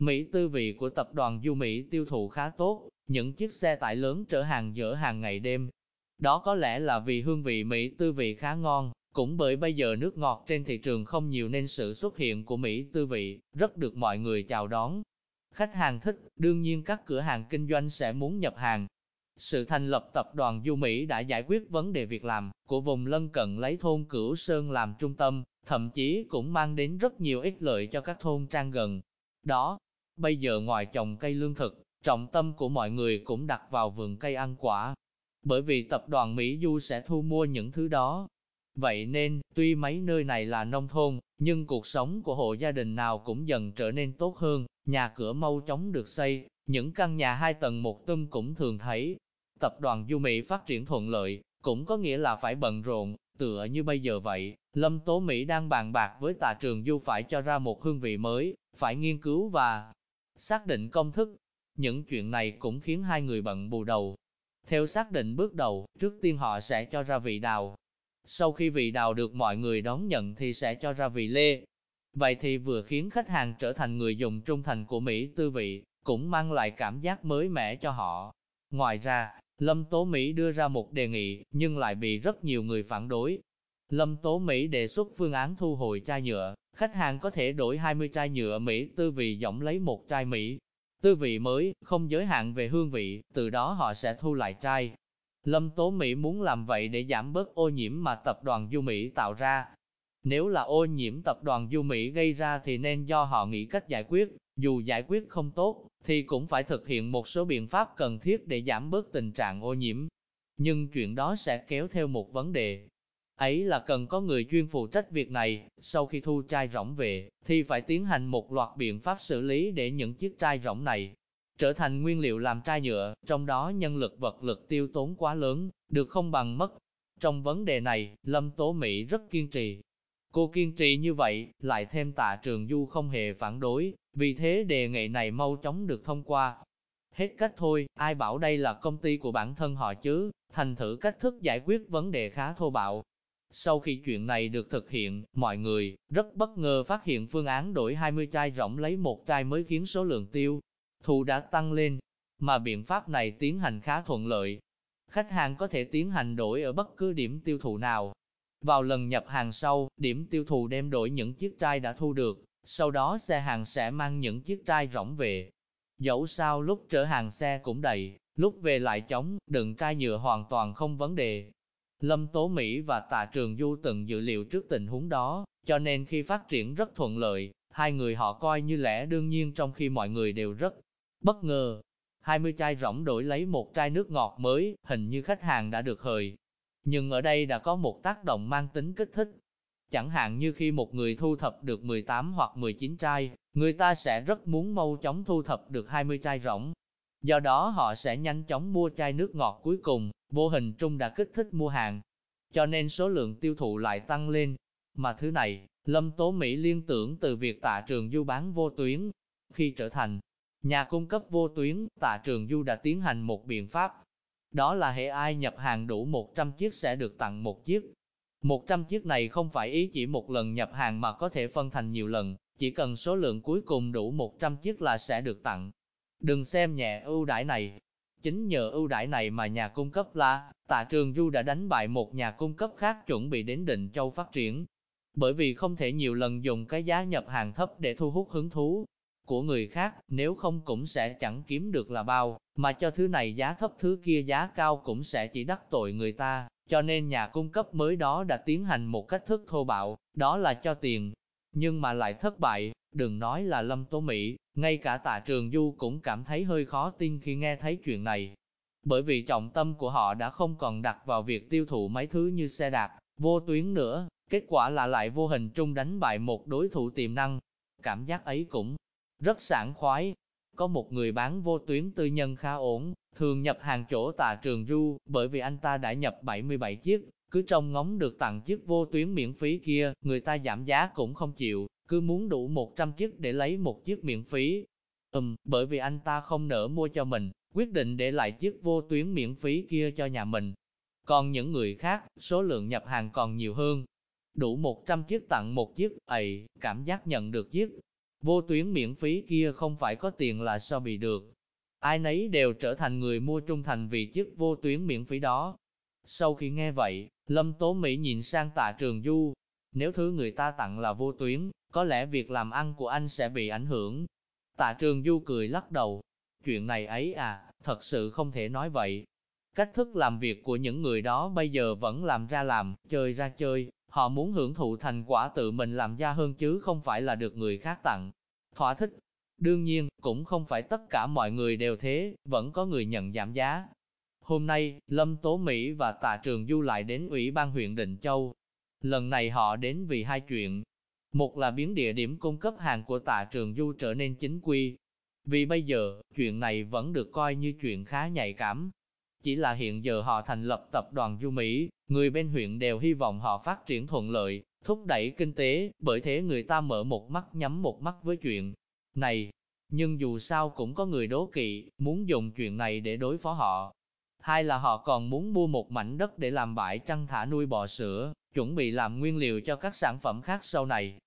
Mỹ tư vị của tập đoàn Du Mỹ tiêu thụ khá tốt, những chiếc xe tải lớn chở hàng dỡ hàng ngày đêm. Đó có lẽ là vì hương vị Mỹ tư vị khá ngon, cũng bởi bây giờ nước ngọt trên thị trường không nhiều nên sự xuất hiện của Mỹ tư vị rất được mọi người chào đón. Khách hàng thích, đương nhiên các cửa hàng kinh doanh sẽ muốn nhập hàng. Sự thành lập tập đoàn Du Mỹ đã giải quyết vấn đề việc làm của vùng lân cận lấy thôn Cửu Sơn làm trung tâm, thậm chí cũng mang đến rất nhiều ích lợi cho các thôn trang gần. Đó, bây giờ ngoài trồng cây lương thực, trọng tâm của mọi người cũng đặt vào vườn cây ăn quả. Bởi vì tập đoàn Mỹ Du sẽ thu mua những thứ đó. Vậy nên, tuy mấy nơi này là nông thôn, nhưng cuộc sống của hộ gia đình nào cũng dần trở nên tốt hơn, nhà cửa mau chóng được xây, những căn nhà hai tầng một tum cũng thường thấy. Tập đoàn Du Mỹ phát triển thuận lợi, cũng có nghĩa là phải bận rộn, tựa như bây giờ vậy, Lâm Tố Mỹ đang bàn bạc với tà trường Du phải cho ra một hương vị mới, phải nghiên cứu và xác định công thức. Những chuyện này cũng khiến hai người bận bù đầu. Theo xác định bước đầu, trước tiên họ sẽ cho ra vị đào. Sau khi vị đào được mọi người đón nhận thì sẽ cho ra vị lê. Vậy thì vừa khiến khách hàng trở thành người dùng trung thành của Mỹ tư vị, cũng mang lại cảm giác mới mẻ cho họ. Ngoài ra, Lâm Tố Mỹ đưa ra một đề nghị, nhưng lại bị rất nhiều người phản đối. Lâm Tố Mỹ đề xuất phương án thu hồi chai nhựa, khách hàng có thể đổi 20 chai nhựa Mỹ tư vị giọng lấy một chai Mỹ. Tư vị mới, không giới hạn về hương vị, từ đó họ sẽ thu lại chai. Lâm Tố Mỹ muốn làm vậy để giảm bớt ô nhiễm mà tập đoàn Du Mỹ tạo ra. Nếu là ô nhiễm tập đoàn Du Mỹ gây ra thì nên do họ nghĩ cách giải quyết, dù giải quyết không tốt, thì cũng phải thực hiện một số biện pháp cần thiết để giảm bớt tình trạng ô nhiễm. Nhưng chuyện đó sẽ kéo theo một vấn đề. Ấy là cần có người chuyên phụ trách việc này, sau khi thu chai rỗng về, thì phải tiến hành một loạt biện pháp xử lý để những chiếc chai rỗng này trở thành nguyên liệu làm chai nhựa, trong đó nhân lực vật lực tiêu tốn quá lớn, được không bằng mất. Trong vấn đề này, Lâm Tố Mỹ rất kiên trì. Cô kiên trì như vậy, lại thêm tạ trường du không hề phản đối, vì thế đề nghị này mau chóng được thông qua. Hết cách thôi, ai bảo đây là công ty của bản thân họ chứ, thành thử cách thức giải quyết vấn đề khá thô bạo. Sau khi chuyện này được thực hiện, mọi người rất bất ngờ phát hiện phương án đổi 20 chai rỗng lấy một chai mới khiến số lượng tiêu thụ đã tăng lên, mà biện pháp này tiến hành khá thuận lợi. Khách hàng có thể tiến hành đổi ở bất cứ điểm tiêu thụ nào. Vào lần nhập hàng sau, điểm tiêu thụ đem đổi những chiếc chai đã thu được, sau đó xe hàng sẽ mang những chiếc chai rỗng về. Dẫu sao lúc trở hàng xe cũng đầy, lúc về lại trống, đựng chai nhựa hoàn toàn không vấn đề. Lâm Tố Mỹ và Tạ Trường Du từng dự liệu trước tình huống đó, cho nên khi phát triển rất thuận lợi, hai người họ coi như lẽ đương nhiên trong khi mọi người đều rất bất ngờ. 20 chai rỗng đổi lấy một chai nước ngọt mới, hình như khách hàng đã được hời. Nhưng ở đây đã có một tác động mang tính kích thích. Chẳng hạn như khi một người thu thập được 18 hoặc 19 chai, người ta sẽ rất muốn mau chóng thu thập được 20 chai rỗng. Do đó họ sẽ nhanh chóng mua chai nước ngọt cuối cùng, vô hình trung đã kích thích mua hàng. Cho nên số lượng tiêu thụ lại tăng lên. Mà thứ này, Lâm Tố Mỹ liên tưởng từ việc tạ trường du bán vô tuyến. Khi trở thành nhà cung cấp vô tuyến, tạ trường du đã tiến hành một biện pháp. Đó là hệ ai nhập hàng đủ 100 chiếc sẽ được tặng một chiếc. 100 chiếc này không phải ý chỉ một lần nhập hàng mà có thể phân thành nhiều lần, chỉ cần số lượng cuối cùng đủ 100 chiếc là sẽ được tặng. Đừng xem nhẹ ưu đãi này. Chính nhờ ưu đãi này mà nhà cung cấp là, tạ trường du đã đánh bại một nhà cung cấp khác chuẩn bị đến định châu phát triển. Bởi vì không thể nhiều lần dùng cái giá nhập hàng thấp để thu hút hứng thú của người khác, nếu không cũng sẽ chẳng kiếm được là bao, mà cho thứ này giá thấp thứ kia giá cao cũng sẽ chỉ đắc tội người ta, cho nên nhà cung cấp mới đó đã tiến hành một cách thức thô bạo, đó là cho tiền, nhưng mà lại thất bại, đừng nói là Lâm Tố Mỹ, ngay cả tạ trường Du cũng cảm thấy hơi khó tin khi nghe thấy chuyện này. Bởi vì trọng tâm của họ đã không còn đặt vào việc tiêu thụ mấy thứ như xe đạp, vô tuyến nữa, kết quả là lại vô hình trung đánh bại một đối thủ tiềm năng. Cảm giác ấy cũng rất sảng khoái. Có một người bán vô tuyến tư nhân khá ổn, thường nhập hàng chỗ tà trường du, bởi vì anh ta đã nhập 77 chiếc, cứ trông ngóng được tặng chiếc vô tuyến miễn phí kia, người ta giảm giá cũng không chịu, cứ muốn đủ 100 chiếc để lấy một chiếc miễn phí. Ừm, bởi vì anh ta không nỡ mua cho mình, quyết định để lại chiếc vô tuyến miễn phí kia cho nhà mình. Còn những người khác, số lượng nhập hàng còn nhiều hơn. Đủ 100 chiếc tặng một chiếc, ầy, cảm giác nhận được chiếc Vô tuyến miễn phí kia không phải có tiền là sao bị được. Ai nấy đều trở thành người mua trung thành vì chiếc vô tuyến miễn phí đó. Sau khi nghe vậy, Lâm Tố Mỹ nhìn sang tạ trường du. Nếu thứ người ta tặng là vô tuyến, có lẽ việc làm ăn của anh sẽ bị ảnh hưởng. Tạ trường du cười lắc đầu. Chuyện này ấy à, thật sự không thể nói vậy. Cách thức làm việc của những người đó bây giờ vẫn làm ra làm, chơi ra chơi, họ muốn hưởng thụ thành quả tự mình làm ra hơn chứ không phải là được người khác tặng. Thỏa thích, đương nhiên, cũng không phải tất cả mọi người đều thế, vẫn có người nhận giảm giá. Hôm nay, Lâm Tố Mỹ và Tạ Trường Du lại đến Ủy ban huyện Định Châu. Lần này họ đến vì hai chuyện. Một là biến địa điểm cung cấp hàng của Tạ Trường Du trở nên chính quy. Vì bây giờ, chuyện này vẫn được coi như chuyện khá nhạy cảm, chỉ là hiện giờ họ thành lập tập đoàn Du Mỹ, người bên huyện đều hy vọng họ phát triển thuận lợi, thúc đẩy kinh tế, bởi thế người ta mở một mắt nhắm một mắt với chuyện này. Nhưng dù sao cũng có người đố kỵ, muốn dùng chuyện này để đối phó họ. Hai là họ còn muốn mua một mảnh đất để làm bãi chăn thả nuôi bò sữa, chuẩn bị làm nguyên liệu cho các sản phẩm khác sau này.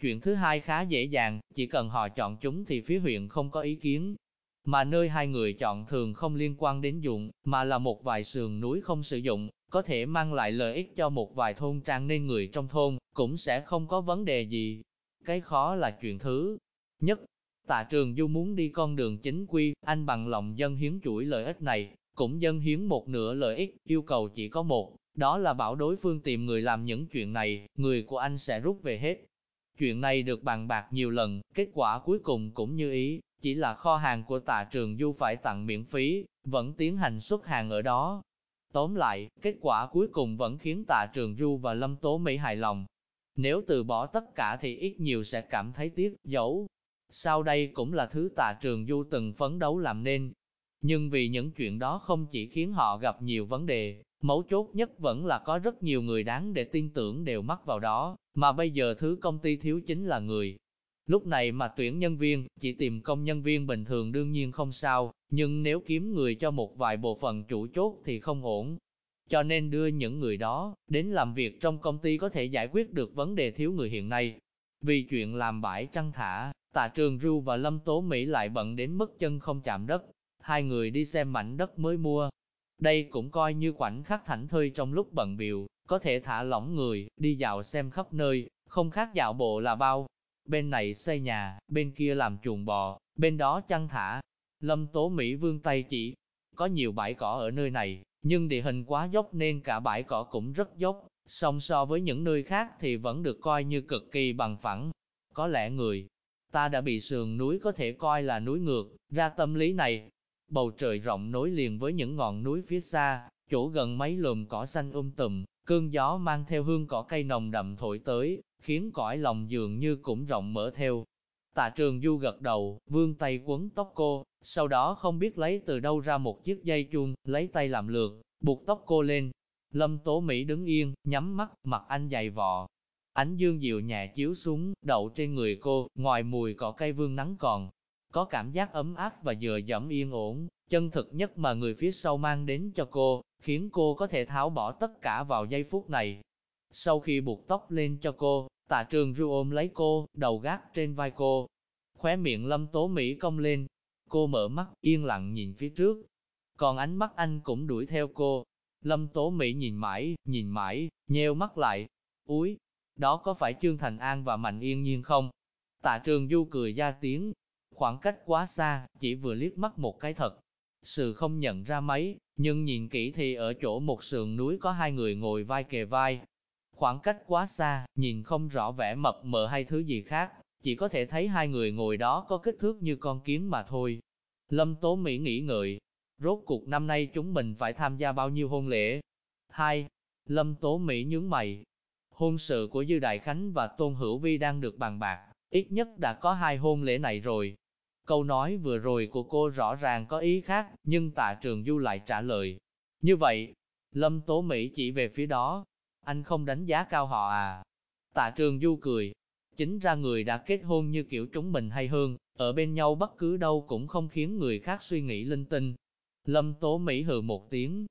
Chuyện thứ hai khá dễ dàng, chỉ cần họ chọn chúng thì phía huyện không có ý kiến, mà nơi hai người chọn thường không liên quan đến dụng, mà là một vài sườn núi không sử dụng, có thể mang lại lợi ích cho một vài thôn trang nên người trong thôn, cũng sẽ không có vấn đề gì. Cái khó là chuyện thứ nhất. Tạ trường du muốn đi con đường chính quy, anh bằng lòng dân hiến chuỗi lợi ích này, cũng dân hiến một nửa lợi ích, yêu cầu chỉ có một, đó là bảo đối phương tìm người làm những chuyện này, người của anh sẽ rút về hết. Chuyện này được bàn bạc nhiều lần, kết quả cuối cùng cũng như ý, chỉ là kho hàng của tạ trường du phải tặng miễn phí, vẫn tiến hành xuất hàng ở đó. Tóm lại, kết quả cuối cùng vẫn khiến tạ trường du và lâm tố Mỹ hài lòng. Nếu từ bỏ tất cả thì ít nhiều sẽ cảm thấy tiếc, dẫu. Sau đây cũng là thứ tạ trường du từng phấn đấu làm nên. Nhưng vì những chuyện đó không chỉ khiến họ gặp nhiều vấn đề, mấu chốt nhất vẫn là có rất nhiều người đáng để tin tưởng đều mắc vào đó, mà bây giờ thứ công ty thiếu chính là người. Lúc này mà tuyển nhân viên, chỉ tìm công nhân viên bình thường đương nhiên không sao, nhưng nếu kiếm người cho một vài bộ phận chủ chốt thì không ổn. Cho nên đưa những người đó đến làm việc trong công ty có thể giải quyết được vấn đề thiếu người hiện nay. Vì chuyện làm bãi trăng thả, Tạ Trường Ru và Lâm Tố Mỹ lại bận đến mức chân không chạm đất. Hai người đi xem mảnh đất mới mua. Đây cũng coi như khoảnh khắc thảnh thơi trong lúc bận biểu, có thể thả lỏng người, đi dạo xem khắp nơi, không khác dạo bộ là bao bên này xây nhà, bên kia làm chuồng bò, bên đó chăn thả. Lâm Tố Mỹ vương tay chỉ, có nhiều bãi cỏ ở nơi này, nhưng địa hình quá dốc nên cả bãi cỏ cũng rất dốc, song so với những nơi khác thì vẫn được coi như cực kỳ bằng phẳng. Có lẽ người ta đã bị sườn núi có thể coi là núi ngược, ra tâm lý này. Bầu trời rộng nối liền với những ngọn núi phía xa, chỗ gần mấy lùm cỏ xanh um tùm, cơn gió mang theo hương cỏ cây nồng đậm thổi tới, khiến cõi lòng dường như cũng rộng mở theo. Tạ trường du gật đầu, vương tay quấn tóc cô, sau đó không biết lấy từ đâu ra một chiếc dây chuông, lấy tay làm lượt, buộc tóc cô lên. Lâm Tố Mỹ đứng yên, nhắm mắt, mặt anh dày vò. Ánh dương dịu nhẹ chiếu xuống, đậu trên người cô, ngoài mùi cỏ cây vương nắng còn. Có cảm giác ấm áp và dựa dẫm yên ổn, chân thực nhất mà người phía sau mang đến cho cô, khiến cô có thể tháo bỏ tất cả vào giây phút này. Sau khi buộc tóc lên cho cô, tạ trường ru ôm lấy cô, đầu gác trên vai cô. Khóe miệng lâm tố Mỹ cong lên. Cô mở mắt, yên lặng nhìn phía trước. Còn ánh mắt anh cũng đuổi theo cô. Lâm tố Mỹ nhìn mãi, nhìn mãi, nheo mắt lại. Úi, đó có phải Trương Thành An và Mạnh Yên Nhiên không? Tạ trường du cười ra tiếng. Khoảng cách quá xa, chỉ vừa liếc mắt một cái thật. Sự không nhận ra mấy, nhưng nhìn kỹ thì ở chỗ một sườn núi có hai người ngồi vai kề vai, Khoảng cách quá xa, nhìn không rõ vẻ mập mờ hay thứ gì khác, chỉ có thể thấy hai người ngồi đó có kích thước như con kiến mà thôi. Lâm Tố Mỹ nghĩ ngợi, rốt cuộc năm nay chúng mình phải tham gia bao nhiêu hôn lễ? Hai, Lâm Tố Mỹ nhướng mày. Hôn sự của Dư Đại Khánh và Tôn Hữu Vi đang được bàn bạc, ít nhất đã có hai hôn lễ này rồi. Câu nói vừa rồi của cô rõ ràng có ý khác, nhưng tạ trường du lại trả lời. Như vậy, Lâm Tố Mỹ chỉ về phía đó, anh không đánh giá cao họ à? Tạ trường du cười, chính ra người đã kết hôn như kiểu chúng mình hay hơn, ở bên nhau bất cứ đâu cũng không khiến người khác suy nghĩ linh tinh. Lâm Tố Mỹ hừ một tiếng,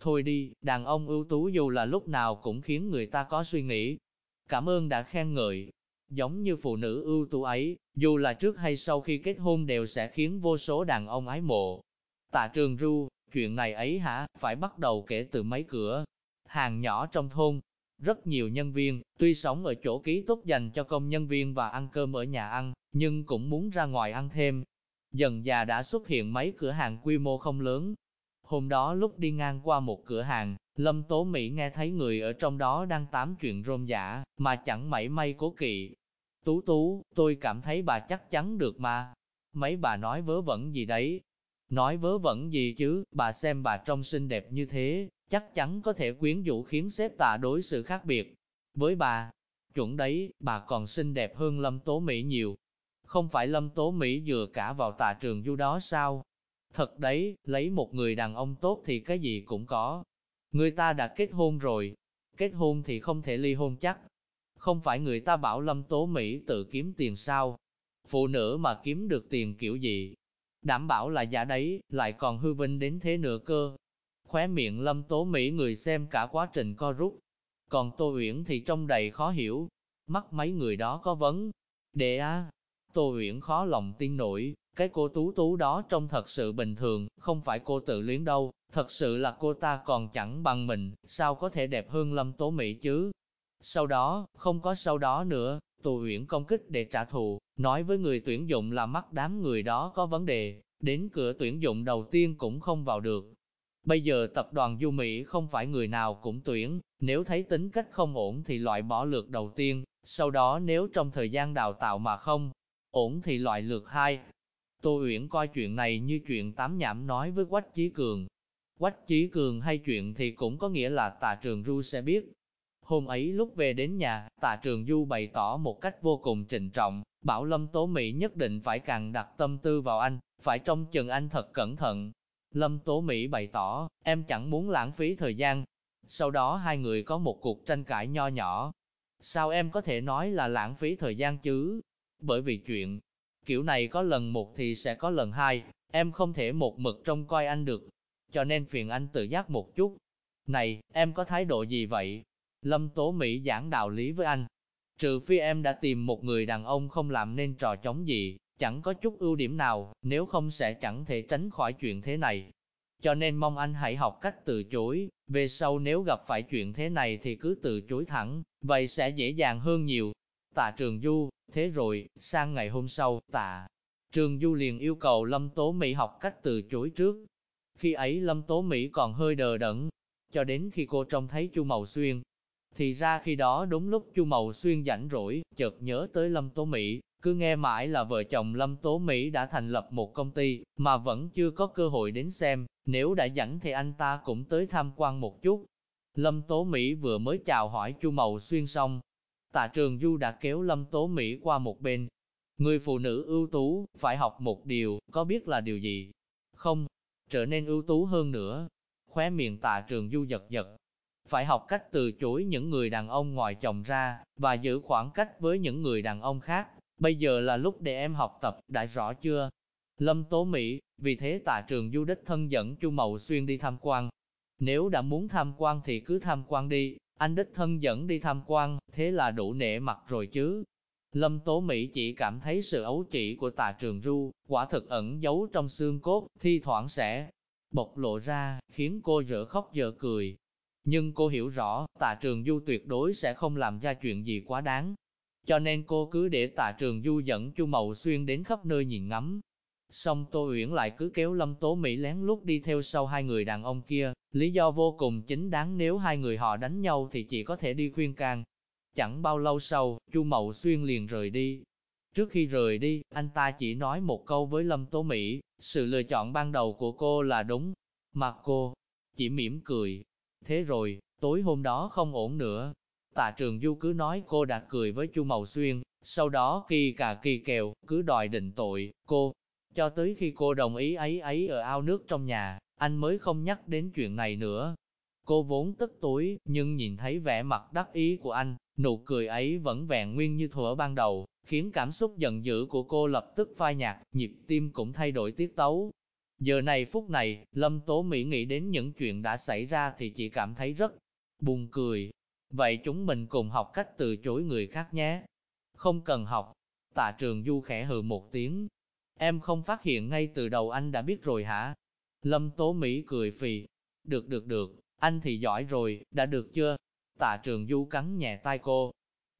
thôi đi, đàn ông ưu tú dù là lúc nào cũng khiến người ta có suy nghĩ. Cảm ơn đã khen ngợi. Giống như phụ nữ ưu tú ấy, dù là trước hay sau khi kết hôn đều sẽ khiến vô số đàn ông ái mộ. Tạ trường ru, chuyện này ấy hả, phải bắt đầu kể từ mấy cửa. Hàng nhỏ trong thôn, rất nhiều nhân viên, tuy sống ở chỗ ký túc dành cho công nhân viên và ăn cơm ở nhà ăn, nhưng cũng muốn ra ngoài ăn thêm. Dần già đã xuất hiện mấy cửa hàng quy mô không lớn. Hôm đó lúc đi ngang qua một cửa hàng, Lâm Tố Mỹ nghe thấy người ở trong đó đang tám chuyện rôm giả, mà chẳng mảy may cố kỵ. Tú tú, tôi cảm thấy bà chắc chắn được mà. Mấy bà nói vớ vẩn gì đấy? Nói vớ vẩn gì chứ, bà xem bà trông xinh đẹp như thế, chắc chắn có thể quyến rũ khiến sếp tạ đối xử khác biệt. Với bà, chuẩn đấy, bà còn xinh đẹp hơn Lâm Tố Mỹ nhiều. Không phải Lâm Tố Mỹ vừa cả vào tạ trường du đó sao? Thật đấy, lấy một người đàn ông tốt thì cái gì cũng có. Người ta đã kết hôn rồi. Kết hôn thì không thể ly hôn chắc. Không phải người ta bảo Lâm Tố Mỹ tự kiếm tiền sao? Phụ nữ mà kiếm được tiền kiểu gì? Đảm bảo là giả đấy, lại còn hư vinh đến thế nữa cơ. Khóe miệng Lâm Tố Mỹ người xem cả quá trình co rút. Còn Tô Uyển thì trông đầy khó hiểu. Mắt mấy người đó có vấn. Đề á, Tô Uyển khó lòng tin nổi, cái cô tú tú đó trông thật sự bình thường, không phải cô tự luyến đâu, thật sự là cô ta còn chẳng bằng mình, sao có thể đẹp hơn Lâm Tố Mỹ chứ? Sau đó, không có sau đó nữa, tù Uyển công kích để trả thù, nói với người tuyển dụng là mắt đám người đó có vấn đề, đến cửa tuyển dụng đầu tiên cũng không vào được. Bây giờ tập đoàn Du Mỹ không phải người nào cũng tuyển, nếu thấy tính cách không ổn thì loại bỏ lượt đầu tiên, sau đó nếu trong thời gian đào tạo mà không ổn thì loại lượt hai. Tô Uyển coi chuyện này như chuyện tám nhảm nói với Quách Chí Cường. Quách Chí Cường hay chuyện thì cũng có nghĩa là tà trường Du sẽ biết. Hôm ấy lúc về đến nhà, Tạ trường Du bày tỏ một cách vô cùng trịnh trọng, bảo Lâm Tố Mỹ nhất định phải càng đặt tâm tư vào anh, phải trông chừng anh thật cẩn thận. Lâm Tố Mỹ bày tỏ, em chẳng muốn lãng phí thời gian. Sau đó hai người có một cuộc tranh cãi nho nhỏ. Sao em có thể nói là lãng phí thời gian chứ? Bởi vì chuyện, kiểu này có lần một thì sẽ có lần hai, em không thể một mực trông coi anh được, cho nên phiền anh tự giác một chút. Này, em có thái độ gì vậy? Lâm Tố Mỹ giảng đạo lý với anh. Trừ phi em đã tìm một người đàn ông không làm nên trò chống gì, chẳng có chút ưu điểm nào, nếu không sẽ chẳng thể tránh khỏi chuyện thế này. Cho nên mong anh hãy học cách từ chối, về sau nếu gặp phải chuyện thế này thì cứ từ chối thẳng, vậy sẽ dễ dàng hơn nhiều. Tạ Trường Du, thế rồi, sang ngày hôm sau, tạ Trường Du liền yêu cầu Lâm Tố Mỹ học cách từ chối trước. Khi ấy Lâm Tố Mỹ còn hơi đờ đẫn, cho đến khi cô trông thấy Chu Mậu Xuyên. Thì ra khi đó đúng lúc Chu Mậu Xuyên rảnh rỗi, chợt nhớ tới Lâm Tố Mỹ, cứ nghe mãi là vợ chồng Lâm Tố Mỹ đã thành lập một công ty, mà vẫn chưa có cơ hội đến xem, nếu đã dẫn thì anh ta cũng tới tham quan một chút. Lâm Tố Mỹ vừa mới chào hỏi Chu Mậu Xuyên xong, Tạ Trường Du đã kéo Lâm Tố Mỹ qua một bên. Người phụ nữ ưu tú, phải học một điều, có biết là điều gì? Không, trở nên ưu tú hơn nữa. Khóe miệng Tạ Trường Du giật giật. Phải học cách từ chối những người đàn ông ngoài chồng ra, và giữ khoảng cách với những người đàn ông khác. Bây giờ là lúc để em học tập, đã rõ chưa? Lâm Tố Mỹ, vì thế Tạ Trường Du đích thân dẫn Chu Mậu Xuyên đi tham quan. Nếu đã muốn tham quan thì cứ tham quan đi, anh đích thân dẫn đi tham quan, thế là đủ nể mặt rồi chứ. Lâm Tố Mỹ chỉ cảm thấy sự ấu chỉ của tà trường ru, quả thực ẩn giấu trong xương cốt, thi thoảng sẽ bộc lộ ra, khiến cô dở khóc dở cười. Nhưng cô hiểu rõ, tà trường du tuyệt đối sẽ không làm ra chuyện gì quá đáng. Cho nên cô cứ để tà trường du dẫn chu Mậu Xuyên đến khắp nơi nhìn ngắm, Xong Tô Uyển lại cứ kéo Lâm Tố Mỹ lén lút đi theo sau hai người đàn ông kia, lý do vô cùng chính đáng nếu hai người họ đánh nhau thì chỉ có thể đi khuyên can. Chẳng bao lâu sau, Chu Mậu Xuyên liền rời đi. Trước khi rời đi, anh ta chỉ nói một câu với Lâm Tố Mỹ, sự lựa chọn ban đầu của cô là đúng. Mà cô chỉ mỉm cười. Thế rồi, tối hôm đó không ổn nữa. Tạ Trường Du cứ nói cô đã cười với Chu Mậu Xuyên, sau đó kỳ cà kỳ kèo, cứ đòi định tội, cô cho tới khi cô đồng ý ấy ấy ở ao nước trong nhà, anh mới không nhắc đến chuyện này nữa. Cô vốn tức tối, nhưng nhìn thấy vẻ mặt đắc ý của anh, nụ cười ấy vẫn vẹn nguyên như thuở ban đầu, khiến cảm xúc giận dữ của cô lập tức phai nhạt, nhịp tim cũng thay đổi tiết tấu. Giờ này phút này, Lâm Tố Mỹ nghĩ đến những chuyện đã xảy ra thì chỉ cảm thấy rất buồn cười. Vậy chúng mình cùng học cách từ chối người khác nhé. không cần học. Tạ trường du khẽ hừ một tiếng. Em không phát hiện ngay từ đầu anh đã biết rồi hả? Lâm Tố Mỹ cười phì. Được được được, anh thì giỏi rồi, đã được chưa? Tạ trường du cắn nhẹ tay cô.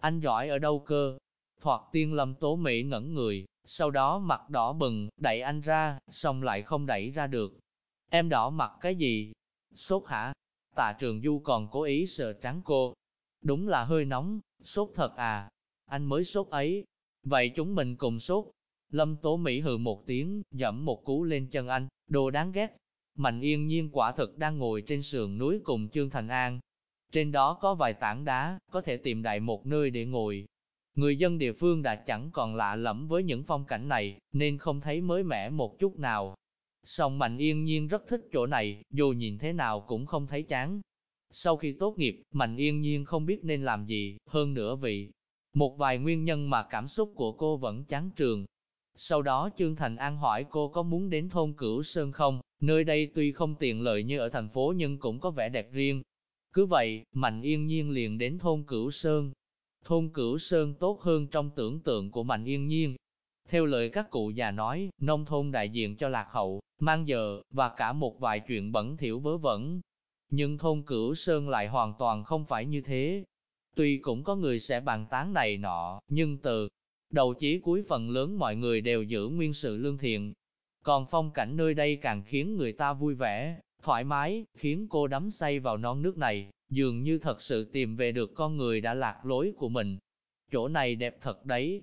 Anh giỏi ở đâu cơ? Thoạt tiên Lâm Tố Mỹ ngẩn người, sau đó mặt đỏ bừng, đẩy anh ra, xong lại không đẩy ra được. Em đỏ mặt cái gì? Sốt hả? Tạ trường du còn cố ý sợ trắng cô. Đúng là hơi nóng, sốt thật à? Anh mới sốt ấy. Vậy chúng mình cùng sốt. Lâm Tố Mỹ hừ một tiếng, dẫm một cú lên chân anh, đồ đáng ghét. Mạnh yên nhiên quả thực đang ngồi trên sườn núi cùng Trương Thành An. Trên đó có vài tảng đá, có thể tìm đại một nơi để ngồi. Người dân địa phương đã chẳng còn lạ lẫm với những phong cảnh này, nên không thấy mới mẻ một chút nào. Song Mạnh Yên Nhiên rất thích chỗ này, dù nhìn thế nào cũng không thấy chán. Sau khi tốt nghiệp, Mạnh Yên Nhiên không biết nên làm gì, hơn nữa vì một vài nguyên nhân mà cảm xúc của cô vẫn chán trường. Sau đó Trương Thành An hỏi cô có muốn đến thôn Cửu Sơn không, nơi đây tuy không tiện lợi như ở thành phố nhưng cũng có vẻ đẹp riêng. Cứ vậy, Mạnh Yên Nhiên liền đến thôn Cửu Sơn. Thôn Cửu Sơn tốt hơn trong tưởng tượng của Mạnh Yên Nhiên, theo lời các cụ già nói, nông thôn đại diện cho lạc hậu, mang giờ, và cả một vài chuyện bẩn thỉu vớ vẩn. Nhưng thôn cửu sơn lại hoàn toàn không phải như thế. Tuy cũng có người sẽ bàn tán này nọ, nhưng từ đầu chí cuối phần lớn mọi người đều giữ nguyên sự lương thiện. Còn phong cảnh nơi đây càng khiến người ta vui vẻ, thoải mái, khiến cô đắm say vào non nước này, dường như thật sự tìm về được con người đã lạc lối của mình. Chỗ này đẹp thật đấy,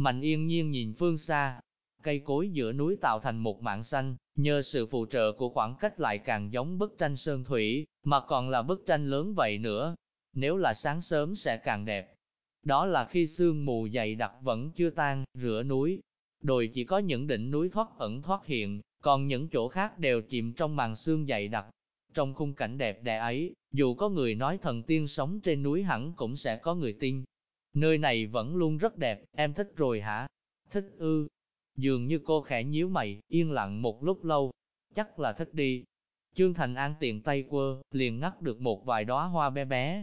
Mạnh yên nhiên nhìn phương xa, cây cối giữa núi tạo thành một mạng xanh, nhờ sự phụ trợ của khoảng cách lại càng giống bức tranh sơn thủy, mà còn là bức tranh lớn vậy nữa. Nếu là sáng sớm sẽ càng đẹp. Đó là khi sương mù dày đặc vẫn chưa tan, rửa núi. Đồi chỉ có những đỉnh núi thoát ẩn thoát hiện, còn những chỗ khác đều chìm trong màn sương dày đặc. Trong khung cảnh đẹp đẽ ấy, dù có người nói thần tiên sống trên núi hẳn cũng sẽ có người tin, Nơi này vẫn luôn rất đẹp, em thích rồi hả? Thích ư? Dường như cô khẽ nhíu mày, yên lặng một lúc lâu. Chắc là thích đi. Trương Thành An tiện tay quơ, liền ngắt được một vài đóa hoa bé bé.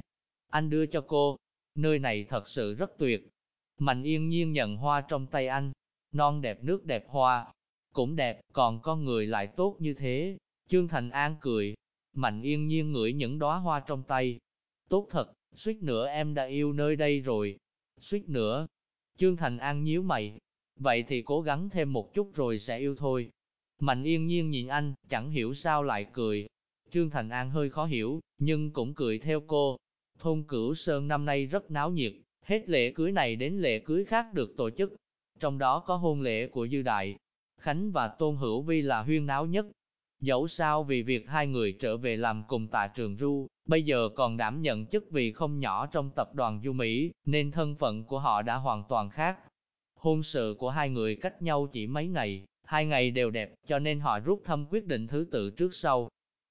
Anh đưa cho cô. Nơi này thật sự rất tuyệt. Mạnh yên nhiên nhận hoa trong tay anh. Non đẹp nước đẹp hoa. Cũng đẹp, còn con người lại tốt như thế. Trương Thành An cười. Mạnh yên nhiên ngửi những đóa hoa trong tay. Tốt thật, suýt nữa em đã yêu nơi đây rồi. Suýt nữa. Trương Thành An nhíu mày. Vậy thì cố gắng thêm một chút rồi sẽ yêu thôi. Mạnh yên nhiên nhìn anh, chẳng hiểu sao lại cười. Trương Thành An hơi khó hiểu, nhưng cũng cười theo cô. Thôn Cửu Sơn năm nay rất náo nhiệt, hết lễ cưới này đến lễ cưới khác được tổ chức. Trong đó có hôn lễ của Dư Đại, Khánh và Tôn Hữu Vi là huyên náo nhất, Dẫu sao vì việc hai người trở về làm cùng tạ trường ru, bây giờ còn đảm nhận chức vị không nhỏ trong tập đoàn Du Mỹ, nên thân phận của họ đã hoàn toàn khác. Hôn sự của hai người cách nhau chỉ mấy ngày, hai ngày đều đẹp, cho nên họ rút thăm quyết định thứ tự trước sau.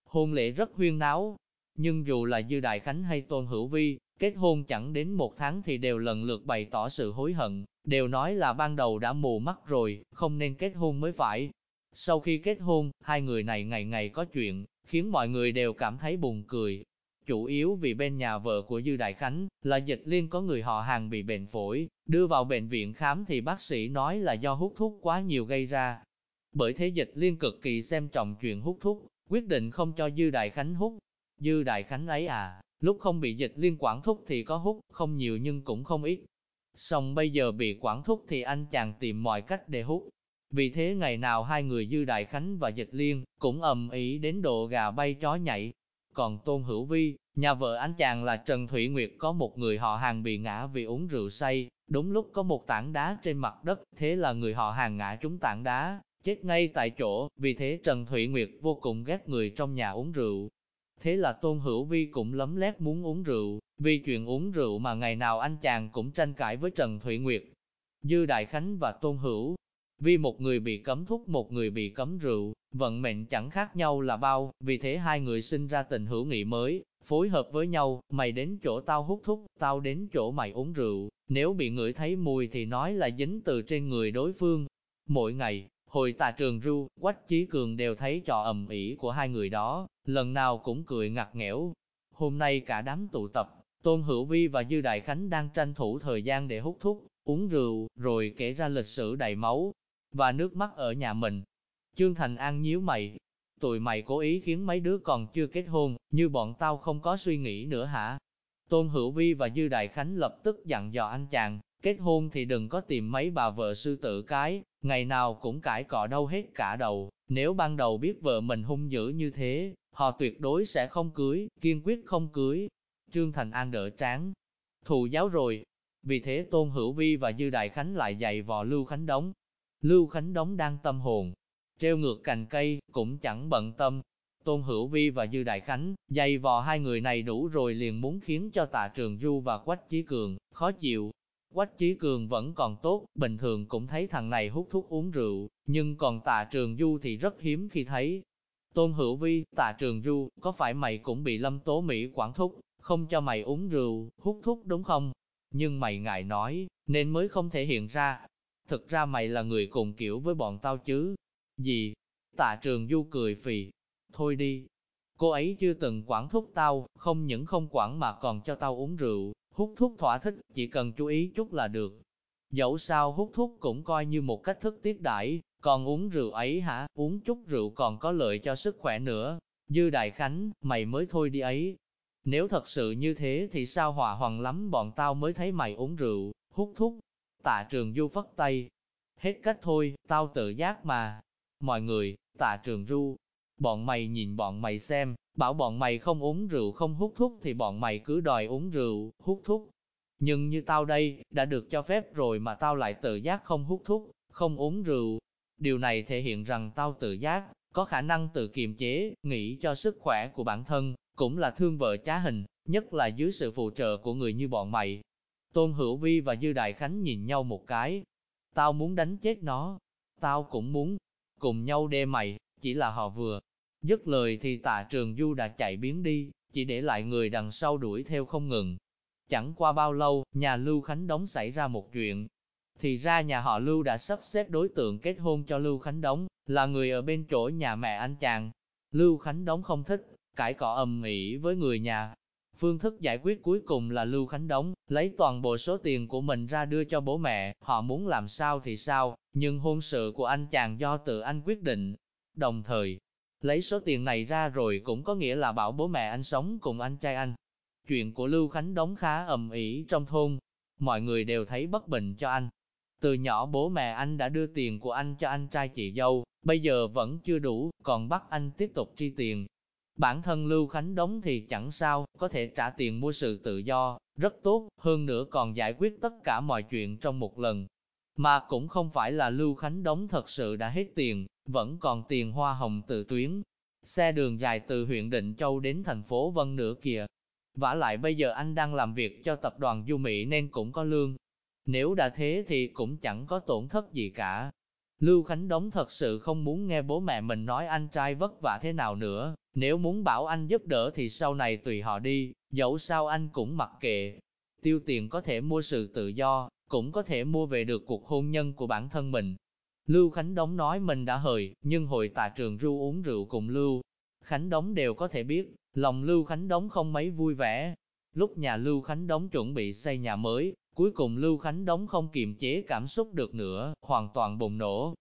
Hôn lễ rất huyên náo, nhưng dù là Dư Đại Khánh hay Tôn Hữu Vi, kết hôn chẳng đến một tháng thì đều lần lượt bày tỏ sự hối hận, đều nói là ban đầu đã mù mắt rồi, không nên kết hôn mới phải, sau khi kết hôn, hai người này ngày ngày có chuyện, khiến mọi người đều cảm thấy buồn cười. Chủ yếu vì bên nhà vợ của Dư Đại Khánh là dịch liên có người họ hàng bị bệnh phổi, đưa vào bệnh viện khám thì bác sĩ nói là do hút thuốc quá nhiều gây ra. Bởi thế dịch liên cực kỳ xem trọng chuyện hút thuốc, quyết định không cho Dư Đại Khánh hút. Dư Đại Khánh ấy à, lúc không bị dịch liên quản thúc thì có hút, không nhiều nhưng cũng không ít. Xong bây giờ bị quản thúc thì anh chàng tìm mọi cách để hút, vì thế ngày nào hai người Dư Đại Khánh và Dịch Liên cũng ầm ĩ đến độ gà bay chó nhảy. Còn Tôn Hữu Vi, nhà vợ anh chàng là Trần Thủy Nguyệt có một người họ hàng bị ngã vì uống rượu say, đúng lúc có một tảng đá trên mặt đất, thế là người họ hàng ngã trúng tảng đá, chết ngay tại chỗ, vì thế Trần Thủy Nguyệt vô cùng ghét người trong nhà uống rượu. Thế là Tôn Hữu Vi cũng lấm lét muốn uống rượu, vì chuyện uống rượu mà ngày nào anh chàng cũng tranh cãi với Trần Thủy Nguyệt. Dư Đại Khánh và Tôn Hữu vì một người bị cấm thuốc một người bị cấm rượu, vận mệnh chẳng khác nhau là bao, vì thế hai người sinh ra tình hữu nghị mới, phối hợp với nhau, mày đến chỗ tao hút thuốc, tao đến chỗ mày uống rượu, nếu bị người thấy mùi thì nói là dính từ trên người đối phương. Mỗi ngày, hồi tà trường ru, quách chí cường đều thấy trò ầm ĩ của hai người đó, lần nào cũng cười ngặt nghẽo. Hôm nay cả đám tụ tập, Tôn Hữu Vi và Dư Đại Khánh đang tranh thủ thời gian để hút thuốc, uống rượu, rồi kể ra lịch sử đầy máu, và nước mắt ở nhà mình. Trương Thành An nhíu mày, tụi mày cố ý khiến mấy đứa còn chưa kết hôn, như bọn tao không có suy nghĩ nữa hả? Tôn Hữu Vi và Dư Đại Khánh lập tức dặn dò anh chàng, kết hôn thì đừng có tìm mấy bà vợ sư tử cái, ngày nào cũng cãi cọ đâu hết cả đầu, nếu ban đầu biết vợ mình hung dữ như thế, họ tuyệt đối sẽ không cưới, kiên quyết không cưới. Trương Thành An đỡ tráng, thù giáo rồi. Vì thế Tôn Hữu Vi và Dư Đại Khánh lại dạy vò Lưu Khánh Đống. Lưu Khánh Đống đang tâm hồn, treo ngược cành cây, cũng chẳng bận tâm. Tôn Hữu Vi và Dư Đại Khánh, dày vò hai người này đủ rồi liền muốn khiến cho tạ trường Du và Quách Chí Cường, khó chịu. Quách Chí Cường vẫn còn tốt, bình thường cũng thấy thằng này hút thuốc uống rượu, nhưng còn tạ trường Du thì rất hiếm khi thấy. Tôn Hữu Vi, tạ trường Du, có phải mày cũng bị lâm tố Mỹ quản thúc, không cho mày uống rượu, hút thuốc đúng không? Nhưng mày ngại nói, nên mới không thể hiện ra. Thực ra mày là người cùng kiểu với bọn tao chứ, gì? Tạ trường du cười phì. Thôi đi. Cô ấy chưa từng quản thúc tao, không những không quản mà còn cho tao uống rượu, hút thuốc thỏa thích, chỉ cần chú ý chút là được. Dẫu sao hút thuốc cũng coi như một cách thức tiếp đãi, còn uống rượu ấy hả, uống chút rượu còn có lợi cho sức khỏe nữa. Dư Đại Khánh, mày mới thôi đi ấy. Nếu thật sự như thế thì sao hòa hoàng lắm bọn tao mới thấy mày uống rượu, hút thuốc. Tạ trường du phất tay. Hết cách thôi, tao tự giác mà, Mọi người, tạ trường Du, bọn mày nhìn bọn mày xem, bảo bọn mày không uống rượu không hút thuốc thì bọn mày cứ đòi uống rượu, hút thuốc. Nhưng như tao đây, đã được cho phép rồi mà tao lại tự giác không hút thuốc, không uống rượu. Điều này thể hiện rằng tao tự giác, có khả năng tự kiềm chế, nghĩ cho sức khỏe của bản thân, cũng là thương vợ trá hình, nhất là dưới sự phụ trợ của người như bọn mày. Tôn Hữu Vi và Dư Đại Khánh nhìn nhau một cái. Tao muốn đánh chết nó. Tao cũng muốn, cùng nhau đê mày, chỉ là họ vừa. Dứt lời thì tạ trường du đã chạy biến đi, chỉ để lại người đằng sau đuổi theo không ngừng. Chẳng qua bao lâu, nhà Lưu Khánh Đống xảy ra một chuyện. Thì ra nhà họ Lưu đã sắp xếp đối tượng kết hôn cho Lưu Khánh Đống, là người ở bên chỗ nhà mẹ anh chàng. Lưu Khánh Đống không thích, cãi cọ ầm ĩ với người nhà. Phương thức giải quyết cuối cùng là Lưu Khánh Đống, lấy toàn bộ số tiền của mình ra đưa cho bố mẹ, họ muốn làm sao thì sao, nhưng hôn sự của anh chàng do tự anh quyết định. Đồng thời, lấy số tiền này ra rồi cũng có nghĩa là bảo bố mẹ anh sống cùng anh trai anh. Chuyện của Lưu Khánh Đống khá ầm ĩ trong thôn, mọi người đều thấy bất bình cho anh. Từ nhỏ bố mẹ anh đã đưa tiền của anh cho anh trai chị dâu, bây giờ vẫn chưa đủ, còn bắt anh tiếp tục chi tiền. Bản thân Lưu Khánh đóng thì chẳng sao, có thể trả tiền mua sự tự do, rất tốt, hơn nữa còn giải quyết tất cả mọi chuyện trong một lần. Mà cũng không phải là Lưu Khánh đóng thật sự đã hết tiền, vẫn còn tiền hoa hồng tự tuyến. Xe đường dài từ huyện Định Châu đến thành phố Vân nữa kìa. vả lại bây giờ anh đang làm việc cho tập đoàn Du Mỹ nên cũng có lương. Nếu đã thế thì cũng chẳng có tổn thất gì cả. Lưu Khánh Đống thật sự không muốn nghe bố mẹ mình nói anh trai vất vả thế nào nữa, nếu muốn bảo anh giúp đỡ thì sau này tùy họ đi, dẫu sao anh cũng mặc kệ. Tiêu tiền có thể mua sự tự do, cũng có thể mua về được cuộc hôn nhân của bản thân mình. Lưu Khánh Đống nói mình đã hời, nhưng hồi tà trường ru uống rượu cùng Lưu. Khánh Đống đều có thể biết, lòng Lưu Khánh Đống không mấy vui vẻ. Lúc nhà Lưu Khánh Đống chuẩn bị xây nhà mới, cuối cùng Lưu Khánh Đống không kiềm chế cảm xúc được nữa, hoàn toàn bùng nổ.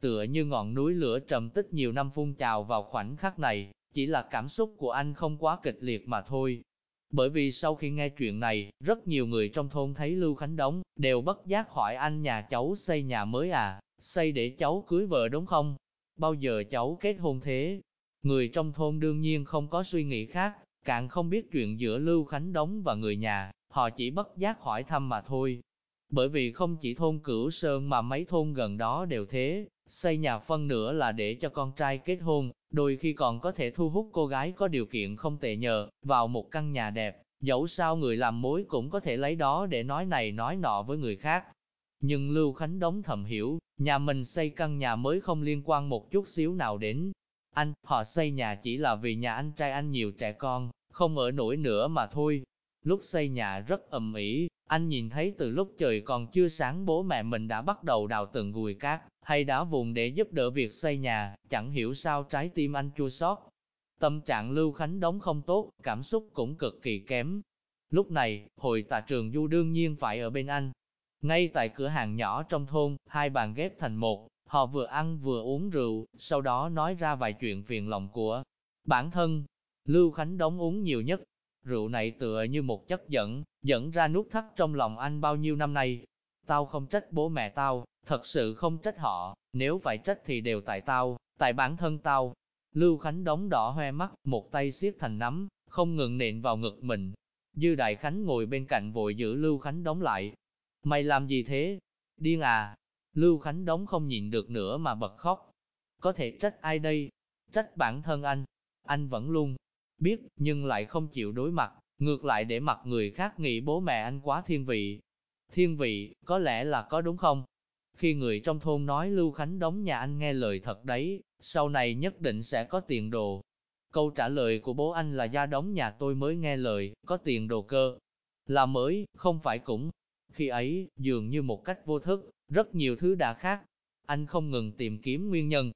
Tựa như ngọn núi lửa trầm tích nhiều năm phun trào vào khoảnh khắc này, chỉ là cảm xúc của anh không quá kịch liệt mà thôi. Bởi vì sau khi nghe chuyện này, rất nhiều người trong thôn thấy Lưu Khánh Đống, đều bất giác hỏi anh nhà cháu xây nhà mới à, xây để cháu cưới vợ đúng không? Bao giờ cháu kết hôn thế? Người trong thôn đương nhiên không có suy nghĩ khác, càng không biết chuyện giữa Lưu Khánh Đống và người nhà, họ chỉ bất giác hỏi thăm mà thôi. Bởi vì không chỉ thôn Cửu Sơn mà mấy thôn gần đó đều thế, xây nhà phân nữa là để cho con trai kết hôn, đôi khi còn có thể thu hút cô gái có điều kiện không tệ nhờ, vào một căn nhà đẹp, dẫu sao người làm mối cũng có thể lấy đó để nói này nói nọ với người khác. Nhưng Lưu Khánh Đống thầm hiểu, nhà mình xây căn nhà mới không liên quan một chút xíu nào đến anh, họ xây nhà chỉ là vì nhà anh trai anh nhiều trẻ con, không ở nổi nữa mà thôi. Lúc xây nhà rất ầm ĩ, anh nhìn thấy từ lúc trời còn chưa sáng bố mẹ mình đã bắt đầu đào từng gùi cát, hay đá vùng để giúp đỡ việc xây nhà, chẳng hiểu sao trái tim anh chua xót. Tâm trạng Lưu Khánh đóng không tốt, cảm xúc cũng cực kỳ kém. Lúc này, Hội tạ trường du đương nhiên phải ở bên anh. Ngay tại cửa hàng nhỏ trong thôn, hai bàn ghép thành một, họ vừa ăn vừa uống rượu, sau đó nói ra vài chuyện phiền lòng của bản thân. Lưu Khánh đóng uống nhiều nhất, rượu này tựa như một chất dẫn, dẫn ra nút thắt trong lòng anh bao nhiêu năm nay. Tao không trách bố mẹ tao, thật sự không trách họ, nếu phải trách thì đều tại tao, tại bản thân tao. Lưu Khánh đóng đỏ hoe mắt, một tay siết thành nắm, không ngừng nện vào ngực mình. Dư Đại Khánh ngồi bên cạnh vội giữ Lưu Khánh đóng lại. Mày làm gì thế? Điên à? Lưu Khánh đóng không nhịn được nữa mà bật khóc. Có thể trách ai đây? Trách bản thân anh. Anh vẫn luôn biết, nhưng lại không chịu đối mặt, ngược lại để mặt người khác nghĩ bố mẹ anh quá thiên vị. Thiên vị, có lẽ là có đúng không? Khi người trong thôn nói Lưu Khánh đóng nhà anh nghe lời thật đấy, sau này nhất định sẽ có tiền đồ. Câu trả lời của bố anh là gia đóng nhà tôi mới nghe lời, có tiền đồ cơ. Là mới, không phải cũng. Khi ấy, dường như một cách vô thức, rất nhiều thứ đã khác. Anh không ngừng tìm kiếm nguyên nhân.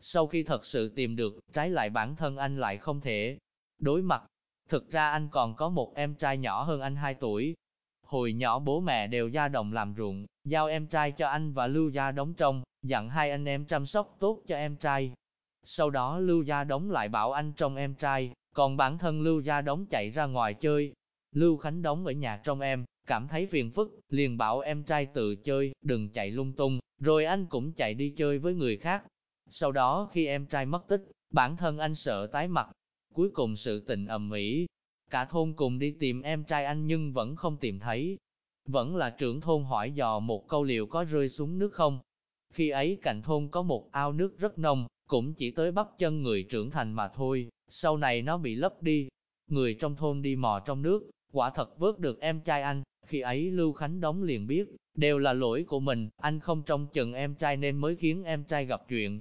Sau khi thật sự tìm được, trái lại bản thân anh lại không thể đối mặt. Thực ra anh còn có một em trai nhỏ hơn anh 2 tuổi. Hồi nhỏ bố mẹ đều ra đồng làm ruộng, giao em trai cho anh và Lưu Gia đóng trông, dặn hai anh em chăm sóc tốt cho em trai. Sau đó Lưu Gia đóng lại bảo anh trông em trai, còn bản thân Lưu Gia đóng chạy ra ngoài chơi. Lưu Khánh đóng ở nhà trong em, cảm thấy phiền phức, liền bảo em trai tự chơi, đừng chạy lung tung, rồi anh cũng chạy đi chơi với người khác. Sau đó khi em trai mất tích, bản thân anh sợ tái mặt, Cuối cùng sự tình ầm ĩ, cả thôn cùng đi tìm em trai anh nhưng vẫn không tìm thấy. Vẫn là trưởng thôn hỏi dò một câu liệu có rơi xuống nước không. Khi ấy cạnh thôn có một ao nước rất nông, cũng chỉ tới bắp chân người trưởng thành mà thôi, sau này nó bị lấp đi. Người trong thôn đi mò trong nước, quả thật vớt được em trai anh, khi ấy Lưu Khánh Đống liền biết, đều là lỗi của mình, anh không trông chừng em trai nên mới khiến em trai gặp chuyện.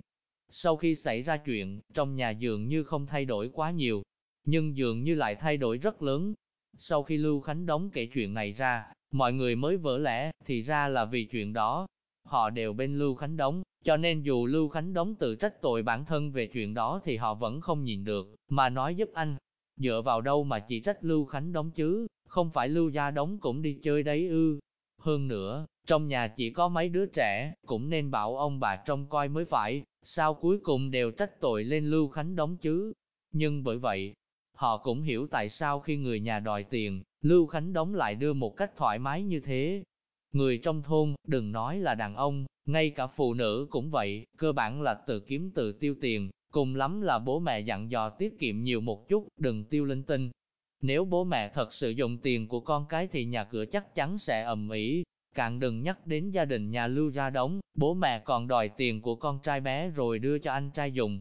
Sau khi xảy ra chuyện, trong nhà dường như không thay đổi quá nhiều, nhưng dường như lại thay đổi rất lớn. Sau khi Lưu Khánh Đống kể chuyện này ra, mọi người mới vỡ lẽ, thì ra là vì chuyện đó. Họ đều bên Lưu Khánh Đống, cho nên dù Lưu Khánh Đống tự trách tội bản thân về chuyện đó thì họ vẫn không nhìn được, mà nói giúp anh. Dựa vào đâu mà chỉ trách Lưu Khánh Đống chứ, không phải Lưu Gia Đống cũng đi chơi đấy ư. Hơn nữa, trong nhà chỉ có mấy đứa trẻ, cũng nên bảo ông bà trông coi mới phải, sao cuối cùng đều trách tội lên Lưu Khánh đóng chứ. Nhưng bởi vậy, họ cũng hiểu tại sao khi người nhà đòi tiền, Lưu Khánh đóng lại đưa một cách thoải mái như thế. Người trong thôn, đừng nói là đàn ông, ngay cả phụ nữ cũng vậy, cơ bản là tự kiếm tự tiêu tiền, cùng lắm là bố mẹ dặn dò tiết kiệm nhiều một chút, đừng tiêu linh tinh. Nếu bố mẹ thật sự dùng tiền của con cái thì nhà cửa chắc chắn sẽ ầm ĩ, Càng đừng nhắc đến gia đình nhà Lưu Gia đóng bố mẹ còn đòi tiền của con trai bé rồi đưa cho anh trai dùng.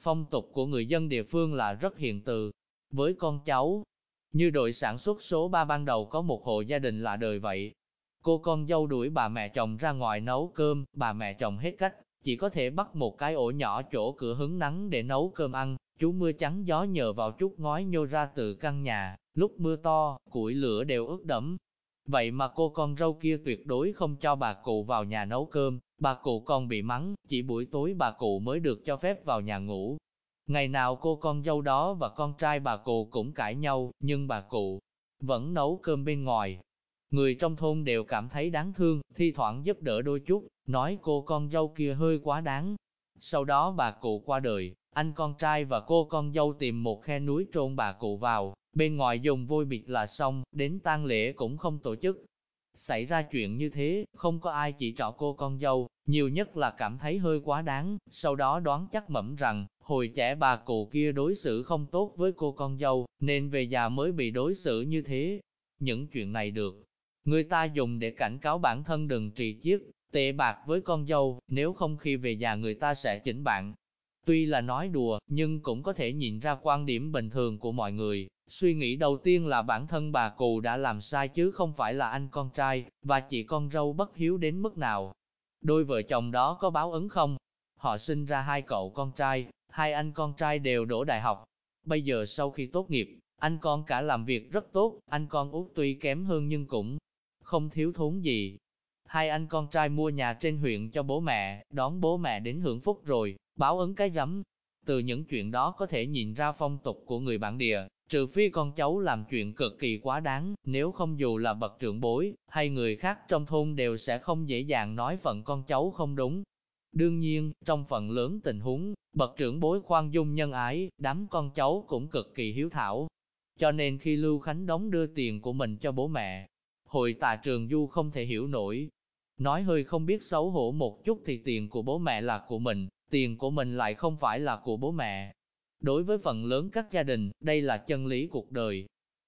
Phong tục của người dân địa phương là rất hiện từ. Với con cháu, như đội sản xuất số 3 ban đầu có một hộ gia đình là đời vậy. Cô con dâu đuổi bà mẹ chồng ra ngoài nấu cơm, bà mẹ chồng hết cách, chỉ có thể bắt một cái ổ nhỏ chỗ cửa hứng nắng để nấu cơm ăn. Chú mưa trắng gió nhờ vào chút ngói nhô ra từ căn nhà, lúc mưa to, củi lửa đều ướt đẫm, Vậy mà cô con râu kia tuyệt đối không cho bà cụ vào nhà nấu cơm, bà cụ còn bị mắng, chỉ buổi tối bà cụ mới được cho phép vào nhà ngủ. Ngày nào cô con dâu đó và con trai bà cụ cũng cãi nhau, nhưng bà cụ vẫn nấu cơm bên ngoài. Người trong thôn đều cảm thấy đáng thương, thi thoảng giúp đỡ đôi chút, nói cô con dâu kia hơi quá đáng. Sau đó bà cụ qua đời, anh con trai và cô con dâu tìm một khe núi trôn bà cụ vào, bên ngoài dùng vôi biệt là xong, đến tang lễ cũng không tổ chức. Xảy ra chuyện như thế, không có ai chỉ trỏ cô con dâu, nhiều nhất là cảm thấy hơi quá đáng, sau đó đoán chắc mẩm rằng, hồi trẻ bà cụ kia đối xử không tốt với cô con dâu, nên về già mới bị đối xử như thế. Những chuyện này được, người ta dùng để cảnh cáo bản thân đừng trì chiết, tệ bạc với con dâu, nếu không khi về già người ta sẽ chỉnh bạn. Tuy là nói đùa, nhưng cũng có thể nhìn ra quan điểm bình thường của mọi người. Suy nghĩ đầu tiên là bản thân bà cụ đã làm sai chứ không phải là anh con trai, và chị con râu bất hiếu đến mức nào. Đôi vợ chồng đó có báo ứng không? Họ sinh ra hai cậu con trai, hai anh con trai đều đổ đại học. Bây giờ sau khi tốt nghiệp, anh con cả làm việc rất tốt, anh con út tuy kém hơn nhưng cũng không thiếu thốn gì. Hai anh con trai mua nhà trên huyện cho bố mẹ, đón bố mẹ đến hưởng phúc rồi, báo ứng cái rắm. Từ những chuyện đó có thể nhìn ra phong tục của người bản địa, trừ phi con cháu làm chuyện cực kỳ quá đáng, nếu không dù là bậc trưởng bối, hay người khác trong thôn đều sẽ không dễ dàng nói phận con cháu không đúng. Đương nhiên, trong phần lớn tình huống, bậc trưởng bối khoan dung nhân ái, đám con cháu cũng cực kỳ hiếu thảo. Cho nên khi Lưu Khánh đóng đưa tiền của mình cho bố mẹ, Hội tạ trường du không thể hiểu nổi. Nói hơi không biết xấu hổ một chút thì tiền của bố mẹ là của mình, tiền của mình lại không phải là của bố mẹ. Đối với phần lớn các gia đình, đây là chân lý cuộc đời.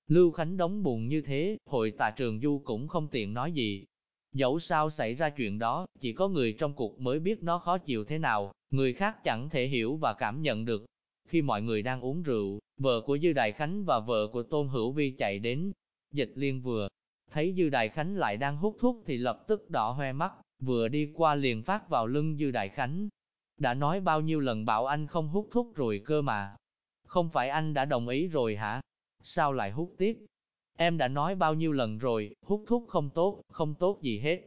Lưu Khánh đóng buồn như thế, hội tà trường du cũng không tiện nói gì. Dẫu sao xảy ra chuyện đó, chỉ có người trong cuộc mới biết nó khó chịu thế nào, người khác chẳng thể hiểu và cảm nhận được. Khi mọi người đang uống rượu, vợ của Dư Đại Khánh và vợ của Tôn Hữu Vi chạy đến. Dịch liên vừa thấy Dư Đại Khánh lại đang hút thuốc thì lập tức đỏ hoe mắt, vừa đi qua liền phát vào lưng Dư Đại Khánh, đã nói bao nhiêu lần bảo anh không hút thuốc rồi cơ mà. Không phải anh đã đồng ý rồi hả? Sao lại hút tiếp? Em đã nói bao nhiêu lần rồi, hút thuốc không tốt, không tốt gì hết.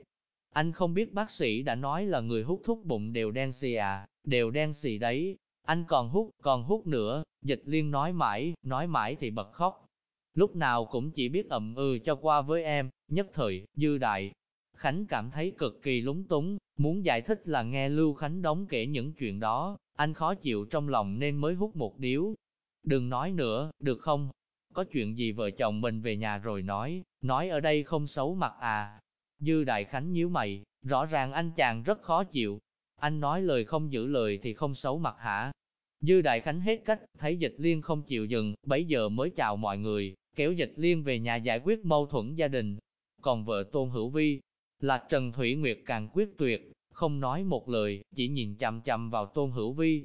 Anh không biết bác sĩ đã nói là người hút thuốc bụng đều đen xì à, đều đen xì đấy. Anh còn hút, còn hút nữa, dịch liên nói mãi, nói mãi thì bật khóc. Lúc nào cũng chỉ biết ậm ừ cho qua với em, nhất thời, dư đại, Khánh cảm thấy cực kỳ lúng túng, muốn giải thích là nghe Lưu Khánh đóng kể những chuyện đó, anh khó chịu trong lòng nên mới hút một điếu. Đừng nói nữa, được không? Có chuyện gì vợ chồng mình về nhà rồi nói, nói ở đây không xấu mặt à. Dư Đại Khánh nhíu mày, rõ ràng anh chàng rất khó chịu. Anh nói lời không giữ lời thì không xấu mặt hả? Dư Đại Khánh hết cách, thấy dịch liên không chịu dừng, bấy giờ mới chào mọi người, kéo dịch liên về nhà giải quyết mâu thuẫn gia đình. Còn vợ Tôn Hữu Vi, là Trần Thủy Nguyệt càng quyết tuyệt, không nói một lời, chỉ nhìn chằm chằm vào Tôn Hữu Vi.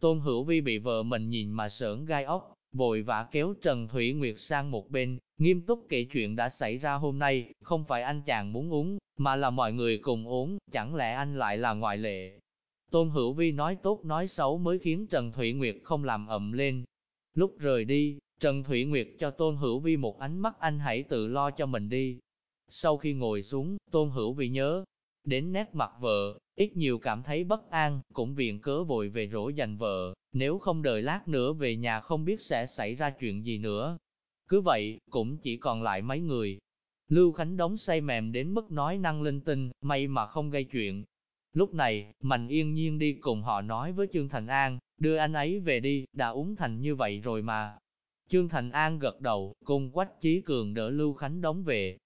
Tôn Hữu Vi bị vợ mình nhìn mà sởn gai ốc, vội vã kéo Trần Thủy Nguyệt sang một bên, nghiêm túc kể chuyện đã xảy ra hôm nay, không phải anh chàng muốn uống, mà là mọi người cùng uống, chẳng lẽ anh lại là ngoại lệ. Tôn Hữu Vi nói tốt nói xấu mới khiến Trần Thủy Nguyệt không làm ậm lên. Lúc rời đi, Trần Thủy Nguyệt cho Tôn Hữu Vi một ánh mắt anh hãy tự lo cho mình đi, sau khi ngồi xuống, Tôn Hữu vì nhớ đến nét mặt vợ, ít nhiều cảm thấy bất an, cũng viện cớ vội về rỗ dành vợ, nếu không đợi lát nữa về nhà không biết sẽ xảy ra chuyện gì nữa. Cứ vậy, cũng chỉ còn lại mấy người. Lưu Khánh đóng say mềm đến mức nói năng linh tinh, may mà không gây chuyện. Lúc này, Mạnh yên nhiên đi cùng họ nói với Trương Thành An, đưa anh ấy về đi, đã uống thành như vậy rồi mà. Trương Thành An gật đầu, cùng Quách Chí Cường đỡ Lưu Khánh đóng về,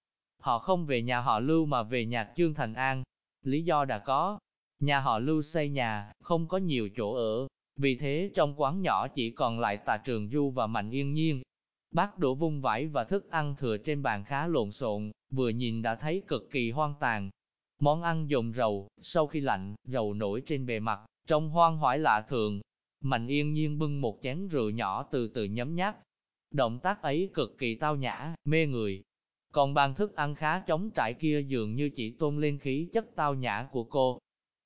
Họ không về nhà họ Lưu mà về nhà Trương Thành An. Lý do đã có, nhà họ Lưu xây nhà, không có nhiều chỗ ở. Vì thế trong quán nhỏ chỉ còn lại tà trường du và mạnh yên nhiên. Bác đổ vung vải và thức ăn thừa trên bàn khá lộn xộn, vừa nhìn đã thấy cực kỳ hoang tàn. Món ăn dồn rầu, sau khi lạnh, dầu nổi trên bề mặt, trông hoang hoải lạ thường. Mạnh yên nhiên bưng một chén rượu nhỏ từ từ nhấm nháp. Động tác ấy cực kỳ tao nhã, mê người, còn bàn thức ăn khá trống trải kia dường như chỉ tôn lên khí chất tao nhã của cô.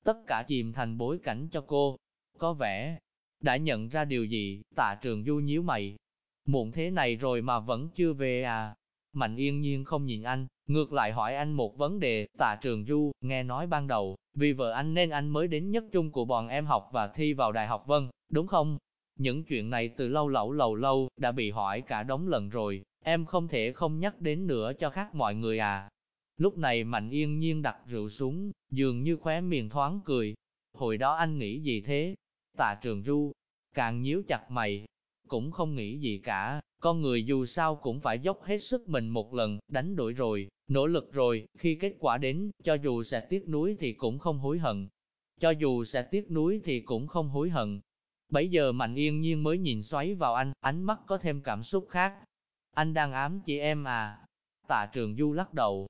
Tất cả chìm thành bối cảnh cho cô. Có vẻ, đã nhận ra điều gì, tạ trường du nhíu mày. Muộn thế này rồi mà vẫn chưa về à? Mạnh yên nhiên không nhìn anh, ngược lại hỏi anh một vấn đề, tạ trường du, nghe nói ban đầu, vì vợ anh nên anh mới đến nhất trung của bọn em học và thi vào đại học vân, đúng không? Những chuyện này từ lâu lâu lâu lâu, đã bị hỏi cả đống lần rồi, Em không thể không nhắc đến nữa cho khác mọi người à. Lúc này Mạnh yên nhiên đặt rượu xuống, dường như khóe miệng thoáng cười. Hồi đó anh nghĩ gì thế? Tạ trường ru, càng nhíu chặt mày. Cũng không nghĩ gì cả, con người dù sao cũng phải dốc hết sức mình một lần, đánh đổi rồi, nỗ lực rồi, khi kết quả đến, cho dù sẽ tiếc nuối thì cũng không hối hận. Cho dù sẽ tiếc nuối thì cũng không hối hận. Bấy giờ Mạnh Yên Nhiên mới nhìn xoáy vào anh, ánh mắt có thêm cảm xúc khác, anh đang ám chỉ em à? Tạ trường du lắc đầu.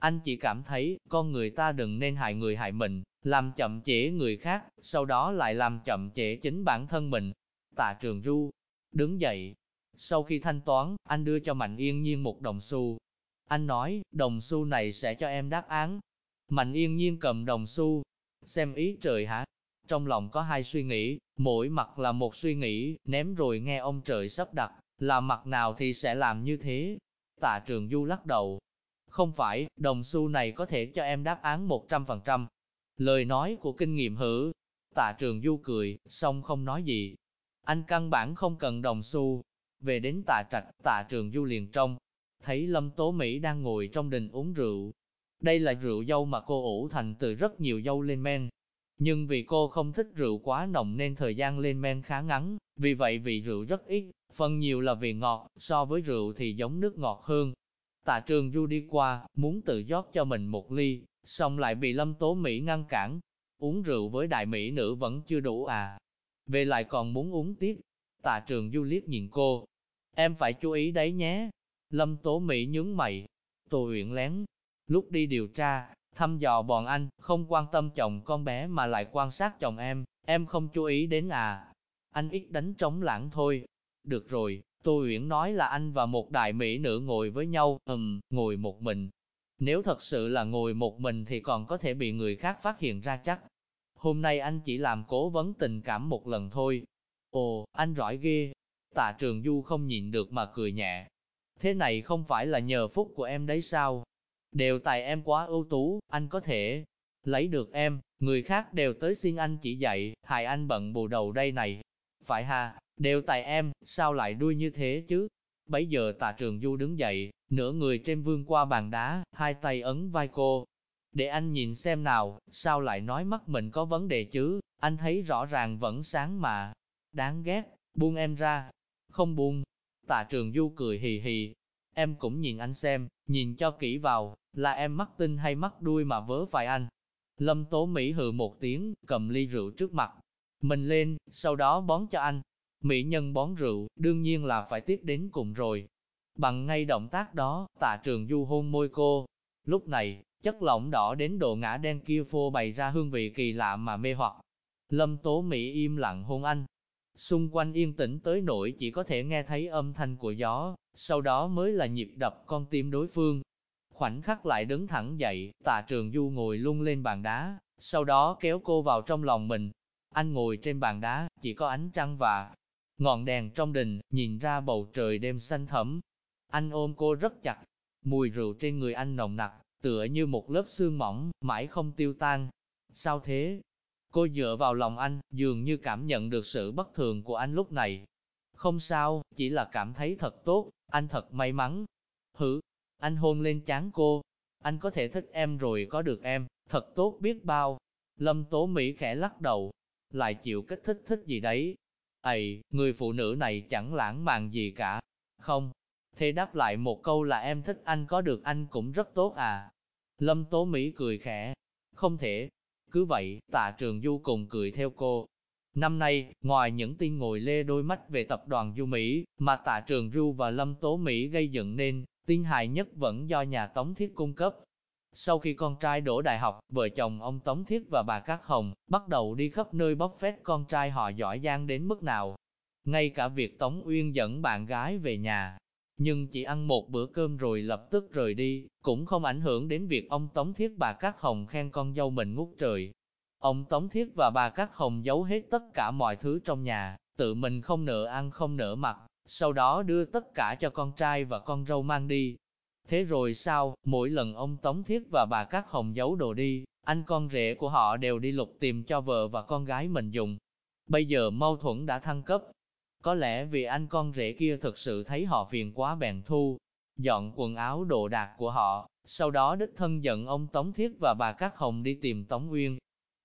Anh chỉ cảm thấy, con người ta đừng nên hại người hại mình, làm chậm trễ người khác, sau đó lại làm chậm trễ chính bản thân mình. Tạ trường du, đứng dậy. Sau khi thanh toán, anh đưa cho Mạnh Yên Nhiên một đồng xu. Anh nói, đồng xu này sẽ cho em đáp án. Mạnh Yên Nhiên cầm đồng xu. Xem ý trời hả? Trong lòng có hai suy nghĩ, mỗi mặt là một suy nghĩ, ném rồi nghe ông trời sắp đặt, là mặt nào thì sẽ làm như thế. Tạ trường du lắc đầu. Không phải, đồng xu này có thể cho em đáp án 100%. Lời nói của kinh nghiệm hử. Tạ trường du cười, xong không nói gì. anh căn bản không cần đồng xu. Về đến tạ trạch, tạ trường du liền trong, thấy Lâm Tố Mỹ đang ngồi trong đình uống rượu. Đây là rượu dâu mà cô ủ thành từ rất nhiều dâu lên men. Nhưng vì cô không thích rượu quá nồng nên thời gian lên men khá ngắn, vì vậy vị rượu rất ít, phần nhiều là vị ngọt, so với rượu thì giống nước ngọt hơn. Tạ trường du đi qua, muốn tự rót cho mình một ly, xong lại bị Lâm Tố Mỹ ngăn cản. Uống rượu với đại mỹ nữ vẫn chưa đủ à. Về lại còn muốn uống tiếp. Tạ trường du liếc nhìn cô. Em phải chú ý đấy nhé. Lâm Tố Mỹ nhướng mày. Tô Uyển lén. Lúc đi điều tra, thăm dò bọn anh, không quan tâm chồng con bé mà lại quan sát chồng em, em không chú ý đến à. Anh ít đánh trống lãng thôi. Được rồi, Tô Uyển nói là anh và một đại mỹ nữ ngồi với nhau, ừm, ngồi một mình. Nếu thật sự là ngồi một mình thì còn có thể bị người khác phát hiện ra chắc. Hôm nay anh chỉ làm cố vấn tình cảm một lần thôi. Ồ, anh giỏi ghê. Tạ trường du không nhìn được mà cười nhẹ. Thế này không phải là nhờ phúc của em đấy sao? Đều tại em quá ưu tú, anh có thể lấy được em, người khác đều tới xin anh chỉ dạy, hại anh bận bù đầu đây này. Phải ha, đều tại em, sao lại đuôi như thế chứ? Bấy giờ tạ trường du đứng dậy, nửa người trên vương qua bàn đá, hai tay ấn vai cô. Để anh nhìn xem nào, sao lại nói mắt mình có vấn đề chứ, anh thấy rõ ràng vẫn sáng mà. Đáng ghét, buông em ra. Không buông. Tạ trường du cười hì hì. Em cũng nhìn anh xem, nhìn cho kỹ vào, là em mắt tinh hay mắt đuôi mà vớ phải anh. Lâm Tố Mỹ hừ một tiếng, cầm ly rượu trước mặt. Mình lên, sau đó bón cho anh. Mỹ nhân bón rượu, đương nhiên là phải tiếp đến cùng rồi. Bằng ngay động tác đó, tạ trường du hôn môi cô. Lúc này, chất lỏng đỏ đến độ ngã đen kia phô bày ra hương vị kỳ lạ mà mê hoặc. Lâm Tố Mỹ im lặng hôn anh. Xung quanh yên tĩnh tới nỗi chỉ có thể nghe thấy âm thanh của gió, sau đó mới là nhịp đập con tim đối phương. Khoảnh khắc lại đứng thẳng dậy, tạ trường du ngồi lung lên bàn đá, sau đó kéo cô vào trong lòng mình. Anh ngồi trên bàn đá, chỉ có ánh trăng và ngọn đèn trong đình, nhìn ra bầu trời đêm xanh thẫm. Anh ôm cô rất chặt, mùi rượu trên người anh nồng nặc, tựa như một lớp xương mỏng, mãi không tiêu tan. Sao thế? Cô dựa vào lòng anh, dường như cảm nhận được sự bất thường của anh lúc này. Không sao, chỉ là cảm thấy thật tốt, anh thật may mắn. Hử, anh hôn lên chán cô. Anh có thể thích em rồi có được em, thật tốt biết bao. Lâm Tố Mỹ khẽ lắc đầu, lại chịu kích thích thích gì đấy. Ây, người phụ nữ này chẳng lãng mạn gì cả. Không, thế đáp lại một câu là em thích anh có được anh cũng rất tốt à. Lâm Tố Mỹ cười khẽ. Không thể. Cứ vậy, tạ trường du cùng cười theo cô. Năm nay, ngoài những tin ngồi lê đôi mắt về tập đoàn Du Mỹ, mà tạ trường du và Lâm Tố Mỹ gây dựng nên, tin hài nhất vẫn do nhà Tống Thiết cung cấp. Sau khi con trai đổ đại học, vợ chồng ông Tống Thiết và bà Cát Hồng bắt đầu đi khắp nơi bóc phét con trai họ giỏi giang đến mức nào. Ngay cả việc Tống Uyên dẫn bạn gái về nhà, nhưng chỉ ăn một bữa cơm rồi lập tức rời đi, cũng không ảnh hưởng đến việc ông Tống Thiết bà Cát Hồng khen con dâu mình ngút trời. Ông Tống Thiết và bà Cát Hồng giấu hết tất cả mọi thứ trong nhà, tự mình không nợ ăn không nợ mặc, sau đó đưa tất cả cho con trai và con dâu mang đi. Thế rồi sao, mỗi lần ông Tống Thiết và bà Cát Hồng giấu đồ đi, anh con rể của họ đều đi lục tìm cho vợ và con gái mình dùng. Bây giờ mâu thuẫn đã thăng cấp, có lẽ vì anh con rể kia thực sự thấy họ phiền quá bèn thu, dọn quần áo đồ đạc của họ, sau đó đích thân giận ông Tống Thiết và bà Cát Hồng đi tìm Tống Uyên.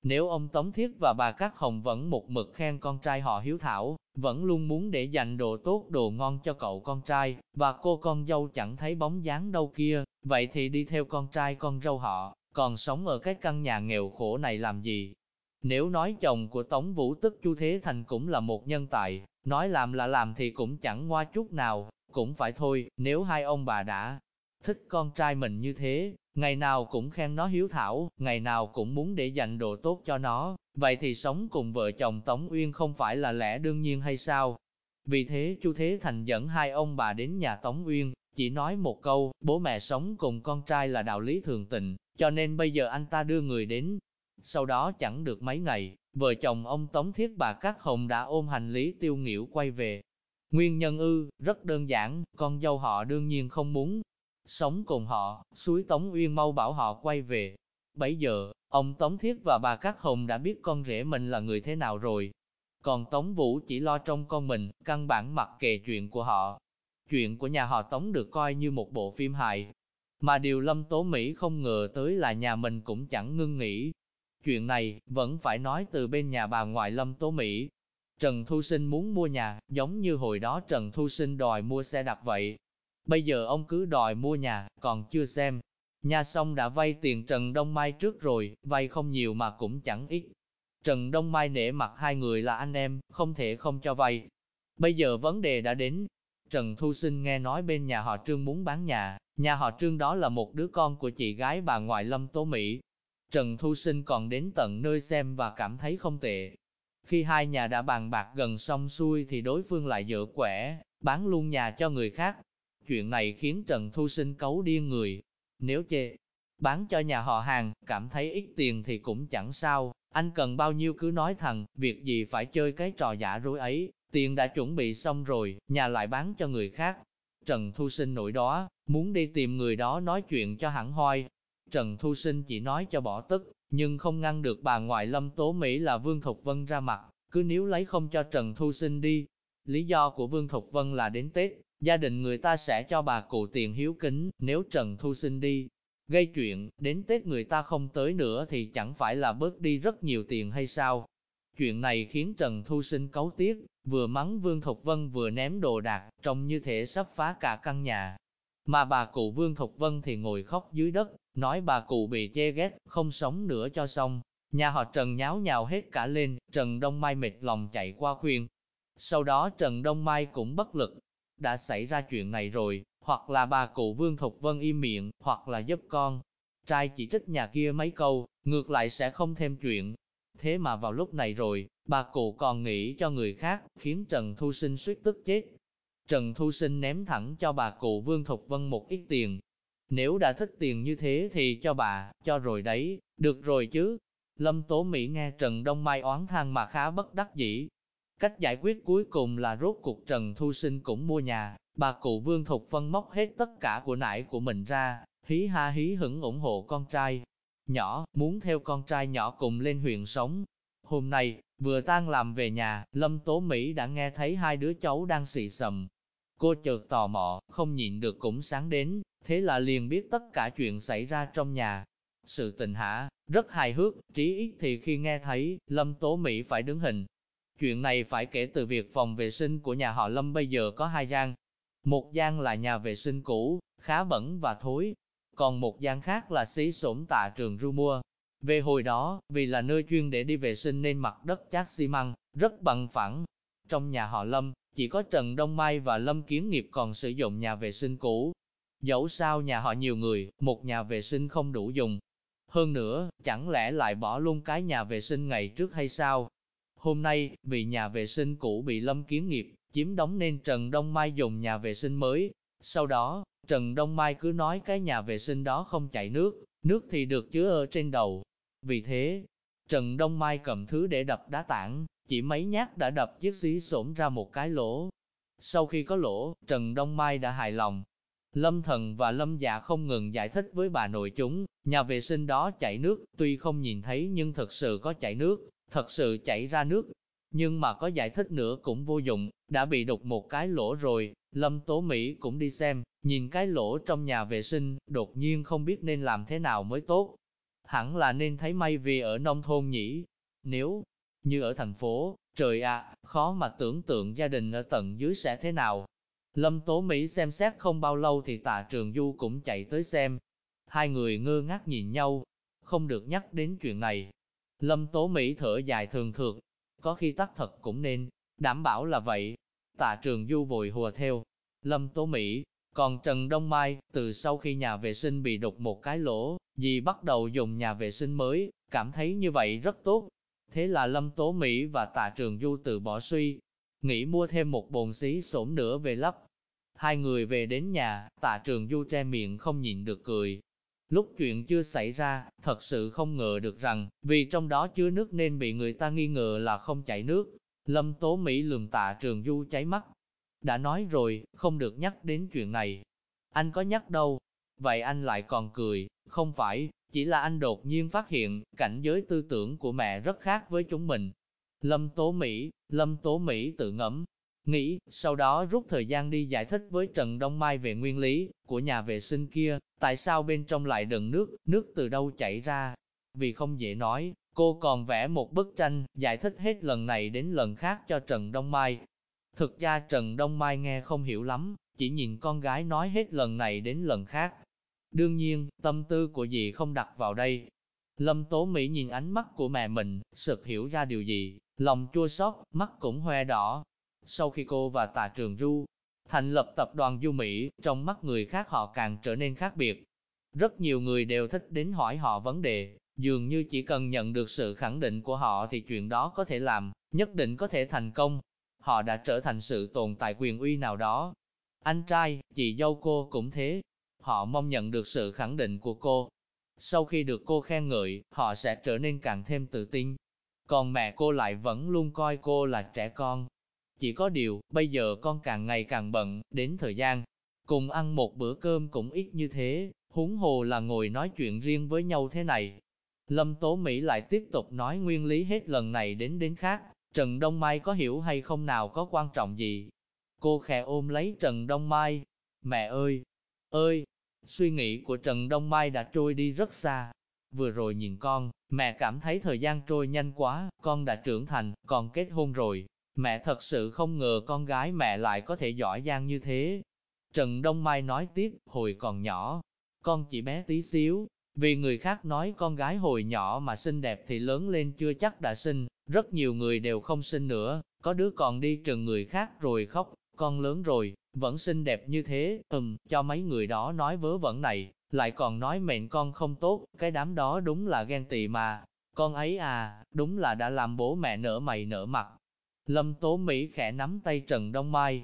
Nếu ông Tống Thiết và bà Cát Hồng vẫn một mực khen con trai họ hiếu thảo, vẫn luôn muốn để dành đồ tốt đồ ngon cho cậu con trai, và cô con dâu chẳng thấy bóng dáng đâu kia, vậy thì đi theo con trai con dâu họ, còn sống ở cái căn nhà nghèo khổ này làm gì? Nếu nói chồng của Tống Vũ tức Chu Thế Thành cũng là một nhân tài, nói làm là làm thì cũng chẳng ngoa chút nào, cũng phải thôi, nếu hai ông bà đã thích con trai mình như thế, ngày nào cũng khen nó hiếu thảo, ngày nào cũng muốn để dành đồ tốt cho nó, vậy thì sống cùng vợ chồng Tống Uyên không phải là lẽ đương nhiên hay sao? Vì thế Chu Thế Thành dẫn hai ông bà đến nhà Tống Uyên, chỉ nói một câu, bố mẹ sống cùng con trai là đạo lý thường tình, cho nên bây giờ anh ta đưa người đến, sau đó chẳng được mấy ngày, vợ chồng ông Tống Thiết bà Cát Hồng đã ôm hành lý tiêu nghỉu quay về. Nguyên nhân ư, rất đơn giản, con dâu họ đương nhiên không muốn sống cùng họ, suối Tống Uyên mau bảo họ quay về. Bấy giờ, ông Tống Thiết và bà Cát Hồng đã biết con rể mình là người thế nào rồi. Còn Tống Vũ chỉ lo trong con mình, căn bản mặc kệ chuyện của họ. Chuyện của nhà họ Tống được coi như một bộ phim hài. Mà điều Lâm Tố Mỹ không ngờ tới là nhà mình cũng chẳng ngưng nghỉ. Chuyện này, vẫn phải nói từ bên nhà bà ngoại Lâm Tố Mỹ. Trần Thu Sinh muốn mua nhà, giống như hồi đó Trần Thu Sinh đòi mua xe đạp vậy. Bây giờ ông cứ đòi mua nhà, còn chưa xem. Nhà xong đã vay tiền Trần Đông Mai trước rồi, vay không nhiều mà cũng chẳng ít. Trần Đông Mai nể mặt hai người là anh em, không thể không cho vay. Bây giờ vấn đề đã đến. Trần Thu Sinh nghe nói bên nhà họ Trương muốn bán nhà, nhà họ Trương đó là một đứa con của chị gái bà ngoại Lâm Tố Mỹ. Trần Thu Sinh còn đến tận nơi xem và cảm thấy không tệ. Khi hai nhà đã bàn bạc gần xong xuôi thì đối phương lại dựa quẻ, bán luôn nhà cho người khác. Chuyện này khiến Trần Thu Sinh cấu điên người. Nếu chê, bán cho nhà họ hàng, cảm thấy ít tiền thì cũng chẳng sao, anh cần bao nhiêu cứ nói thằng. việc gì phải chơi cái trò giả rối ấy, tiền đã chuẩn bị xong rồi, nhà lại bán cho người khác. Trần Thu Sinh nổi đó, muốn đi tìm người đó nói chuyện cho hẳn hoi. Trần Thu Sinh chỉ nói cho bỏ tức, nhưng không ngăn được bà ngoại Lâm Tố Mỹ là Vương Thục Vân ra mặt, cứ nếu lấy không cho Trần Thu Sinh đi. Lý do của Vương Thục Vân là đến Tết, gia đình người ta sẽ cho bà cụ tiền hiếu kính, nếu Trần Thu Sinh đi, gây chuyện, đến Tết người ta không tới nữa thì chẳng phải là bớt đi rất nhiều tiền hay sao? Chuyện này khiến Trần Thu Sinh cấu tiếc, vừa mắng Vương Thục Vân vừa ném đồ đạc, trông như thể sắp phá cả căn nhà. Mà bà cụ Vương Thục Vân thì ngồi khóc dưới đất, nói bà cụ bị chê ghét, không sống nữa cho xong. Nhà họ Trần nháo nhào hết cả lên, Trần Đông Mai mệt lòng chạy qua khuyên. Sau đó Trần Đông Mai cũng bất lực. Đã xảy ra chuyện này rồi, hoặc là bà cụ Vương Thục Vân im miệng, hoặc là giúp con. Trai chỉ trích nhà kia mấy câu, ngược lại sẽ không thêm chuyện. Thế mà vào lúc này rồi, bà cụ còn nghĩ cho người khác, khiến Trần Thu Sinh suýt tức chết. Trần Thu Sinh ném thẳng cho bà cụ Vương Thục Vân một ít tiền. Nếu đã thích tiền như thế thì cho bà, cho rồi đấy, được rồi chứ. Lâm Tố Mỹ nghe Trần Đông Mai oán than mà khá bất đắc dĩ. Cách giải quyết cuối cùng là rốt cuộc Trần Thu Sinh cũng mua nhà, Bà cụ Vương Thục phân móc hết tất cả của nải của mình ra, hí ha hí hững ủng hộ con trai. Nhỏ, muốn theo con trai nhỏ cùng lên huyện sống. Hôm nay, vừa tan làm về nhà, Lâm Tố Mỹ đã nghe thấy hai đứa cháu đang xì sầm. Cô chợt tò mò, không nhịn được cũng sáng đến, thế là liền biết tất cả chuyện xảy ra trong nhà. Sự tình hả, rất hài hước, trí ít thì khi nghe thấy, Lâm Tố Mỹ phải đứng hình. Chuyện này phải kể từ việc phòng vệ sinh của nhà họ Lâm bây giờ có hai gian, một gian là nhà vệ sinh cũ, khá bẩn và thối, còn một gian khác là xí sổm tạ trường ru mua. Về hồi đó, vì là nơi chuyên để đi vệ sinh nên mặt đất chát xi măng, rất bằng phẳng. Trong nhà họ Lâm, chỉ có Trần Đông Mai và Lâm Kiến Nghiệp còn sử dụng nhà vệ sinh cũ. Dẫu sao nhà họ nhiều người, một nhà vệ sinh không đủ dùng. Hơn nữa, chẳng lẽ lại bỏ luôn cái nhà vệ sinh ngày trước hay sao? Hôm nay, vì nhà vệ sinh cũ bị Lâm Kiến Nghiệp chiếm đóng nên Trần Đông Mai dùng nhà vệ sinh mới. Sau đó, Trần Đông Mai cứ nói cái nhà vệ sinh đó không chảy nước, nước thì được chứa ở trên đầu. Vì thế, Trần Đông Mai cầm thứ để đập đá tảng, chỉ mấy nhát đã đập chiếc xí xổm ra một cái lỗ. Sau khi có lỗ, Trần Đông Mai đã hài lòng. Lâm Thần và Lâm Dạ không ngừng giải thích với bà nội chúng, nhà vệ sinh đó chảy nước, tuy không nhìn thấy nhưng thật sự có chảy nước, thật sự chảy ra nước, nhưng mà có giải thích nữa cũng vô dụng, đã bị đục một cái lỗ rồi, Lâm Tố Mỹ cũng đi xem, nhìn cái lỗ trong nhà vệ sinh, đột nhiên không biết nên làm thế nào mới tốt. Hẳn là nên thấy may vì ở nông thôn nhỉ, nếu như ở thành phố, trời ạ, khó mà tưởng tượng gia đình ở tận dưới sẽ thế nào. Lâm Tố Mỹ xem xét không bao lâu thì tạ trường Du cũng chạy tới xem. Hai người ngơ ngác nhìn nhau, không được nhắc đến chuyện này. Lâm Tố Mỹ thở dài thường thượt, có khi tắt thật cũng nên, đảm bảo là vậy. Tạ trường du vội hùa theo, Lâm Tố Mỹ, còn Trần Đông Mai, từ sau khi nhà vệ sinh bị đục một cái lỗ, dì bắt đầu dùng nhà vệ sinh mới, cảm thấy như vậy rất tốt. Thế là Lâm Tố Mỹ và Tạ Trường Du từ bỏ suy, nghĩ mua thêm một bồn xí xổm nữa về lắp. Hai người về đến nhà, Tạ Trường Du che miệng không nhịn được cười, Lúc chuyện chưa xảy ra, thật sự không ngờ được rằng, vì trong đó chứa nước nên bị người ta nghi ngờ là không chảy nước. Lâm Tố Mỹ lườm tạ trường du cháy mắt. Đã nói rồi, không được nhắc đến chuyện này. Anh có nhắc đâu. Vậy anh lại còn cười, không phải, chỉ là anh đột nhiên phát hiện, cảnh giới tư tưởng của mẹ rất khác với chúng mình. Lâm Tố Mỹ, Lâm Tố Mỹ tự ngẫm, nghĩ, sau đó rút thời gian đi giải thích với Trần Đông Mai về nguyên lý của nhà vệ sinh kia, tại sao bên trong lại đựng nước, nước từ đâu chảy ra. Vì không dễ nói, cô còn vẽ một bức tranh, giải thích hết lần này đến lần khác cho Trần Đông Mai. Thực ra Trần Đông Mai nghe không hiểu lắm, chỉ nhìn con gái nói hết lần này đến lần khác. Đương nhiên, tâm tư của dì không đặt vào đây. Lâm Tố Mỹ nhìn ánh mắt của mẹ mình, sực hiểu ra điều gì, lòng chua xót, mắt cũng hoe đỏ. Sau khi cô và Tạ Trường Du thành lập tập đoàn Du Mỹ, trong mắt người khác họ càng trở nên khác biệt. Rất nhiều người đều thích đến hỏi họ vấn đề, dường như chỉ cần nhận được sự khẳng định của họ thì chuyện đó có thể làm, nhất định có thể thành công. Họ đã trở thành sự tồn tại quyền uy nào đó. Anh trai, chị dâu cô cũng thế. Họ mong nhận được sự khẳng định của cô. Sau khi được cô khen ngợi, họ sẽ trở nên càng thêm tự tin. Còn mẹ cô lại vẫn luôn coi cô là trẻ con. Chỉ có điều, bây giờ con càng ngày càng bận, đến thời gian, cùng ăn một bữa cơm cũng ít như thế, huống hồ là ngồi nói chuyện riêng với nhau thế này. Lâm Tố Mỹ lại tiếp tục nói nguyên lý hết lần này đến đến khác, Trần Đông Mai có hiểu hay không nào có quan trọng gì. Cô khẽ ôm lấy Trần Đông Mai, mẹ ơi, ơi, suy nghĩ của Trần Đông Mai đã trôi đi rất xa. Vừa rồi nhìn con, mẹ cảm thấy thời gian trôi nhanh quá, con đã trưởng thành, con kết hôn rồi. Mẹ thật sự không ngờ con gái mẹ lại có thể giỏi giang như thế. Trần Đông Mai nói tiếp, hồi còn nhỏ, con chỉ bé tí xíu, vì người khác nói con gái hồi nhỏ mà xinh đẹp thì lớn lên chưa chắc đã xinh, rất nhiều người đều không sinh nữa, có đứa còn đi trần người khác rồi khóc, con lớn rồi, vẫn xinh đẹp như thế, ừm, cho mấy người đó nói vớ vẩn này, lại còn nói mệnh con không tốt, cái đám đó đúng là ghen tị mà, con ấy à, đúng là đã làm bố mẹ nở mày nở mặt. Lâm Tố Mỹ khẽ nắm tay Trần Đông Mai,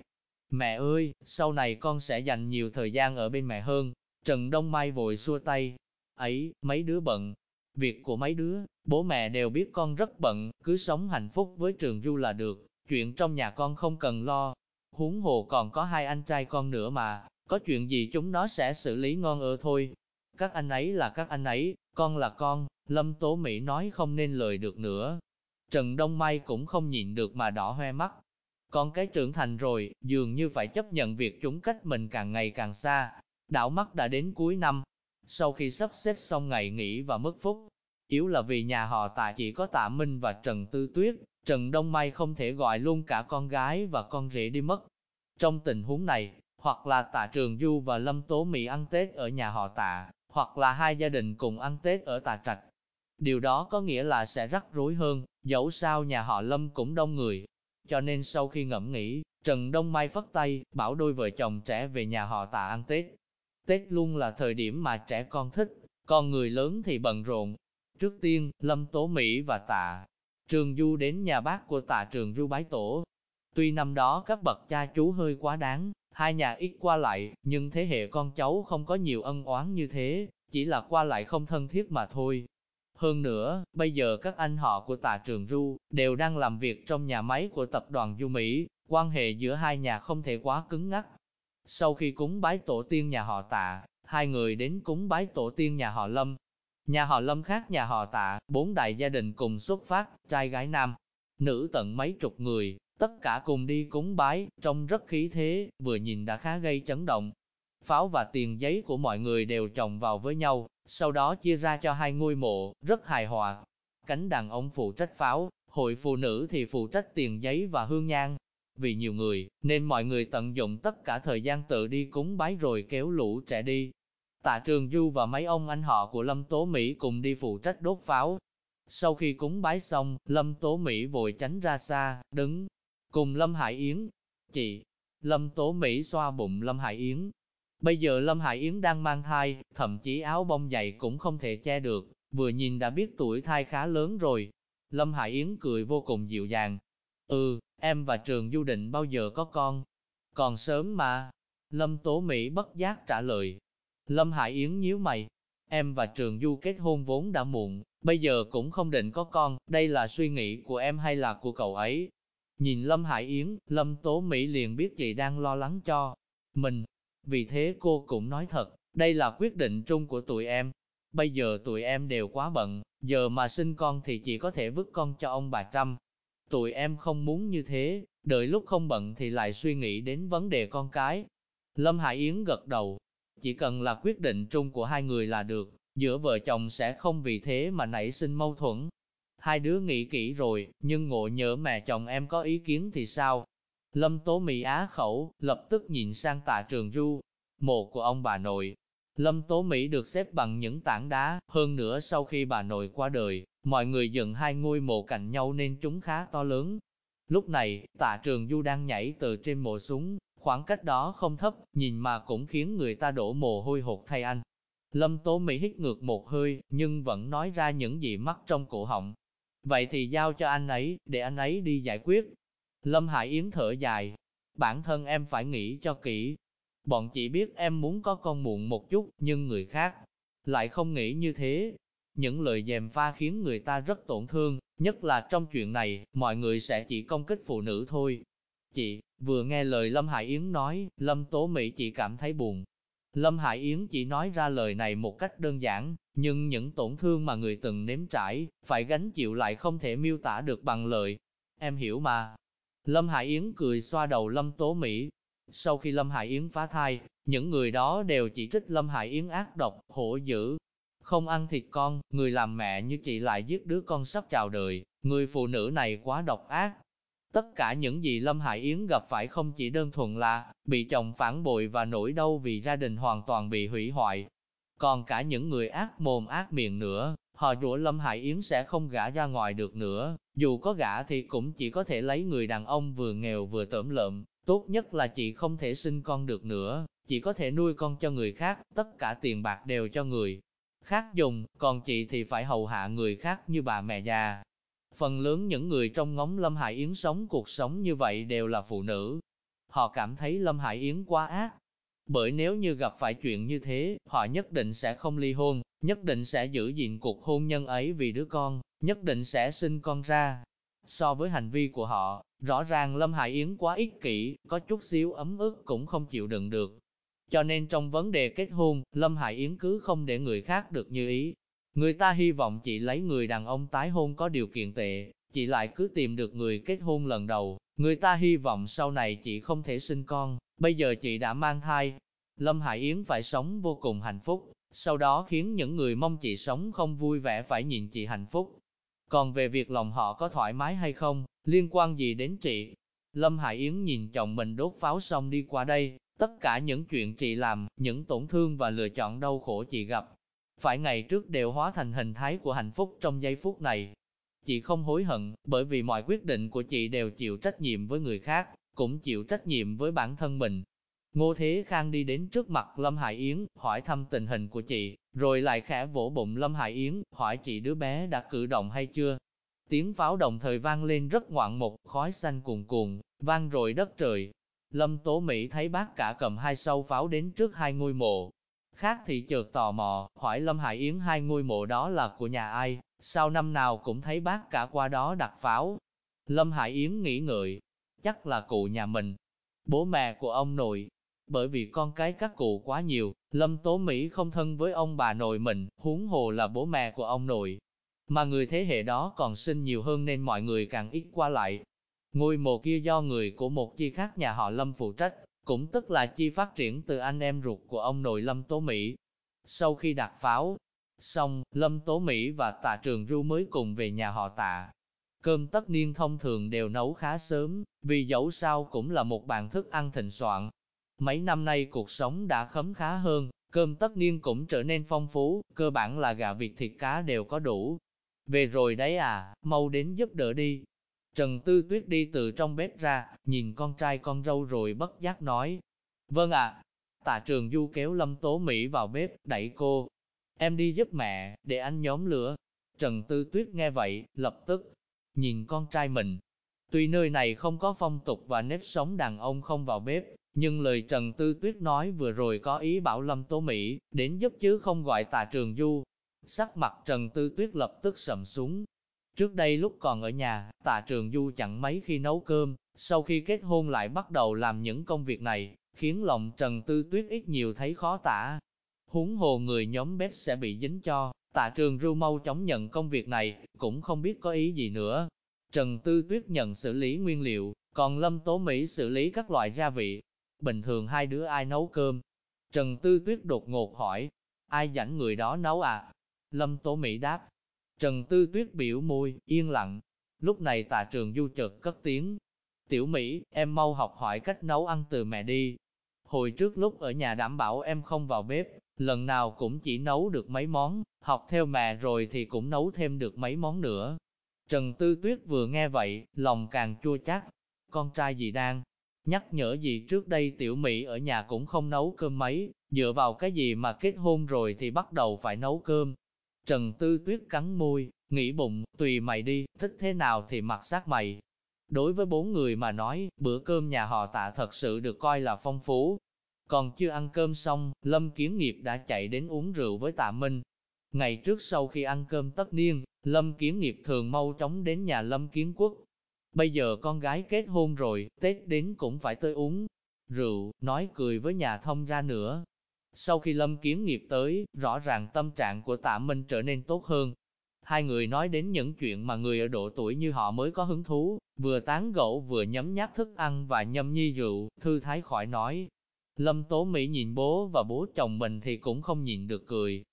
mẹ ơi, sau này con sẽ dành nhiều thời gian ở bên mẹ hơn, Trần Đông Mai vội xua tay, ấy, mấy đứa bận, việc của mấy đứa, bố mẹ đều biết con rất bận, cứ sống hạnh phúc với Trường Du là được, chuyện trong nhà con không cần lo, huống hồ còn có hai anh trai con nữa mà, có chuyện gì chúng nó sẽ xử lý ngon ơ thôi. Các anh ấy là các anh ấy, con là con, Lâm Tố Mỹ nói không nên lời được nữa. Trần Đông Mai cũng không nhịn được mà đỏ hoe mắt. Con cái trưởng thành rồi, dường như phải chấp nhận việc chúng cách mình càng ngày càng xa. Đảo mắt đã đến cuối năm. Sau khi sắp xếp xong ngày nghỉ và mất phúc, yếu là vì nhà họ tạ chỉ có tạ Minh và Trần Tư Tuyết, Trần Đông Mai không thể gọi luôn cả con gái và con rể đi mất. Trong tình huống này, hoặc là tạ Trường Du và Lâm Tố Mỹ ăn Tết ở nhà họ tạ, hoặc là hai gia đình cùng ăn Tết ở tạ trạch. Điều đó có nghĩa là sẽ rắc rối hơn, dẫu sao nhà họ Lâm cũng đông người. Cho nên sau khi ngẫm nghĩ, Trần Đông Mai phất tay, bảo đôi vợ chồng trẻ về nhà họ tạ ăn Tết. Tết luôn là thời điểm mà trẻ con thích, còn người lớn thì bận rộn. Trước tiên, Lâm Tố Mỹ và tạ Trường Du đến nhà bác của tạ Trường Du bái tổ. Tuy năm đó các bậc cha chú hơi quá đáng, hai nhà ít qua lại, nhưng thế hệ con cháu không có nhiều ân oán như thế, chỉ là qua lại không thân thiết mà thôi. Hơn nữa, bây giờ các anh họ của tạ Trường Du đều đang làm việc trong nhà máy của tập đoàn Du Mỹ, quan hệ giữa hai nhà không thể quá cứng ngắc. Sau khi cúng bái tổ tiên nhà họ tạ, hai người đến cúng bái tổ tiên nhà họ Lâm, Nhà họ Lâm khác nhà họ Tạ, bốn đại gia đình cùng xuất phát, trai gái nam, nữ tận mấy chục người, tất cả cùng đi cúng bái, trông rất khí thế, vừa nhìn đã khá gây chấn động. Pháo và tiền giấy của mọi người đều chồng vào với nhau, sau đó chia ra cho hai ngôi mộ, rất hài hòa. Cánh đàn ông phụ trách pháo, hội phụ nữ thì phụ trách tiền giấy và hương nhang. Vì nhiều người, nên mọi người tận dụng tất cả thời gian tự đi cúng bái rồi kéo lũ trẻ đi, Tạ Trường Du và mấy ông anh họ của Lâm Tố Mỹ cùng đi phụ trách đốt pháo. Sau khi cúng bái xong, Lâm Tố Mỹ vội tránh ra xa, đứng cùng Lâm Hải Yến. Chị, Lâm Tố Mỹ xoa bụng Lâm Hải Yến. Bây giờ Lâm Hải Yến đang mang thai, thậm chí áo bông dày cũng không thể che được, vừa nhìn đã biết tuổi thai khá lớn rồi. Lâm Hải Yến cười vô cùng dịu dàng. Ừ, em và Trường Du định bao giờ có con? Còn sớm mà. Lâm Tố Mỹ bất giác trả lời, Lâm Hải Yến nhíu mày, em và Trường Du kết hôn vốn đã muộn, bây giờ cũng không định có con, đây là suy nghĩ của em hay là của cậu ấy? Nhìn Lâm Hải Yến, Lâm Tố Mỹ liền biết chị đang lo lắng cho mình. Vì thế cô cũng nói thật, đây là quyết định chung của tụi em. Bây giờ tụi em đều quá bận, giờ mà sinh con thì chỉ có thể vứt con cho ông bà Trâm. Tụi em không muốn như thế, đợi lúc không bận thì lại suy nghĩ đến vấn đề con cái. Lâm Hải Yến gật đầu, chỉ cần là quyết định chung của hai người là được, giữa vợ chồng sẽ không vì thế mà nảy sinh mâu thuẫn. Hai đứa nghĩ kỹ rồi, nhưng ngộ nhớ mẹ chồng em có ý kiến thì sao? Lâm Tố Mỹ á khẩu, lập tức nhìn sang tạ trường du, mộ của ông bà nội. Lâm Tố Mỹ được xếp bằng những tảng đá, hơn nữa sau khi bà nội qua đời, mọi người dựng hai ngôi mộ cạnh nhau nên chúng khá to lớn. Lúc này, tạ trường du đang nhảy từ trên mộ xuống, khoảng cách đó không thấp, nhìn mà cũng khiến người ta đổ mồ hôi hột thay anh. Lâm Tố Mỹ hít ngược một hơi, nhưng vẫn nói ra những gì mắc trong cổ họng. Vậy thì giao cho anh ấy, để anh ấy đi giải quyết. Lâm Hải Yến thở dài. Bản thân em phải nghĩ cho kỹ. Bọn chị biết em muốn có con muộn một chút, nhưng người khác lại không nghĩ như thế. Những lời dèm pha khiến người ta rất tổn thương, nhất là trong chuyện này, mọi người sẽ chỉ công kích phụ nữ thôi. Chị, vừa nghe lời Lâm Hải Yến nói, Lâm Tố Mỹ chỉ cảm thấy buồn, Lâm Hải Yến chỉ nói ra lời này một cách đơn giản, nhưng những tổn thương mà người từng nếm trải, phải gánh chịu lại không thể miêu tả được bằng lời. Em hiểu mà. Lâm Hải Yến cười xoa đầu Lâm Tố Mỹ. Sau khi Lâm Hải Yến phá thai, những người đó đều chỉ trích Lâm Hải Yến ác độc, hổ dữ. Không ăn thịt con, người làm mẹ như chị lại giết đứa con sắp chào đời, người phụ nữ này quá độc ác, Tất cả những gì Lâm Hải Yến gặp phải không chỉ đơn thuần là bị chồng phản bội và nỗi đau vì gia đình hoàn toàn bị hủy hoại. Còn cả những người ác mồm ác miệng nữa, họ rủa Lâm Hải Yến sẽ không gả ra ngoài được nữa, dù có gả thì cũng chỉ có thể lấy người đàn ông vừa nghèo vừa tởm lợm, tốt nhất là chị không thể sinh con được nữa, chỉ có thể nuôi con cho người khác, tất cả tiền bạc đều cho người khác dùng, còn chị thì phải hầu hạ người khác như bà mẹ già, Phần lớn những người trong ngóng Lâm Hải Yến sống cuộc sống như vậy đều là phụ nữ. Họ cảm thấy Lâm Hải Yến quá ác. Bởi nếu như gặp phải chuyện như thế, họ nhất định sẽ không ly hôn, nhất định sẽ giữ gìn cuộc hôn nhân ấy vì đứa con, nhất định sẽ sinh con ra. So với hành vi của họ, rõ ràng Lâm Hải Yến quá ích kỷ, có chút xíu ấm ức cũng không chịu đựng được. Cho nên trong vấn đề kết hôn, Lâm Hải Yến cứ không để người khác được như ý, Người ta hy vọng chị lấy người đàn ông tái hôn có điều kiện tệ, chị lại cứ tìm được người kết hôn lần đầu. Người ta hy vọng sau này chị không thể sinh con, bây giờ chị đã mang thai. Lâm Hải Yến phải sống vô cùng hạnh phúc, sau đó khiến những người mong chị sống không vui vẻ phải nhìn chị hạnh phúc. Còn về việc lòng họ có thoải mái hay không, liên quan gì đến chị? Lâm Hải Yến nhìn chồng mình đốt pháo xong đi qua đây, tất cả những chuyện chị làm, những tổn thương và lựa chọn đau khổ chị gặp, phải ngày trước đều hóa thành hình thái của hạnh phúc trong giây phút này. Chị không hối hận, bởi vì mọi quyết định của chị đều chịu trách nhiệm với người khác, cũng chịu trách nhiệm với bản thân mình. Ngô Thế Khang đi đến trước mặt Lâm Hải Yến, hỏi thăm tình hình của chị, rồi lại khẽ vỗ bụng Lâm Hải Yến, hỏi chị đứa bé đã cử động hay chưa. Tiếng pháo đồng thời vang lên rất ngoạn mục, khói xanh cuồn cuộn, vang rồi đất trời. Lâm Tố Mỹ thấy bác cả cầm hai sâu pháo đến trước hai ngôi mộ, Khác thì chợt tò mò, hỏi Lâm Hải Yến hai ngôi mộ đó là của nhà ai, sao năm nào cũng thấy bác cả qua đó đặt pháo. Lâm Hải Yến nghĩ ngợi, chắc là cụ nhà mình, bố mẹ của ông nội. Bởi vì con cái các cụ quá nhiều, Lâm Tố Mỹ không thân với ông bà nội mình, huống hồ là bố mẹ của ông nội. Mà người thế hệ đó còn sinh nhiều hơn nên mọi người càng ít qua lại. Ngôi mộ kia do người của một chi khác nhà họ Lâm phụ trách, cũng tức là chi phát triển từ anh em ruột của ông nội Lâm Tố Mỹ. Sau khi đặt pháo, xong, Lâm Tố Mỹ và tạ trường ru mới cùng về nhà họ tạ. Cơm tất niên thông thường đều nấu khá sớm, vì dẫu sao cũng là một bàn thức ăn thịnh soạn. Mấy năm nay cuộc sống đã khấm khá hơn, cơm tất niên cũng trở nên phong phú, cơ bản là gà vịt thịt cá đều có đủ. Về rồi đấy à, mau đến giúp đỡ đi, Trần Tư Tuyết đi từ trong bếp ra, nhìn con trai con râu rồi bất giác nói. Vâng ạ. Tạ trường du kéo Lâm Tố Mỹ vào bếp, đẩy cô. Em đi giúp mẹ, để anh nhóm lửa. Trần Tư Tuyết nghe vậy, lập tức nhìn con trai mình. Tuy nơi này không có phong tục và nếp sống đàn ông không vào bếp, nhưng lời Trần Tư Tuyết nói vừa rồi có ý bảo Lâm Tố Mỹ đến giúp chứ không gọi Tạ Trường Du. Sắc mặt Trần Tư Tuyết lập tức sầm xuống, Trước đây lúc còn ở nhà, tạ trường du chẳng mấy khi nấu cơm, sau khi kết hôn lại bắt đầu làm những công việc này, khiến lòng Trần Tư Tuyết ít nhiều thấy khó tả. Huống hồ người nhóm bếp sẽ bị dính cho, tạ trường ru mau chóng nhận công việc này, cũng không biết có ý gì nữa. Trần Tư Tuyết nhận xử lý nguyên liệu, còn Lâm Tố Mỹ xử lý các loại gia vị. Bình thường hai đứa ai nấu cơm? Trần Tư Tuyết đột ngột hỏi, ai dẫn người đó nấu à? Lâm Tố Mỹ đáp. Trần Tư Tuyết biểu môi, yên lặng. Lúc này tạ trường du chợt cất tiếng. Tiểu Mỹ, em mau học hỏi cách nấu ăn từ mẹ đi. Hồi trước lúc ở nhà đảm bảo em không vào bếp, lần nào cũng chỉ nấu được mấy món, học theo mẹ rồi thì cũng nấu thêm được mấy món nữa. Trần Tư Tuyết vừa nghe vậy, lòng càng chua chát. Con trai gì đang nhắc nhở gì trước đây tiểu Mỹ ở nhà cũng không nấu cơm mấy, dựa vào cái gì mà kết hôn rồi thì bắt đầu phải nấu cơm. Trần Tư Tuyết cắn môi, nghĩ bụng, tùy mày đi, thích thế nào thì mặc sát mày. Đối với bốn người mà nói, bữa cơm nhà họ tạ thật sự được coi là phong phú. Còn chưa ăn cơm xong, Lâm Kiến Nghiệp đã chạy đến uống rượu với tạ Minh. Ngày trước sau khi ăn cơm tất niên, Lâm Kiến Nghiệp thường mau chóng đến nhà Lâm Kiến Quốc. Bây giờ con gái kết hôn rồi, Tết đến cũng phải tới uống rượu, nói cười với nhà thông ra nữa. Sau khi Lâm Kiến Nghiệp tới, rõ ràng tâm trạng của Tạ Minh trở nên tốt hơn. Hai người nói đến những chuyện mà người ở độ tuổi như họ mới có hứng thú, vừa tán gẫu vừa nhấm nháp thức ăn và nhâm nhi rượu, thư thái khỏi nói. Lâm Tố Mỹ nhìn bố và bố chồng mình thì cũng không nhìn được cười.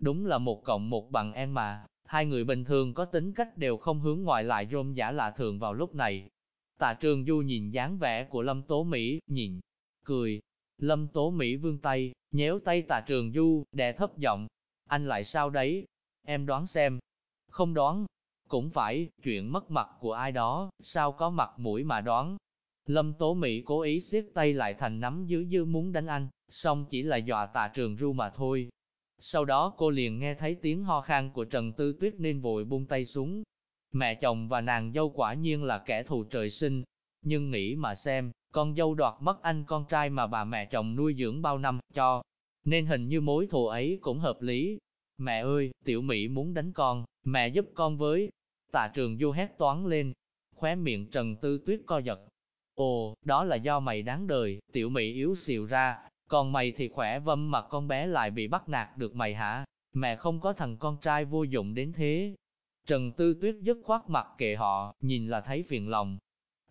Đúng là một cộng một bằng em mà, hai người bình thường có tính cách đều không hướng ngoại lại rôm giả lạ thường vào lúc này. Tạ Trường Du nhìn dáng vẻ của Lâm Tố Mỹ, nhìn, cười. Lâm Tố Mỹ vươn tay, nhéo tay Tạ Trường Du, đè thấp giọng. Anh lại sao đấy? Em đoán xem. Không đoán. Cũng phải, chuyện mất mặt của ai đó, sao có mặt mũi mà đoán. Lâm Tố Mỹ cố ý siết tay lại thành nắm dưới dư muốn đánh anh, xong chỉ là dọa Tạ Trường Du mà thôi. Sau đó cô liền nghe thấy tiếng ho khan của Trần Tư Tuyết nên vội buông tay xuống. Mẹ chồng và nàng dâu quả nhiên là kẻ thù trời sinh. Nhưng nghĩ mà xem, con dâu đoạt mất anh con trai mà bà mẹ chồng nuôi dưỡng bao năm, cho. Nên hình như mối thù ấy cũng hợp lý. Mẹ ơi, tiểu Mỹ muốn đánh con, mẹ giúp con với. Tạ trường du hét toán lên, khóe miệng Trần Tư Tuyết co giật. Ồ, đó là do mày đáng đời, tiểu Mỹ yếu xìu ra, còn mày thì khỏe vâm mà con bé lại bị bắt nạt được mày hả? Mẹ không có thằng con trai vô dụng đến thế. Trần Tư Tuyết dứt khoát mặt kệ họ, nhìn là thấy phiền lòng.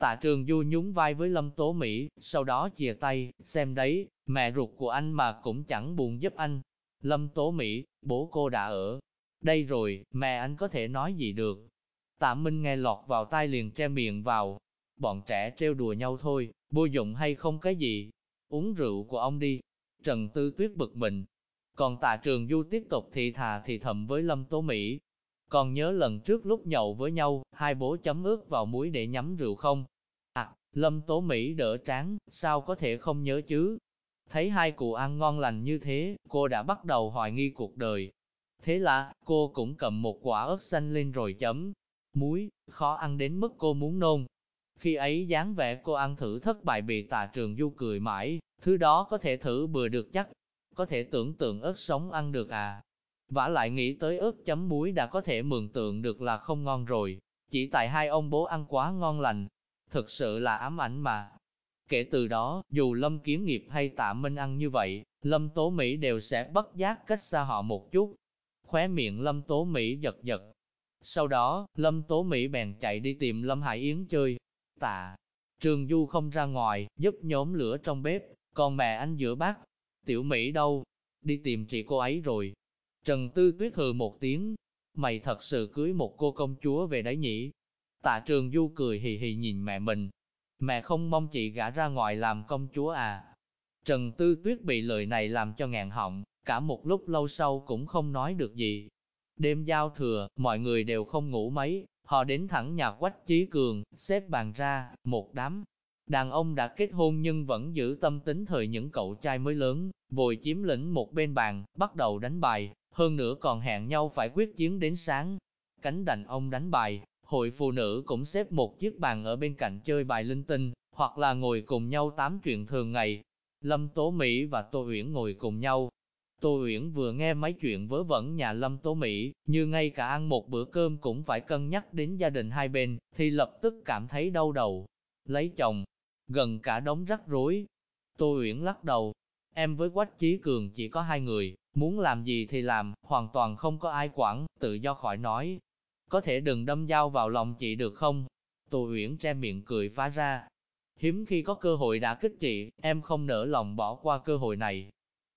Tạ trường du nhún vai với Lâm Tố Mỹ, sau đó chia tay, xem đấy, mẹ ruột của anh mà cũng chẳng buồn giúp anh. Lâm Tố Mỹ, bố cô đã ở đây rồi, mẹ anh có thể nói gì được. Tạ Minh nghe lọt vào tai liền che miệng vào. Bọn trẻ trêu đùa nhau thôi, vô dụng hay không cái gì, uống rượu của ông đi. Trần Tư Tuyết bực mình. Còn tạ trường du tiếp tục thì thà thì thầm với Lâm Tố Mỹ. Còn nhớ lần trước lúc nhậu với nhau, hai bố chấm ướt vào muối để nhắm rượu không? Lâm Tố Mỹ đỡ tráng, sao có thể không nhớ chứ? Thấy hai cụ ăn ngon lành như thế, cô đã bắt đầu hoài nghi cuộc đời. Thế là, cô cũng cầm một quả ớt xanh lên rồi chấm. Muối, khó ăn đến mức cô muốn nôn. Khi ấy dáng vẻ cô ăn thử thất bại bị tà trường du cười mãi, thứ đó có thể thử bừa được chắc, có thể tưởng tượng ớt sống ăn được à. Vả lại nghĩ tới ớt chấm muối đã có thể mường tượng được là không ngon rồi, chỉ tại hai ông bố ăn quá ngon lành, thực sự là ám ảnh mà. Kể từ đó, dù Lâm Kiến Nghiệp hay Tạ Minh ăn như vậy, Lâm Tố Mỹ đều sẽ bất giác cách xa họ một chút. Khóe miệng Lâm Tố Mỹ giật giật. Sau đó, Lâm Tố Mỹ bèn chạy đi tìm Lâm Hải Yến chơi, tạ. Trường Du không ra ngoài, giúp nhóm lửa trong bếp, còn mẹ anh giữa bát. Tiểu Mỹ đâu? Đi tìm chị cô ấy rồi. Trần Tư Tuyết hừ một tiếng. Mày thật sự cưới một cô công chúa về đấy nhỉ? Tạ Trường Du cười hì hì nhìn mẹ mình. Mẹ không mong chị gả ra ngoài làm công chúa à? Trần Tư Tuyết bị lời này làm cho ngàn họng, cả một lúc lâu sau cũng không nói được gì. Đêm giao thừa, mọi người đều không ngủ mấy, Họ đến thẳng nhà Quách Chí Cường, xếp bàn ra, một đám. Đàn ông đã kết hôn nhưng vẫn giữ tâm tính thời những cậu trai mới lớn, vội chiếm lĩnh một bên bàn, bắt đầu đánh bài, hơn nữa còn hẹn nhau phải quyết chiến đến sáng. Cánh đàn ông đánh bài, hội phụ nữ cũng xếp một chiếc bàn ở bên cạnh chơi bài linh tinh, hoặc là ngồi cùng nhau tám chuyện thường ngày. Lâm Tố Mỹ và Tô Uyển ngồi cùng nhau, Tô Uyển vừa nghe mấy chuyện vớ vẩn nhà Lâm Tố Mỹ, như ngay cả ăn một bữa cơm cũng phải cân nhắc đến gia đình hai bên, thì lập tức cảm thấy đau đầu. Lấy chồng, gần cả đống rắc rối. Tô Uyển lắc đầu, em với Quách Chí Cường chỉ có hai người, muốn làm gì thì làm, hoàn toàn không có ai quản, tự do khỏi nói. Có thể đừng đâm dao vào lòng chị được không? Tô Uyển che miệng cười phá ra. Hiếm khi có cơ hội đã kích chị, em không nỡ lòng bỏ qua cơ hội này.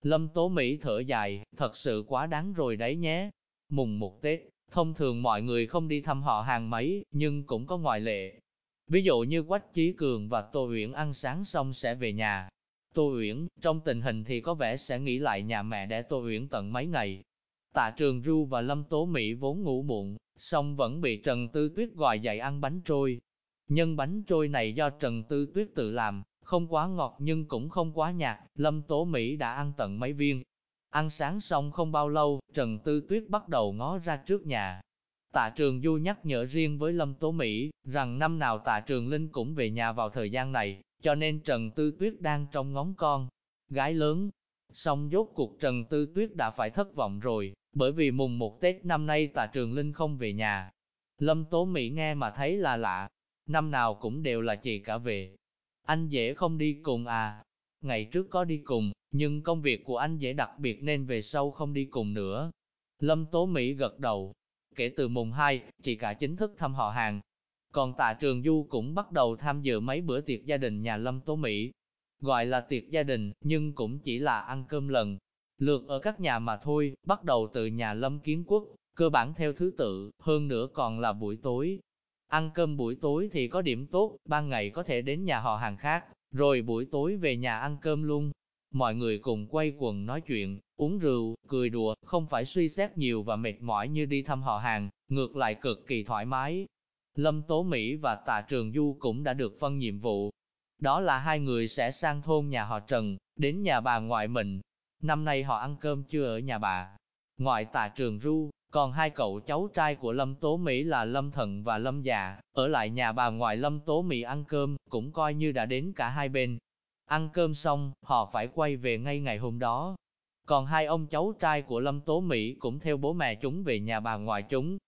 Lâm Tố Mỹ thở dài, thật sự quá đáng rồi đấy nhé. Mùng một Tết, thông thường mọi người không đi thăm họ hàng mấy, nhưng cũng có ngoại lệ. Ví dụ như Quách Chí Cường và Tô Uyển ăn sáng xong sẽ về nhà. Tô Uyển, trong tình hình thì có vẻ sẽ nghỉ lại nhà mẹ để Tô Uyển tận mấy ngày. Tạ Trường Du và Lâm Tố Mỹ vốn ngủ muộn, song vẫn bị Trần Tư Tuyết gọi dậy ăn bánh trôi. Nhân bánh trôi này do Trần Tư Tuyết tự làm, không quá ngọt nhưng cũng không quá nhạt, Lâm Tố Mỹ đã ăn tận mấy viên. Ăn sáng xong không bao lâu, Trần Tư Tuyết bắt đầu ngó ra trước nhà. Tạ Trường Du nhắc nhở riêng với Lâm Tố Mỹ, rằng năm nào Tạ Trường Linh cũng về nhà vào thời gian này, cho nên Trần Tư Tuyết đang trong ngóng con. Gái lớn, Xong dốt cuộc Trần Tư Tuyết đã phải thất vọng rồi, bởi vì mùng một Tết năm nay Tạ Trường Linh không về nhà. Lâm Tố Mỹ nghe mà thấy là lạ, năm nào cũng đều là chị cả về. Anh dễ không đi cùng à? Ngày trước có đi cùng, nhưng công việc của anh dễ đặc biệt nên về sau không đi cùng nữa. Lâm Tố Mỹ gật đầu. Kể từ mùng 2, chị cả chính thức thăm họ hàng. Còn tạ trường Du cũng bắt đầu tham dự mấy bữa tiệc gia đình nhà Lâm Tố Mỹ. Gọi là tiệc gia đình, nhưng cũng chỉ là ăn cơm lần. Lượt ở các nhà mà thôi, bắt đầu từ nhà Lâm Kiến Quốc, cơ bản theo thứ tự, hơn nữa còn là buổi tối. Ăn cơm buổi tối thì có điểm tốt, ban ngày có thể đến nhà họ hàng khác, rồi buổi tối về nhà ăn cơm luôn. Mọi người cùng quay quần nói chuyện, uống rượu, cười đùa, không phải suy xét nhiều và mệt mỏi như đi thăm họ hàng, ngược lại cực kỳ thoải mái. Lâm Tố Mỹ và Tạ Trường Du cũng đã được phân nhiệm vụ. Đó là hai người sẽ sang thôn nhà họ Trần, đến nhà bà ngoại mình. Năm nay họ ăn cơm chưa ở nhà bà. Ngoại Tạ Trường ru, còn hai cậu cháu trai của Lâm Tố Mỹ là Lâm Thận và Lâm Dạ, ở lại nhà bà ngoại Lâm Tố Mỹ ăn cơm, cũng coi như đã đến cả hai bên. Ăn cơm xong, họ phải quay về ngay ngày hôm đó. Còn hai ông cháu trai của Lâm Tố Mỹ cũng theo bố mẹ chúng về nhà bà ngoại chúng.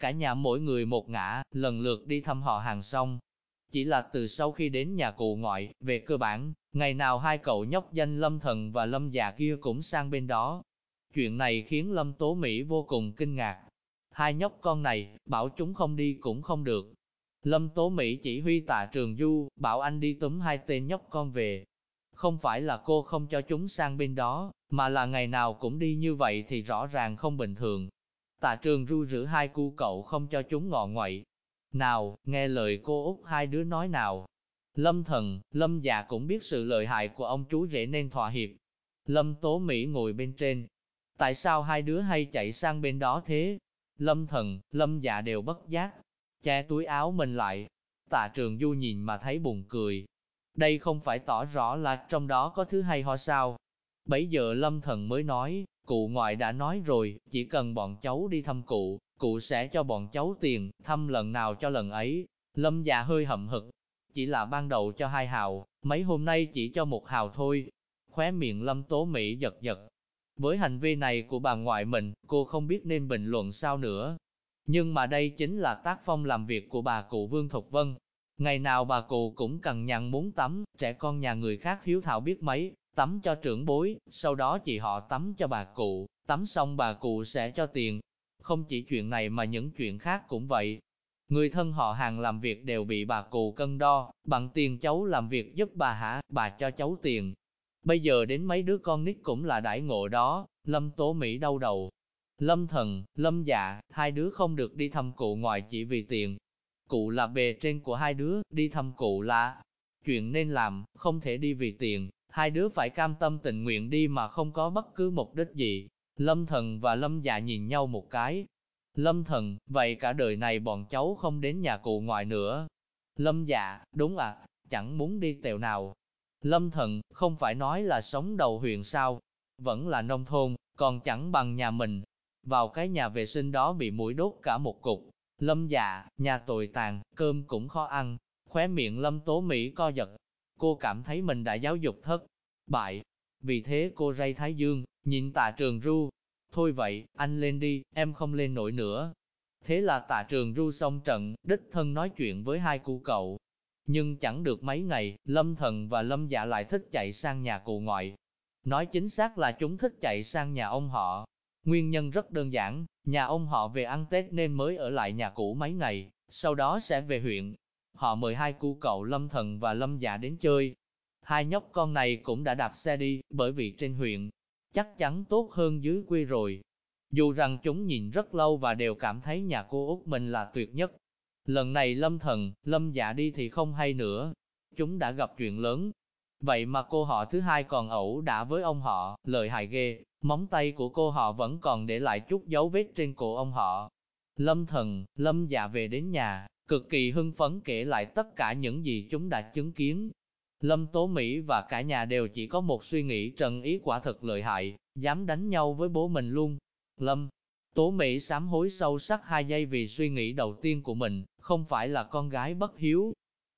Cả nhà mỗi người một ngã, lần lượt đi thăm họ hàng xong. Chỉ là từ sau khi đến nhà cụ ngoại, về cơ bản, ngày nào hai cậu nhóc danh Lâm Thần và Lâm già kia cũng sang bên đó. Chuyện này khiến Lâm Tố Mỹ vô cùng kinh ngạc. Hai nhóc con này, bảo chúng không đi cũng không được. Lâm Tố Mỹ chỉ huy tạ trường du, bảo anh đi túm hai tên nhóc con về. Không phải là cô không cho chúng sang bên đó, mà là ngày nào cũng đi như vậy thì rõ ràng không bình thường. Tạ trường ru rửa hai cu cậu không cho chúng ngọ ngoại, nào, nghe lời cô út hai đứa nói nào. Lâm thần, lâm già cũng biết sự lợi hại của ông chú rể nên thỏa hiệp. Lâm tố Mỹ ngồi bên trên. Tại sao hai đứa hay chạy sang bên đó thế? Lâm thần, lâm dạ đều bất giác. Che túi áo mình lại. Tạ trường du nhìn mà thấy buồn cười. Đây không phải tỏ rõ là trong đó có thứ hay ho sao. Bấy giờ lâm thần mới nói, Cụ ngoại đã nói rồi, chỉ cần bọn cháu đi thăm cụ, cụ sẽ cho bọn cháu tiền, thăm lần nào cho lần ấy. Lâm già hơi hậm hực, chỉ là ban đầu cho hai hào, mấy hôm nay chỉ cho một hào thôi. Khóe miệng Lâm Tố Mỹ giật giật. Với hành vi này của bà ngoại mình, cô không biết nên bình luận sao nữa. Nhưng mà đây chính là tác phong làm việc của bà cụ Vương Thục Vân. Ngày nào bà cụ cũng cần nhằn muốn tắm, trẻ con nhà người khác hiếu thảo biết mấy, tắm cho trưởng bối, sau đó chị họ tắm cho bà cụ, tắm xong bà cụ sẽ cho tiền. Không chỉ chuyện này mà những chuyện khác cũng vậy. Người thân họ hàng làm việc đều bị bà cụ cân đo, bằng tiền cháu làm việc giúp bà hả, bà cho cháu tiền. Bây giờ đến mấy đứa con nít cũng là đãi ngộ đó, Lâm Tố Mỹ đau đầu. Lâm Thần, Lâm Dạ, hai đứa không được đi thăm cụ ngoài chỉ vì tiền. Cụ là bề trên của hai đứa, đi thăm cụ là chuyện nên làm, không thể đi vì tiền hai đứa phải cam tâm tình nguyện đi mà không có bất cứ mục đích gì. Lâm thần và lâm dạ nhìn nhau một cái. Lâm thần, vậy cả đời này bọn cháu không đến nhà cụ ngoại nữa. Lâm dạ, đúng à, chẳng muốn đi tèo nào. Lâm thần, không phải nói là sống đầu huyện sao, vẫn là nông thôn, còn chẳng bằng nhà mình. Vào cái nhà vệ sinh đó bị mũi đốt cả một cục. Lâm dạ, nhà tồi tàn, cơm cũng khó ăn. Khóe miệng lâm tố Mỹ co giật, Cô cảm thấy mình đã giáo dục thất bại. Vì thế cô ray thái dương, nhìn tạ trường ru. Thôi vậy, anh lên đi, em không lên nổi nữa. Thế là tạ trường ru xong trận, đích thân nói chuyện với hai cu cậu. Nhưng chẳng được mấy ngày, Lâm Thần và Lâm Dạ lại thích chạy sang nhà cụ ngoại. Nói chính xác là chúng thích chạy sang nhà ông họ. Nguyên nhân rất đơn giản, nhà ông họ về ăn Tết nên mới ở lại nhà cũ mấy ngày, sau đó sẽ về huyện. họ mời hai cu cậu Lâm Thần và Lâm Dạ đến chơi. Hai nhóc con này cũng đã đạp xe đi, bởi vì trên huyện, chắc chắn tốt hơn dưới quê rồi. Dù rằng chúng nhìn rất lâu và đều cảm thấy nhà cô Út mình là tuyệt nhất. Lần này Lâm Thần, Lâm Dạ đi thì không hay nữa. Chúng đã gặp chuyện lớn. Vậy mà cô họ thứ hai còn ẩu đã với ông họ, lợi hại ghê, móng tay của cô họ vẫn còn để lại chút dấu vết trên cổ ông họ. Lâm Thần, Lâm Dạ về đến nhà, cực kỳ hưng phấn kể lại tất cả những gì chúng đã chứng kiến. Lâm Tố Mỹ và cả nhà đều chỉ có một suy nghĩ trần ý quả thật lợi hại, dám đánh nhau với bố mình luôn. Lâm Tố Mỹ sám hối sâu sắc hai giây vì suy nghĩ đầu tiên của mình, không phải là con gái bất hiếu.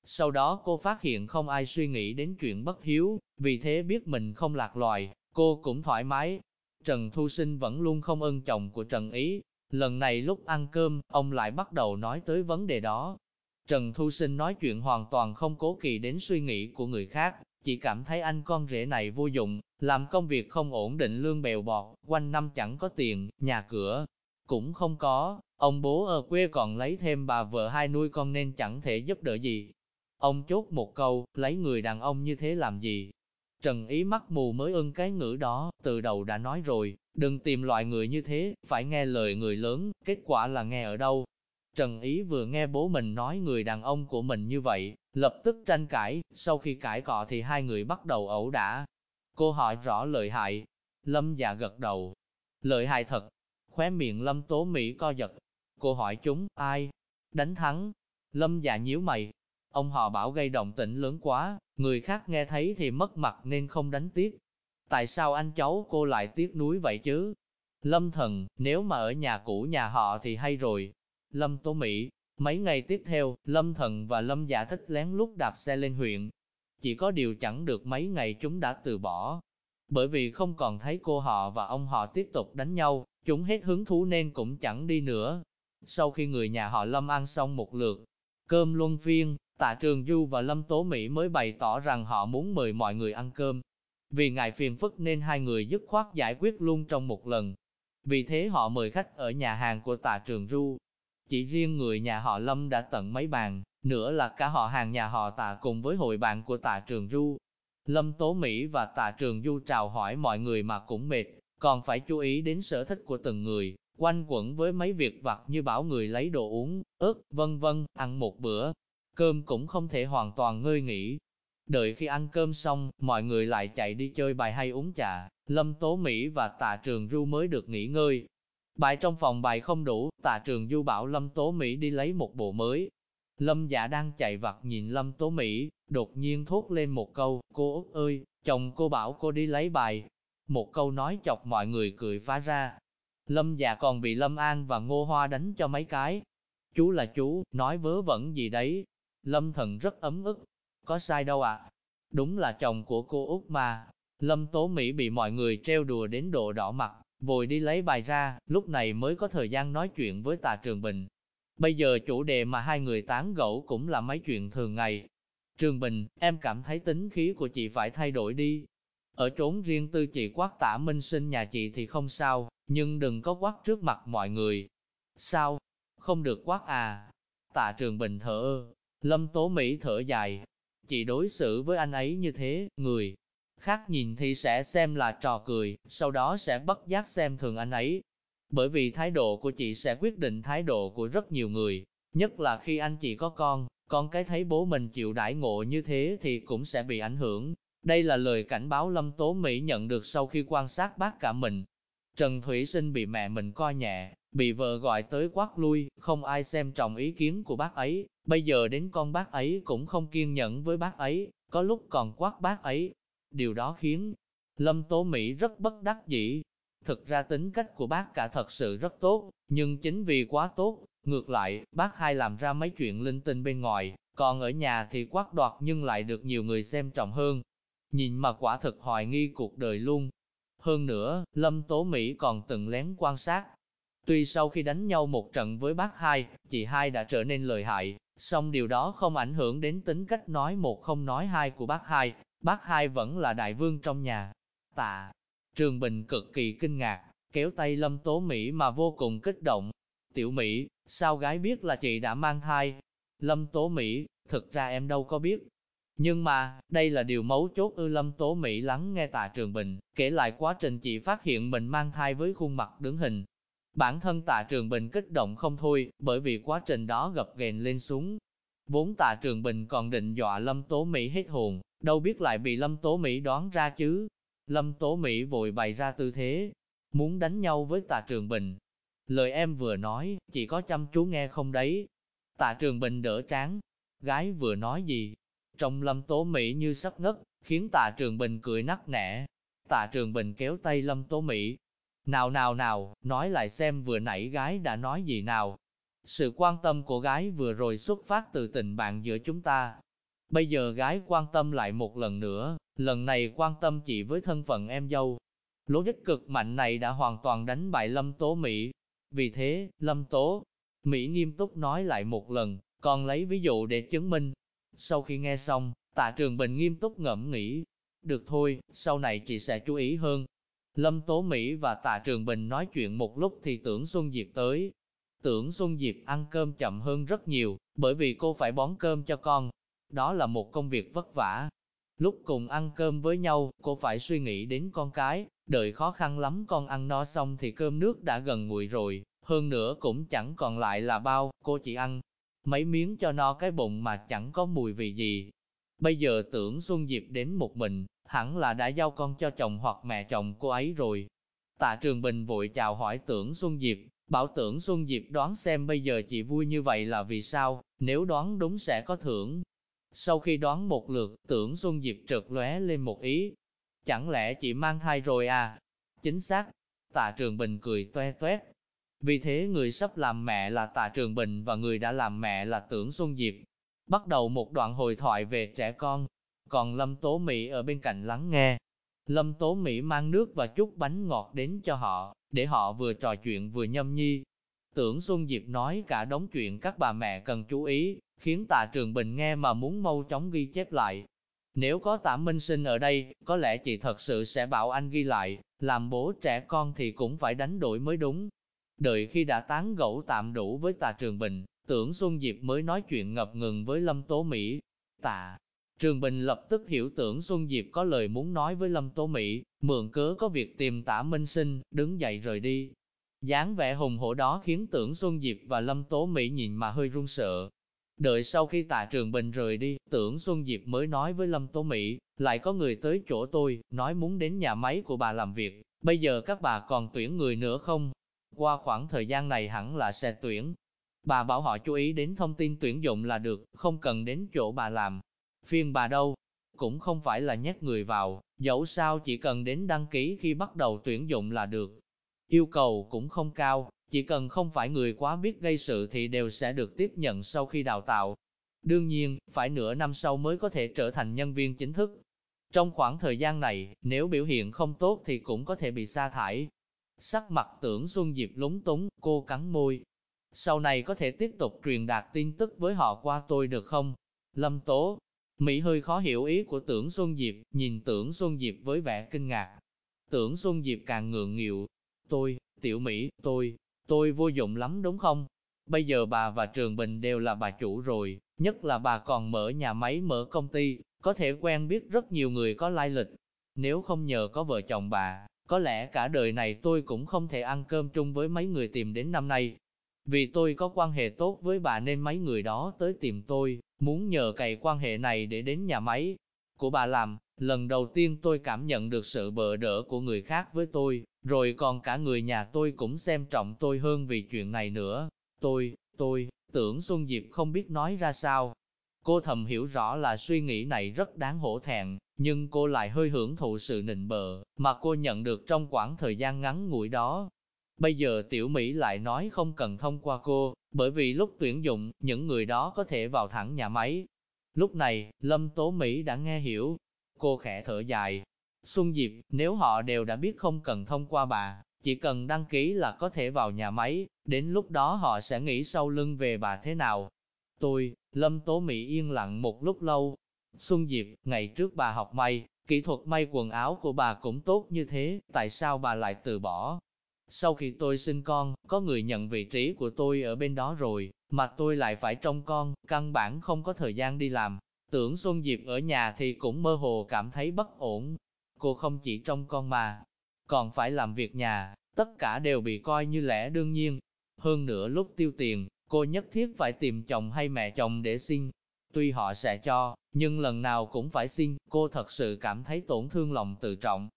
Sau đó cô phát hiện không ai suy nghĩ đến chuyện bất hiếu, vì thế biết mình không lạc loài, cô cũng thoải mái. Trần Thu Sinh vẫn luôn không ân chồng của Trần Ý, Lần này lúc ăn cơm, ông lại bắt đầu nói tới vấn đề đó. Trần Thu Sinh nói chuyện hoàn toàn không cố kỳ đến suy nghĩ của người khác, chỉ cảm thấy anh con rể này vô dụng, làm công việc không ổn định lương bèo bọt, quanh năm chẳng có tiền, nhà cửa cũng không có, ông bố ở quê còn lấy thêm bà vợ hai nuôi con nên chẳng thể giúp đỡ gì. Ông chốt một câu, lấy người đàn ông như thế làm gì? Trần Ý mắt mù mới ưng cái ngữ đó, từ đầu đã nói rồi, đừng tìm loại người như thế, phải nghe lời người lớn, kết quả là nghe ở đâu. Trần Ý vừa nghe bố mình nói người đàn ông của mình như vậy, lập tức tranh cãi, sau khi cãi cọ thì hai người bắt đầu ẩu đả. Cô hỏi rõ lợi hại, Lâm dạ gật đầu. Lợi hại thật, khóe miệng Lâm Tố Mỹ co giật. Cô hỏi chúng, ai? Đánh thắng. Lâm dạ nhíu mày, Ông họ bảo gây động tĩnh lớn quá, người khác nghe thấy thì mất mặt nên không đánh tiếc. Tại sao anh cháu cô lại tiếc núi vậy chứ? Lâm thần, nếu mà ở nhà cũ nhà họ thì hay rồi. Lâm Tố Mỹ, mấy ngày tiếp theo, Lâm thần và Lâm Dạ thích lén lút đạp xe lên huyện. Chỉ có điều chẳng được mấy ngày chúng đã từ bỏ. Bởi vì không còn thấy cô họ và ông họ tiếp tục đánh nhau, chúng hết hứng thú nên cũng chẳng đi nữa. Sau khi người nhà họ Lâm ăn xong một lượt, cơm luân phiên, Tạ Trường Du và Lâm Tố Mỹ mới bày tỏ rằng họ muốn mời mọi người ăn cơm. Vì ngại phiền phức nên hai người dứt khoát giải quyết luôn trong một lần. Vì thế họ mời khách ở nhà hàng của Tạ Trường Du. Chỉ riêng người nhà họ Lâm đã tận mấy bàn, nữa là cả họ hàng nhà họ Tạ cùng với hội bạn của Tạ Trường Du. Lâm Tố Mỹ và Tạ Trường Du chào hỏi mọi người mà cũng mệt, còn phải chú ý đến sở thích của từng người, quanh quẩn với mấy việc vặt như bảo người lấy đồ uống, ớt, vân vân, ăn một bữa, cơm cũng không thể hoàn toàn ngơi nghỉ. Đợi khi ăn cơm xong, mọi người lại chạy đi chơi bài hay uống trà, Lâm Tố Mỹ và Tạ Trường Du mới được nghỉ ngơi. Bài trong phòng bài không đủ, Tạ Trường Du bảo Lâm Tố Mỹ đi lấy một bộ mới. Lâm giả đang chạy vặt nhìn Lâm Tố Mỹ, đột nhiên thốt lên một câu, cô Út ơi, chồng cô bảo cô đi lấy bài. Một câu nói chọc mọi người cười phá ra. Lâm dạ còn bị Lâm An và Ngô Hoa đánh cho mấy cái. Chú là chú, nói vớ vẩn gì đấy, Lâm thần rất ấm ức. Có sai đâu ạ? À? Đúng là chồng của cô Út mà. Lâm Tố Mỹ bị mọi người treo đùa đến độ đỏ mặt, vội đi lấy bài ra, lúc này mới có thời gian nói chuyện với Tạ Trường Bình. Bây giờ chủ đề mà hai người tán gẫu cũng là mấy chuyện thường ngày. Trường Bình, em cảm thấy tính khí của chị phải thay đổi đi. Ở trốn riêng tư chị quát tả minh sinh nhà chị thì không sao, nhưng đừng có quát trước mặt mọi người. Sao? Không được quát à? Tạ Trường Bình thở ơ, Lâm Tố Mỹ thở dài, chị đối xử với anh ấy như thế, người khác nhìn thì sẽ xem là trò cười, sau đó sẽ bất giác xem thường anh ấy. Bởi vì thái độ của chị sẽ quyết định thái độ của rất nhiều người, nhất là khi anh chị có con, con cái thấy bố mình chịu đãi ngộ như thế thì cũng sẽ bị ảnh hưởng. Đây là lời cảnh báo Lâm Tố Mỹ nhận được sau khi quan sát bác cả mình. Trần Thủy Sinh bị mẹ mình coi nhẹ, bị vợ gọi tới quát lui, không ai xem trọng ý kiến của bác ấy, bây giờ đến con bác ấy cũng không kiên nhẫn với bác ấy, có lúc còn quát bác ấy. Điều đó khiến Lâm Tố Mỹ rất bất đắc dĩ. Thực ra tính cách của bác cả thật sự rất tốt, nhưng chính vì quá tốt, ngược lại, bác hai làm ra mấy chuyện linh tinh bên ngoài, còn ở nhà thì quát đoạt nhưng lại được nhiều người xem trọng hơn. Nhìn mà quả thực hoài nghi cuộc đời luôn. Hơn nữa, Lâm Tố Mỹ còn từng lén quan sát, Tuy sau khi đánh nhau một trận với bác hai, chị hai đã trở nên lợi hại, song điều đó không ảnh hưởng đến tính cách nói một không nói hai của bác hai, bác hai vẫn là đại vương trong nhà. Tạ, Trường Bình cực kỳ kinh ngạc, kéo tay Lâm Tố Mỹ mà vô cùng kích động. Tiểu Mỹ, sao gái biết là chị đã mang thai? Lâm Tố Mỹ, thực ra em đâu có biết. Nhưng mà, đây là điều mấu chốt ư lâm tố Mỹ lắng nghe tạ trường bình, kể lại quá trình chị phát hiện mình mang thai với khuôn mặt đứng hình. Bản thân tạ trường bình kích động không thôi, bởi vì quá trình đó gập ghềnh lên xuống. Vốn tạ trường bình còn định dọa lâm tố Mỹ hết hồn, đâu biết lại bị lâm tố Mỹ đoán ra chứ. Lâm tố Mỹ vội bày ra tư thế, muốn đánh nhau với tạ trường bình. Lời em vừa nói, chỉ có chăm chú nghe không đấy. Tạ trường bình đỡ tráng, gái vừa nói gì, trong lâm tố Mỹ như sắp ngất, khiến tạ trường bình cười nắc nẻ. Tạ trường bình kéo tay lâm tố Mỹ. Nào nào nào, nói lại xem vừa nãy gái đã nói gì nào. Sự quan tâm của gái vừa rồi xuất phát từ tình bạn giữa chúng ta. Bây giờ gái quan tâm lại một lần nữa, lần này quan tâm chỉ với thân phận em dâu. lối đích cực mạnh này đã hoàn toàn đánh bại Lâm Tố Mỹ. Vì thế, Lâm Tố Mỹ nghiêm túc nói lại một lần, còn lấy ví dụ để chứng minh, sau khi nghe xong, tạ trường bình nghiêm túc ngẫm nghĩ. Được thôi, sau này chị sẽ chú ý hơn. Lâm Tố Mỹ và tạ trường bình nói chuyện một lúc thì tưởng Xuân Diệp tới. Tưởng Xuân Diệp ăn cơm chậm hơn rất nhiều, bởi vì cô phải bón cơm cho con. Đó là một công việc vất vả. Lúc cùng ăn cơm với nhau, cô phải suy nghĩ đến con cái, đợi khó khăn lắm con ăn no xong thì cơm nước đã gần nguội rồi, hơn nữa cũng chẳng còn lại là bao, cô chỉ ăn mấy miếng cho no cái bụng mà chẳng có mùi vị gì. Bây giờ tưởng Xuân Diệp đến một mình, hẳn là đã giao con cho chồng hoặc mẹ chồng cô ấy rồi. Tạ Trường Bình vội chào hỏi tưởng Xuân Diệp, bảo tưởng Xuân Diệp đoán xem bây giờ chị vui như vậy là vì sao, nếu đoán đúng sẽ có thưởng. Sau khi đoán một lượt, tưởng Xuân Diệp trượt lóe lên một ý. Chẳng lẽ chị mang thai rồi à? Chính xác. Tạ Trường Bình cười toe toét, vì thế người sắp làm mẹ là Tạ Trường Bình và người đã làm mẹ là Tưởng Xuân Diệp. Bắt đầu một đoạn hồi thoại về trẻ con, còn Lâm Tố Mỹ ở bên cạnh lắng nghe. Lâm Tố Mỹ mang nước và chút bánh ngọt đến cho họ, để họ vừa trò chuyện vừa nhâm nhi. Tưởng Xuân Diệp nói cả đống chuyện các bà mẹ cần chú ý, khiến Tạ Trường Bình nghe mà muốn mau chóng ghi chép lại. Nếu có Tạ Minh Sinh ở đây, có lẽ chị thật sự sẽ bảo anh ghi lại, làm bố trẻ con thì cũng phải đánh đổi mới đúng. Đợi khi đã tán gẫu tạm đủ với Tạ Trường Bình, tưởng Xuân Diệp mới nói chuyện ngập ngừng với Lâm Tố Mỹ. Tạ. Trường Bình lập tức hiểu tưởng Xuân Diệp có lời muốn nói với Lâm Tố Mỹ, mượn cớ có việc tìm tả Minh Sinh, đứng dậy rời đi. dáng vẻ hùng hổ đó khiến tưởng Xuân Diệp và Lâm Tố Mỹ nhìn mà hơi run sợ. Đợi sau khi tạ trường bình rời đi, tưởng Xuân Diệp mới nói với Lâm Tố Mỹ, lại có người tới chỗ tôi, nói muốn đến nhà máy của bà làm việc, bây giờ các bà còn tuyển người nữa không? Qua khoảng thời gian này hẳn là sẽ tuyển. Bà bảo họ chú ý đến thông tin tuyển dụng là được, không cần đến chỗ bà làm. Phiên bà đâu? Cũng không phải là nhét người vào, dẫu sao chỉ cần đến đăng ký khi bắt đầu tuyển dụng là được. Yêu cầu cũng không cao, chỉ cần không phải người quá biết gây sự thì đều sẽ được tiếp nhận sau khi đào tạo. Đương nhiên, phải nửa năm sau mới có thể trở thành nhân viên chính thức. Trong khoảng thời gian này, nếu biểu hiện không tốt thì cũng có thể bị sa thải. Sắc mặt tưởng Xuân Diệp lúng túng, cô cắn môi. Sau này có thể tiếp tục truyền đạt tin tức với họ qua tôi được không? Lâm Tố, Mỹ hơi khó hiểu ý của tưởng Xuân Diệp, nhìn tưởng Xuân Diệp với vẻ kinh ngạc. Tưởng Xuân Diệp càng ngượng nghịu. Tôi, tiểu Mỹ, tôi, tôi vô dụng lắm đúng không? Bây giờ bà và Trường Bình đều là bà chủ rồi, nhất là bà còn mở nhà máy mở công ty, có thể quen biết rất nhiều người có lai lịch. Nếu không nhờ có vợ chồng bà, có lẽ cả đời này tôi cũng không thể ăn cơm chung với mấy người tìm đến năm nay. Vì tôi có quan hệ tốt với bà nên mấy người đó tới tìm tôi, muốn nhờ cày quan hệ này để đến nhà máy của bà làm. Lần đầu tiên tôi cảm nhận được sự bợ đỡ của người khác với tôi, rồi còn cả người nhà tôi cũng xem trọng tôi hơn vì chuyện này nữa. Tôi, tôi, tưởng Xuân Diệp không biết nói ra sao, Cô thầm hiểu rõ là suy nghĩ này rất đáng hổ thẹn, nhưng cô lại hơi hưởng thụ sự nịnh bợ mà cô nhận được trong khoảng thời gian ngắn ngủi đó. Bây giờ tiểu Mỹ lại nói không cần thông qua cô, bởi vì lúc tuyển dụng, những người đó có thể vào thẳng nhà máy. Lúc này, Lâm Tố Mỹ đã nghe hiểu. Cô khẽ thở dài. Xuân Diệp, nếu họ đều đã biết không cần thông qua bà, chỉ cần đăng ký là có thể vào nhà máy, đến lúc đó họ sẽ nghĩ sau lưng về bà thế nào. Tôi, Lâm Tố Mỹ yên lặng một lúc lâu. Xuân Diệp, ngày trước bà học may, kỹ thuật may quần áo của bà cũng tốt như thế, tại sao bà lại từ bỏ? Sau khi tôi sinh con, có người nhận vị trí của tôi ở bên đó rồi, mà tôi lại phải trông con, căn bản không có thời gian đi làm. Tưởng Xuân Diệp ở nhà thì cũng mơ hồ cảm thấy bất ổn. Cô không chỉ trông con mà, còn phải làm việc nhà, tất cả đều bị coi như lẽ đương nhiên. Hơn nữa lúc tiêu tiền, cô nhất thiết phải tìm chồng hay mẹ chồng để xin. Tuy họ sẽ cho, nhưng lần nào cũng phải xin, cô thật sự cảm thấy tổn thương lòng tự trọng.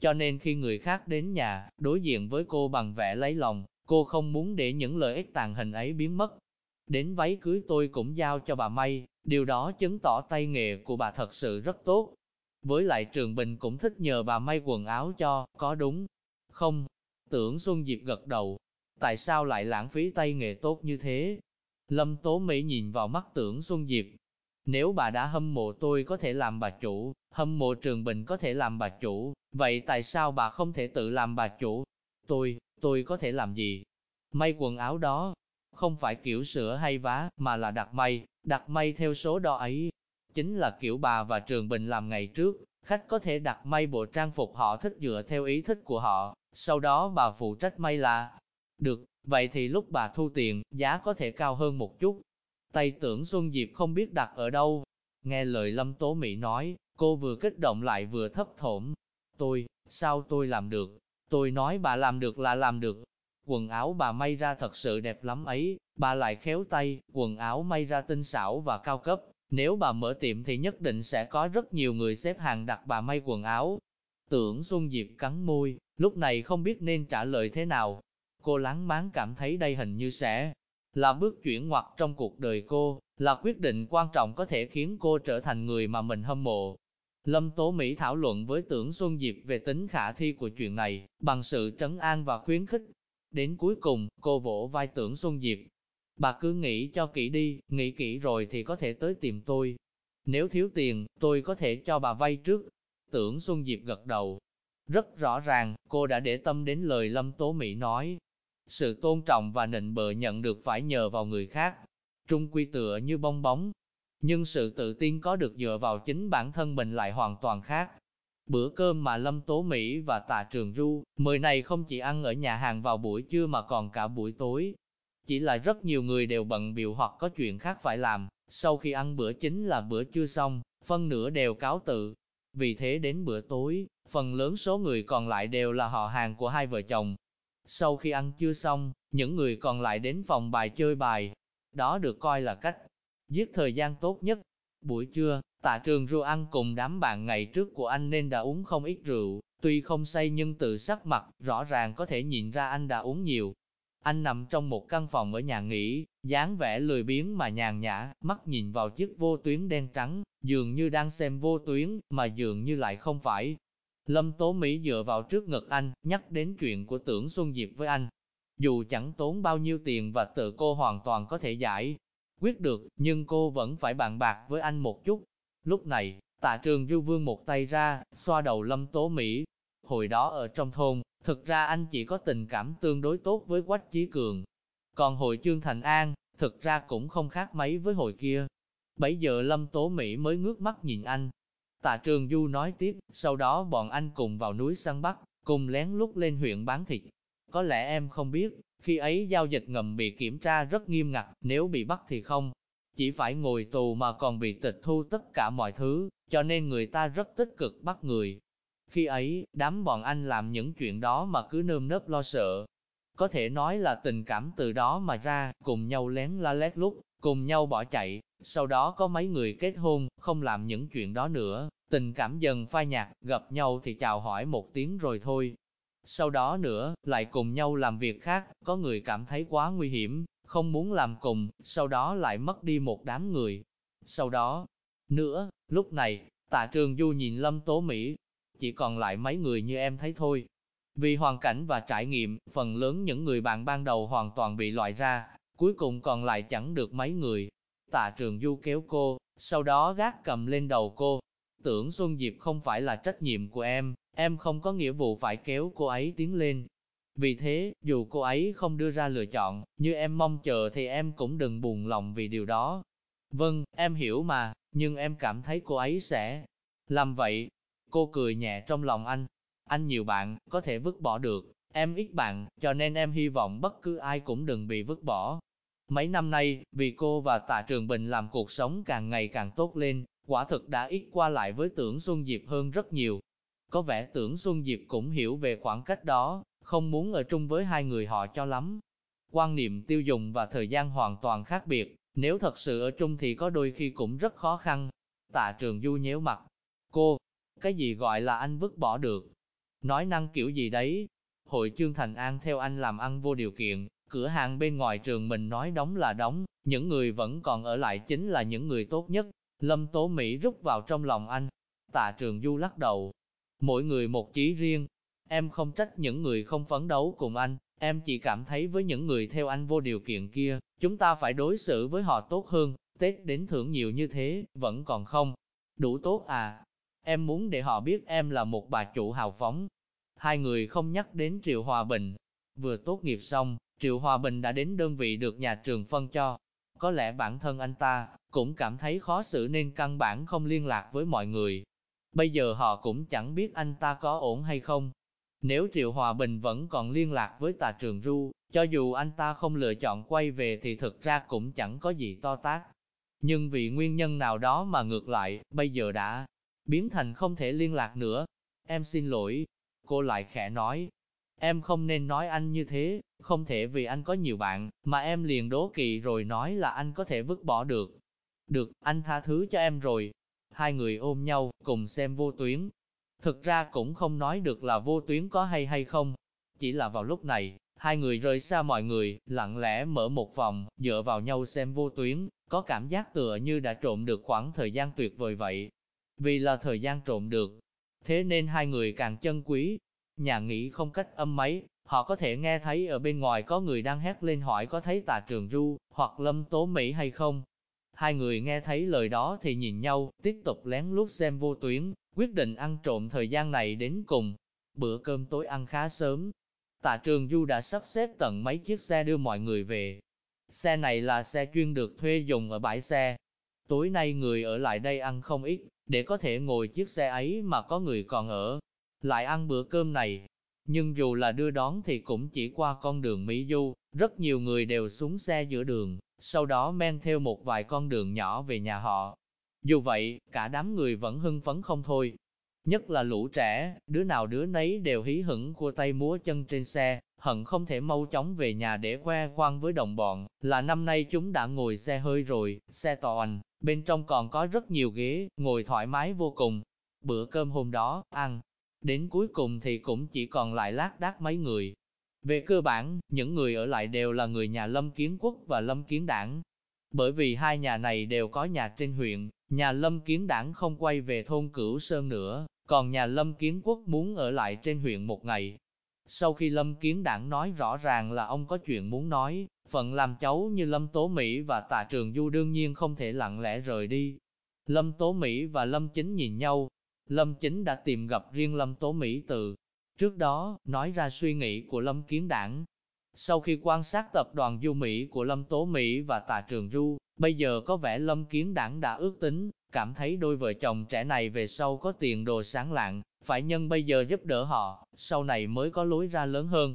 Cho nên khi người khác đến nhà, đối diện với cô bằng vẻ lấy lòng, cô không muốn để những lợi ích tàn hình ấy biến mất. Đến váy cưới tôi cũng giao cho bà May, điều đó chứng tỏ tay nghề của bà thật sự rất tốt. Với lại Trường Bình cũng thích nhờ bà may quần áo cho, có đúng không? Tưởng Xuân Diệp gật đầu, tại sao lại lãng phí tay nghề tốt như thế? Lâm Tố Mỹ nhìn vào mắt tưởng Xuân Diệp. Nếu bà đã hâm mộ tôi có thể làm bà chủ, hâm mộ Trường Bình có thể làm bà chủ, vậy tại sao bà không thể tự làm bà chủ? Tôi, tôi có thể làm gì? May quần áo đó, không phải kiểu sửa hay vá, mà là đặt may, đặt may theo số đo ấy. Chính là kiểu bà và Trường Bình làm ngày trước, khách có thể đặt may bộ trang phục họ thích dựa theo ý thích của họ, sau đó bà phụ trách may là được, vậy thì lúc bà thu tiền, giá có thể cao hơn một chút. Tay tưởng Xuân Diệp không biết đặt ở đâu. Nghe lời Lâm Tố Mỹ nói, cô vừa kích động lại vừa thấp thổm. Tôi, sao tôi làm được? Tôi nói bà làm được là làm được, Quần áo bà may ra thật sự đẹp lắm ấy, bà lại khéo tay, quần áo may ra tinh xảo và cao cấp. Nếu bà mở tiệm thì nhất định sẽ có rất nhiều người xếp hàng đặt bà may quần áo. Tưởng Xuân Diệp cắn môi, lúc này không biết nên trả lời thế nào. Cô láng máng cảm thấy đây hình như sẽ là bước chuyển ngoặt trong cuộc đời cô, là quyết định quan trọng có thể khiến cô trở thành người mà mình hâm mộ. Lâm Tố Mỹ thảo luận với tưởng Xuân Diệp về tính khả thi của chuyện này, bằng sự trấn an và khuyến khích, Đến cuối cùng, cô vỗ vai tưởng Xuân Diệp. Bà cứ nghĩ cho kỹ đi, nghĩ kỹ rồi thì có thể tới tìm tôi. Nếu thiếu tiền, tôi có thể cho bà vay trước. Tưởng Xuân Diệp gật đầu. Rất rõ ràng, cô đã để tâm đến lời Lâm Tố Mỹ nói. Sự tôn trọng và nịnh bợ nhận được phải nhờ vào người khác. Trung quy tựa như bong bóng. Nhưng sự tự tin có được dựa vào chính bản thân mình lại hoàn toàn khác. Bữa cơm mà Lâm Tố Mỹ và Tạ Trường Du, mời này không chỉ ăn ở nhà hàng vào buổi trưa mà còn cả buổi tối. Chỉ là rất nhiều người đều bận biểu hoặc có chuyện khác phải làm, sau khi ăn bữa chính là bữa trưa xong, phân nửa đều cáo tự. Vì thế đến bữa tối, phần lớn số người còn lại đều là họ hàng của hai vợ chồng. Sau khi ăn chưa xong, những người còn lại đến phòng bài chơi bài. Đó được coi là cách giết thời gian tốt nhất. Buổi trưa, Tạ trường ru ăn cùng đám bạn ngày trước của anh nên đã uống không ít rượu, tuy không say nhưng từ sắc mặt, rõ ràng có thể nhìn ra anh đã uống nhiều. Anh nằm trong một căn phòng ở nhà nghỉ, dáng vẻ lười biếng mà nhàn nhã, mắt nhìn vào chiếc vô tuyến đen trắng, dường như đang xem vô tuyến, mà dường như lại không phải. Lâm Tố Mỹ dựa vào trước ngực anh, nhắc đến chuyện của tưởng Xuân Diệp với anh. Dù chẳng tốn bao nhiêu tiền và tự cô hoàn toàn có thể giải quyết được, nhưng cô vẫn phải bàn bạc với anh một chút, Lúc này, tạ trường du vương một tay ra, xoa đầu lâm tố Mỹ. Hồi đó ở trong thôn, thực ra anh chỉ có tình cảm tương đối tốt với Quách Chí Cường. Còn hồi Trương Thành An, thực ra cũng không khác mấy với hồi kia. Bây giờ lâm tố Mỹ mới ngước mắt nhìn anh. Tạ trường du nói tiếp, sau đó bọn anh cùng vào núi săn bắt, cùng lén lút lên huyện bán thịt. Có lẽ em không biết, khi ấy giao dịch ngầm bị kiểm tra rất nghiêm ngặt, nếu bị bắt thì không chỉ phải ngồi tù mà còn bị tịch thu tất cả mọi thứ, cho nên người ta rất tích cực bắt người. Khi ấy, đám bọn anh làm những chuyện đó mà cứ nơm nớp lo sợ. Có thể nói là tình cảm từ đó mà ra, cùng nhau lén la lét lúc, cùng nhau bỏ chạy, sau đó có mấy người kết hôn, không làm những chuyện đó nữa, tình cảm dần phai nhạt, gặp nhau thì chào hỏi một tiếng rồi thôi. Sau đó nữa, lại cùng nhau làm việc khác, có người cảm thấy quá nguy hiểm, không muốn làm cùng, sau đó lại mất đi một đám người. Sau đó, nữa, lúc này, tạ trường du nhìn Lâm Tố Mỹ, chỉ còn lại mấy người như em thấy thôi. Vì hoàn cảnh và trải nghiệm, phần lớn những người bạn ban đầu hoàn toàn bị loại ra, cuối cùng còn lại chẳng được mấy người. Tạ trường du kéo cô, sau đó gác cầm lên đầu cô. Tưởng Xuân Diệp không phải là trách nhiệm của em, em không có nghĩa vụ phải kéo cô ấy tiến lên, vì thế, dù cô ấy không đưa ra lựa chọn, như em mong chờ thì em cũng đừng buồn lòng vì điều đó. Vâng, em hiểu mà, nhưng em cảm thấy cô ấy sẽ làm vậy. Cô cười nhẹ trong lòng anh. Anh nhiều bạn, có thể vứt bỏ được, Em ít bạn, cho nên em hy vọng bất cứ ai cũng đừng bị vứt bỏ. Mấy năm nay, vì cô và Tạ Trường Bình làm cuộc sống càng ngày càng tốt lên, quả thực đã ít qua lại với tưởng Xuân Diệp hơn rất nhiều. Có vẻ tưởng Xuân Diệp cũng hiểu về khoảng cách đó, không muốn ở chung với hai người họ cho lắm. Quan niệm tiêu dùng và thời gian hoàn toàn khác biệt, nếu thật sự ở chung thì có đôi khi cũng rất khó khăn. Tạ Trường Du nhéo mặt. Cô, cái gì gọi là anh vứt bỏ được? Nói năng kiểu gì đấy? Hội Trương Thành An theo anh làm ăn vô điều kiện, cửa hàng bên ngoài trường mình nói đóng là đóng, những người vẫn còn ở lại chính là những người tốt nhất. Lâm Tố Mỹ rút vào trong lòng anh. Tạ Trường Du lắc đầu. Mỗi người một chí riêng. Em không trách những người không phấn đấu cùng anh, em chỉ cảm thấy với những người theo anh vô điều kiện kia, chúng ta phải đối xử với họ tốt hơn. Tết đến thưởng nhiều như thế, vẫn còn không. Đủ tốt à, Em muốn để họ biết em là một bà chủ hào phóng. Hai người không nhắc đến Triệu Hòa Bình. Vừa tốt nghiệp xong, Triệu Hòa Bình đã đến đơn vị được nhà trường phân cho. Có lẽ bản thân anh ta cũng cảm thấy khó xử nên căn bản không liên lạc với mọi người. Bây giờ họ cũng chẳng biết anh ta có ổn hay không. Nếu Triệu Hòa Bình vẫn còn liên lạc với tà trường ru, cho dù anh ta không lựa chọn quay về thì thực ra cũng chẳng có gì to tác. Nhưng vì nguyên nhân nào đó mà ngược lại, bây giờ đã biến thành không thể liên lạc nữa. Em xin lỗi. Cô lại khẽ nói. Em không nên nói anh như thế, không thể vì anh có nhiều bạn, mà em liền đố kỵ rồi nói là anh có thể vứt bỏ được. Được, anh tha thứ cho em rồi. Hai người ôm nhau, cùng xem vô tuyến. Thực ra cũng không nói được là vô tuyến có hay hay không. Chỉ là vào lúc này, hai người rời xa mọi người, lặng lẽ mở một vòng, dựa vào nhau xem vô tuyến, có cảm giác tựa như đã trộm được khoảng thời gian tuyệt vời vậy vì là thời gian trộm được. Thế nên hai người càng chân quý. Nhà nghỉ không cách âm máy, họ có thể nghe thấy ở bên ngoài có người đang hét lên hỏi có thấy tà trường ru, hoặc lâm tố Mỹ hay không. Hai người nghe thấy lời đó thì nhìn nhau, tiếp tục lén lút xem vô tuyến, quyết định ăn trộm thời gian này đến cùng. Bữa cơm tối ăn khá sớm. Tạ trường du đã sắp xếp tận mấy chiếc xe đưa mọi người về. Xe này là xe chuyên được thuê dùng ở bãi xe. Tối nay người ở lại đây ăn không ít, để có thể ngồi chiếc xe ấy mà có người còn ở, lại ăn bữa cơm này. Nhưng dù là đưa đón thì cũng chỉ qua con đường Mỹ Du, rất nhiều người đều xuống xe giữa đường, sau đó men theo một vài con đường nhỏ về nhà họ. Dù vậy, cả đám người vẫn hưng phấn không thôi. Nhất là lũ trẻ, đứa nào đứa nấy đều hí hửng cua tay múa chân trên xe, hận không thể mau chóng về nhà để khoe khoang với đồng bọn, là năm nay chúng đã ngồi xe hơi rồi, xe toàn, bên trong còn có rất nhiều ghế, ngồi thoải mái vô cùng. Bữa cơm hôm đó, ăn, đến cuối cùng thì cũng chỉ còn lại lác đác mấy người. Về cơ bản, những người ở lại đều là người nhà Lâm Kiến Quốc và Lâm Kiến Đảng. Bởi vì hai nhà này đều có nhà trên huyện, nhà Lâm Kiến Đảng không quay về thôn Cửu Sơn nữa, còn nhà Lâm Kiến Quốc muốn ở lại trên huyện một ngày, sau khi Lâm Kiến Đảng nói rõ ràng là ông có chuyện muốn nói, phận làm cháu như Lâm Tố Mỹ và Tạ Trường Du đương nhiên không thể lặng lẽ rời đi. Lâm Tố Mỹ và Lâm Chính nhìn nhau, Lâm Chính đã tìm gặp riêng Lâm Tố Mỹ từ trước đó, nói ra suy nghĩ của Lâm Kiến Đảng. Sau khi quan sát tập đoàn Du Mỹ của Lâm Tố Mỹ và Tà Trường Du, bây giờ có vẻ Lâm Kiến Đảng đã ước tính, cảm thấy đôi vợ chồng trẻ này về sau có tiền đồ sáng lạng, phải nhân bây giờ giúp đỡ họ, sau này mới có lối ra lớn hơn.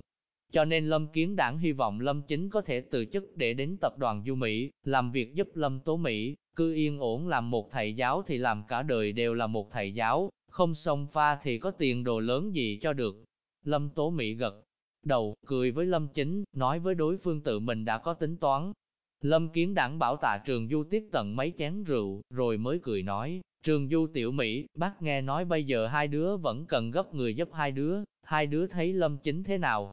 Cho nên Lâm Kiến Đảng hy vọng Lâm Chính có thể từ chức để đến tập đoàn Du Mỹ, làm việc giúp Lâm Tố Mỹ, cứ yên ổn làm một thầy giáo thì làm cả đời đều là một thầy giáo, không xông pha thì có tiền đồ lớn gì cho được. Lâm Tố Mỹ gật đầu, cười với Lâm Chính, nói với đối phương tự mình đã có tính toán. Lâm Kiến đảm bảo tạ trường Du tiếp tận mấy chén rượu, rồi mới cười nói, Trường Du tiểu Mỹ, bác nghe nói bây giờ hai đứa vẫn cần gấp người giúp hai đứa, hai đứa thấy Lâm Chính thế nào?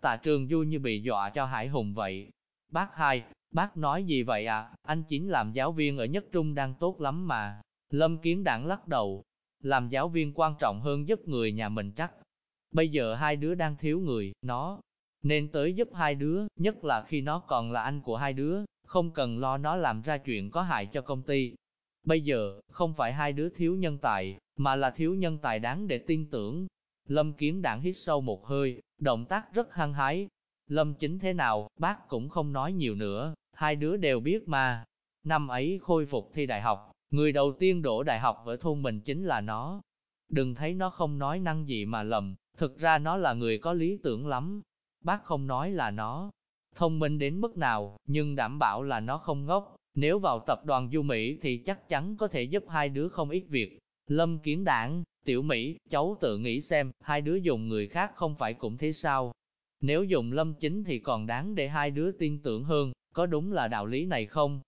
Tạ Trường Du như bị dọa cho Hải Hùng vậy. Bác hai, bác nói gì vậy à, anh chính làm giáo viên ở Nhất Trung đang tốt lắm mà. Lâm Kiến Đảng lắc đầu, làm giáo viên quan trọng hơn giúp người nhà mình chắc. Bây giờ hai đứa đang thiếu người, nó nên tới giúp hai đứa, nhất là khi nó còn là anh của hai đứa, không cần lo nó làm ra chuyện có hại cho công ty. Bây giờ, không phải hai đứa thiếu nhân tài, mà là thiếu nhân tài đáng để tin tưởng. Lâm Kiến Đảng hít sâu một hơi, động tác rất hăng hái. Lâm chính thế nào, bác cũng không nói nhiều nữa, hai đứa đều biết mà. Năm ấy khôi phục thi đại học, người đầu tiên đổ đại học ở thôn mình chính là nó. Đừng thấy nó không nói năng gì mà lầm, Thực ra nó là người có lý tưởng lắm. Bác không nói là nó thông minh đến mức nào, nhưng đảm bảo là nó không ngốc. Nếu vào tập đoàn Du Mỹ thì chắc chắn có thể giúp hai đứa không ít việc. Lâm kiến đảng, tiểu Mỹ, cháu tự nghĩ xem, hai đứa dùng người khác không phải cũng thế sao? Nếu dùng lâm chính thì còn đáng để hai đứa tin tưởng hơn, có đúng là đạo lý này không?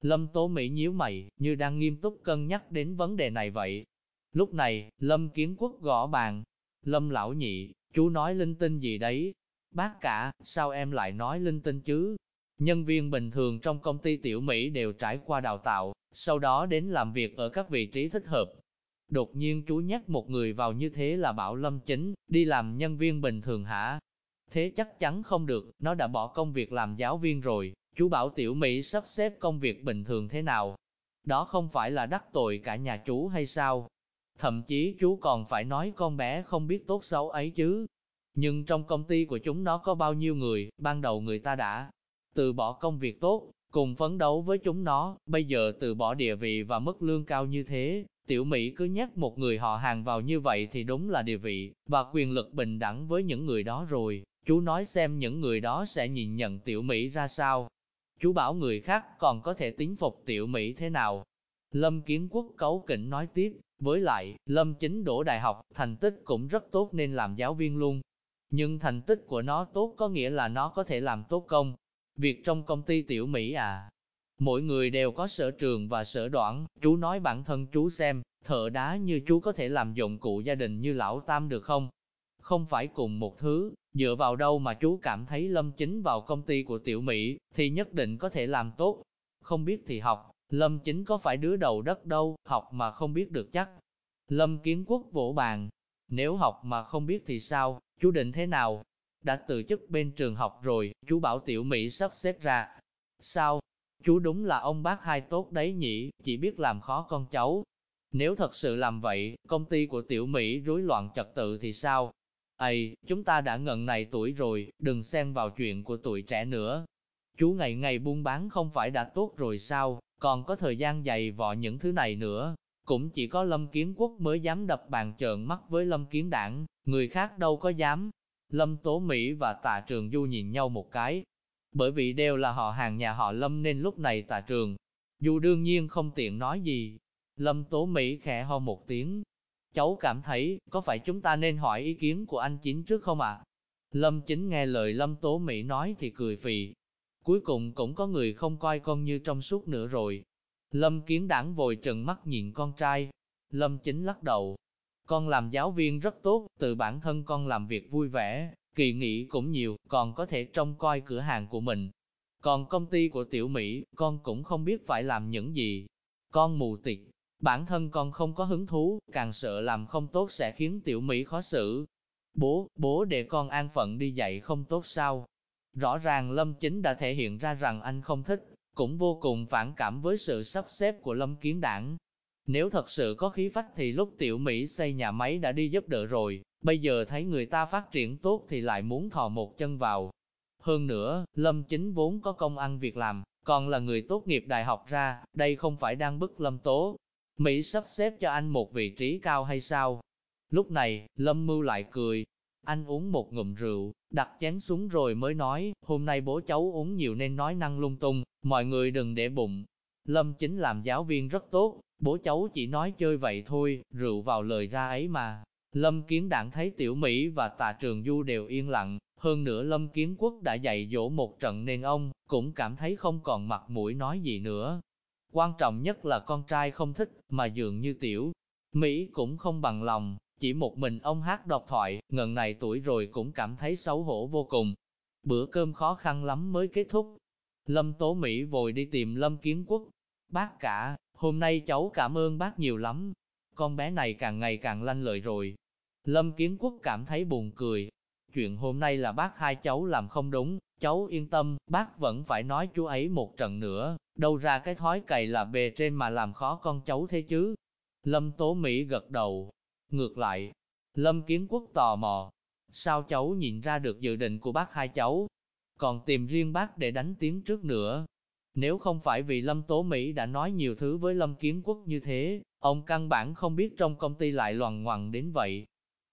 Lâm Tố Mỹ nhíu mày, như đang nghiêm túc cân nhắc đến vấn đề này vậy. Lúc này, Lâm Kiến Quốc gõ bàn. Lâm lão nhị, chú nói linh tinh gì đấy? Bác cả, sao em lại nói linh tinh chứ? Nhân viên bình thường trong công ty tiểu Mỹ đều trải qua đào tạo, sau đó đến làm việc ở các vị trí thích hợp. Đột nhiên chú nhắc một người vào như thế là bảo Lâm Chính, đi làm nhân viên bình thường hả? Thế chắc chắn không được, nó đã bỏ công việc làm giáo viên rồi, chú bảo tiểu Mỹ sắp xếp công việc bình thường thế nào? Đó không phải là đắc tội cả nhà chú hay sao? Thậm chí chú còn phải nói con bé không biết tốt xấu ấy chứ. Nhưng trong công ty của chúng nó có bao nhiêu người, ban đầu người ta đã từ bỏ công việc tốt, cùng phấn đấu với chúng nó, bây giờ từ bỏ địa vị và mức lương cao như thế, tiểu Mỹ cứ nhắc một người họ hàng vào như vậy thì đúng là địa vị, và quyền lực bình đẳng với những người đó rồi, chú nói xem những người đó sẽ nhìn nhận tiểu Mỹ ra sao. Chú bảo người khác còn có thể tính phục tiểu Mỹ thế nào. Lâm Kiến Quốc cấu kỉnh nói tiếp, với lại, Lâm chính đổ đại học, thành tích cũng rất tốt nên làm giáo viên luôn. Nhưng thành tích của nó tốt có nghĩa là nó có thể làm tốt công. Việc trong công ty tiểu Mỹ à, mỗi người đều có sở trường và sở đoạn, chú nói bản thân chú xem, thợ đá như chú có thể làm dụng cụ gia đình như lão Tam được không? Không phải cùng một thứ, dựa vào đâu mà chú cảm thấy Lâm Chính vào công ty của tiểu Mỹ, thì nhất định có thể làm tốt. Không biết thì học, Lâm Chính có phải đứa đầu đất đâu, học mà không biết được chắc. Lâm Kiến Quốc vỗ bàn, nếu học mà không biết thì sao, chú định thế nào? Đã từ chức bên trường học rồi, chú bảo tiểu Mỹ sắp xếp ra. Sao? Chú đúng là ông bác hai tốt đấy nhỉ, chỉ biết làm khó con cháu. Nếu thật sự làm vậy, công ty của tiểu Mỹ rối loạn trật tự thì sao? Ây, chúng ta đã ngần này tuổi rồi, đừng xen vào chuyện của tuổi trẻ nữa. Chú ngày ngày buôn bán không phải đã tốt rồi sao, còn có thời gian dày vò những thứ này nữa. Cũng chỉ có Lâm Kiến Quốc mới dám đập bàn trợn mắt với Lâm Kiến Đảng, người khác đâu có dám. Lâm Tố Mỹ và Tạ Trường Du nhìn nhau một cái. Bởi vì đều là họ hàng nhà họ Lâm nên lúc này Tạ Trường Du đương nhiên không tiện nói gì. Lâm Tố Mỹ khẽ ho một tiếng. Cháu cảm thấy, có phải chúng ta nên hỏi ý kiến của anh Chính trước không ạ? Lâm Chính nghe lời Lâm Tố Mỹ nói thì cười phì. Cuối cùng cũng có người không coi con như trong suốt nữa rồi. Lâm Kiến Đảng vội trừng mắt nhìn con trai. Lâm Chính lắc đầu, con làm giáo viên rất tốt, từ bản thân con làm việc vui vẻ, kỳ nghỉ cũng nhiều, còn có thể trông coi cửa hàng của mình. Còn công ty của tiểu Mỹ, con cũng không biết phải làm những gì. Con mù tịt, bản thân con không có hứng thú, càng sợ làm không tốt sẽ khiến tiểu Mỹ khó xử. Bố, bố để con an phận đi dạy không tốt sao? Rõ ràng Lâm Chính đã thể hiện ra rằng anh không thích, cũng vô cùng phản cảm với sự sắp xếp của Lâm Kiến Đảng, nếu thật sự có khí phách thì lúc tiểu Mỹ xây nhà máy đã đi giúp đỡ rồi, bây giờ thấy người ta phát triển tốt thì lại muốn thò một chân vào. Hơn nữa, Lâm Chính vốn có công ăn việc làm, còn là người tốt nghiệp đại học ra, đây không phải đang bức Lâm Tố. Mỹ sắp xếp cho anh một vị trí cao hay sao? Lúc này, Lâm Mưu lại cười. Anh uống một ngụm rượu, đặt chén xuống rồi mới nói, hôm nay bố cháu uống nhiều nên nói năng lung tung, mọi người đừng để bụng. Lâm chính làm giáo viên rất tốt, bố cháu chỉ nói chơi vậy thôi, rượu vào lời ra ấy mà. Lâm Kiến Đảng thấy Tiểu Mỹ và Tạ Trường Du đều yên lặng, hơn nữa Lâm Kiến Quốc đã dạy dỗ một trận nên ông cũng cảm thấy không còn mặt mũi nói gì nữa. Quan trọng nhất là con trai không thích, mà dường như Tiểu Mỹ cũng không bằng lòng, chỉ một mình ông hát độc thoại, ngần này tuổi rồi cũng cảm thấy xấu hổ vô cùng. Bữa cơm khó khăn lắm mới kết thúc. Lâm Tố Mỹ vội đi tìm Lâm Kiến Quốc. Bác cả, Hôm nay cháu cảm ơn bác nhiều lắm. Con bé này càng ngày càng lanh lợi rồi. Lâm Kiến Quốc cảm thấy buồn cười. Chuyện hôm nay là bác hai cháu làm không đúng, cháu yên tâm, bác vẫn phải nói chú ấy một trận nữa, đâu ra cái thói cày là bề trên mà làm khó con cháu thế chứ. Lâm Tố Mỹ gật đầu. Ngược lại, Lâm Kiến Quốc tò mò, sao cháu nhìn ra được dự định của bác hai cháu, còn tìm riêng bác để đánh tiếng trước nữa. Nếu không phải vì Lâm Tố Mỹ đã nói nhiều thứ với Lâm Kiến Quốc như thế, ông căn bản không biết trong công ty lại loằng ngoằng đến vậy.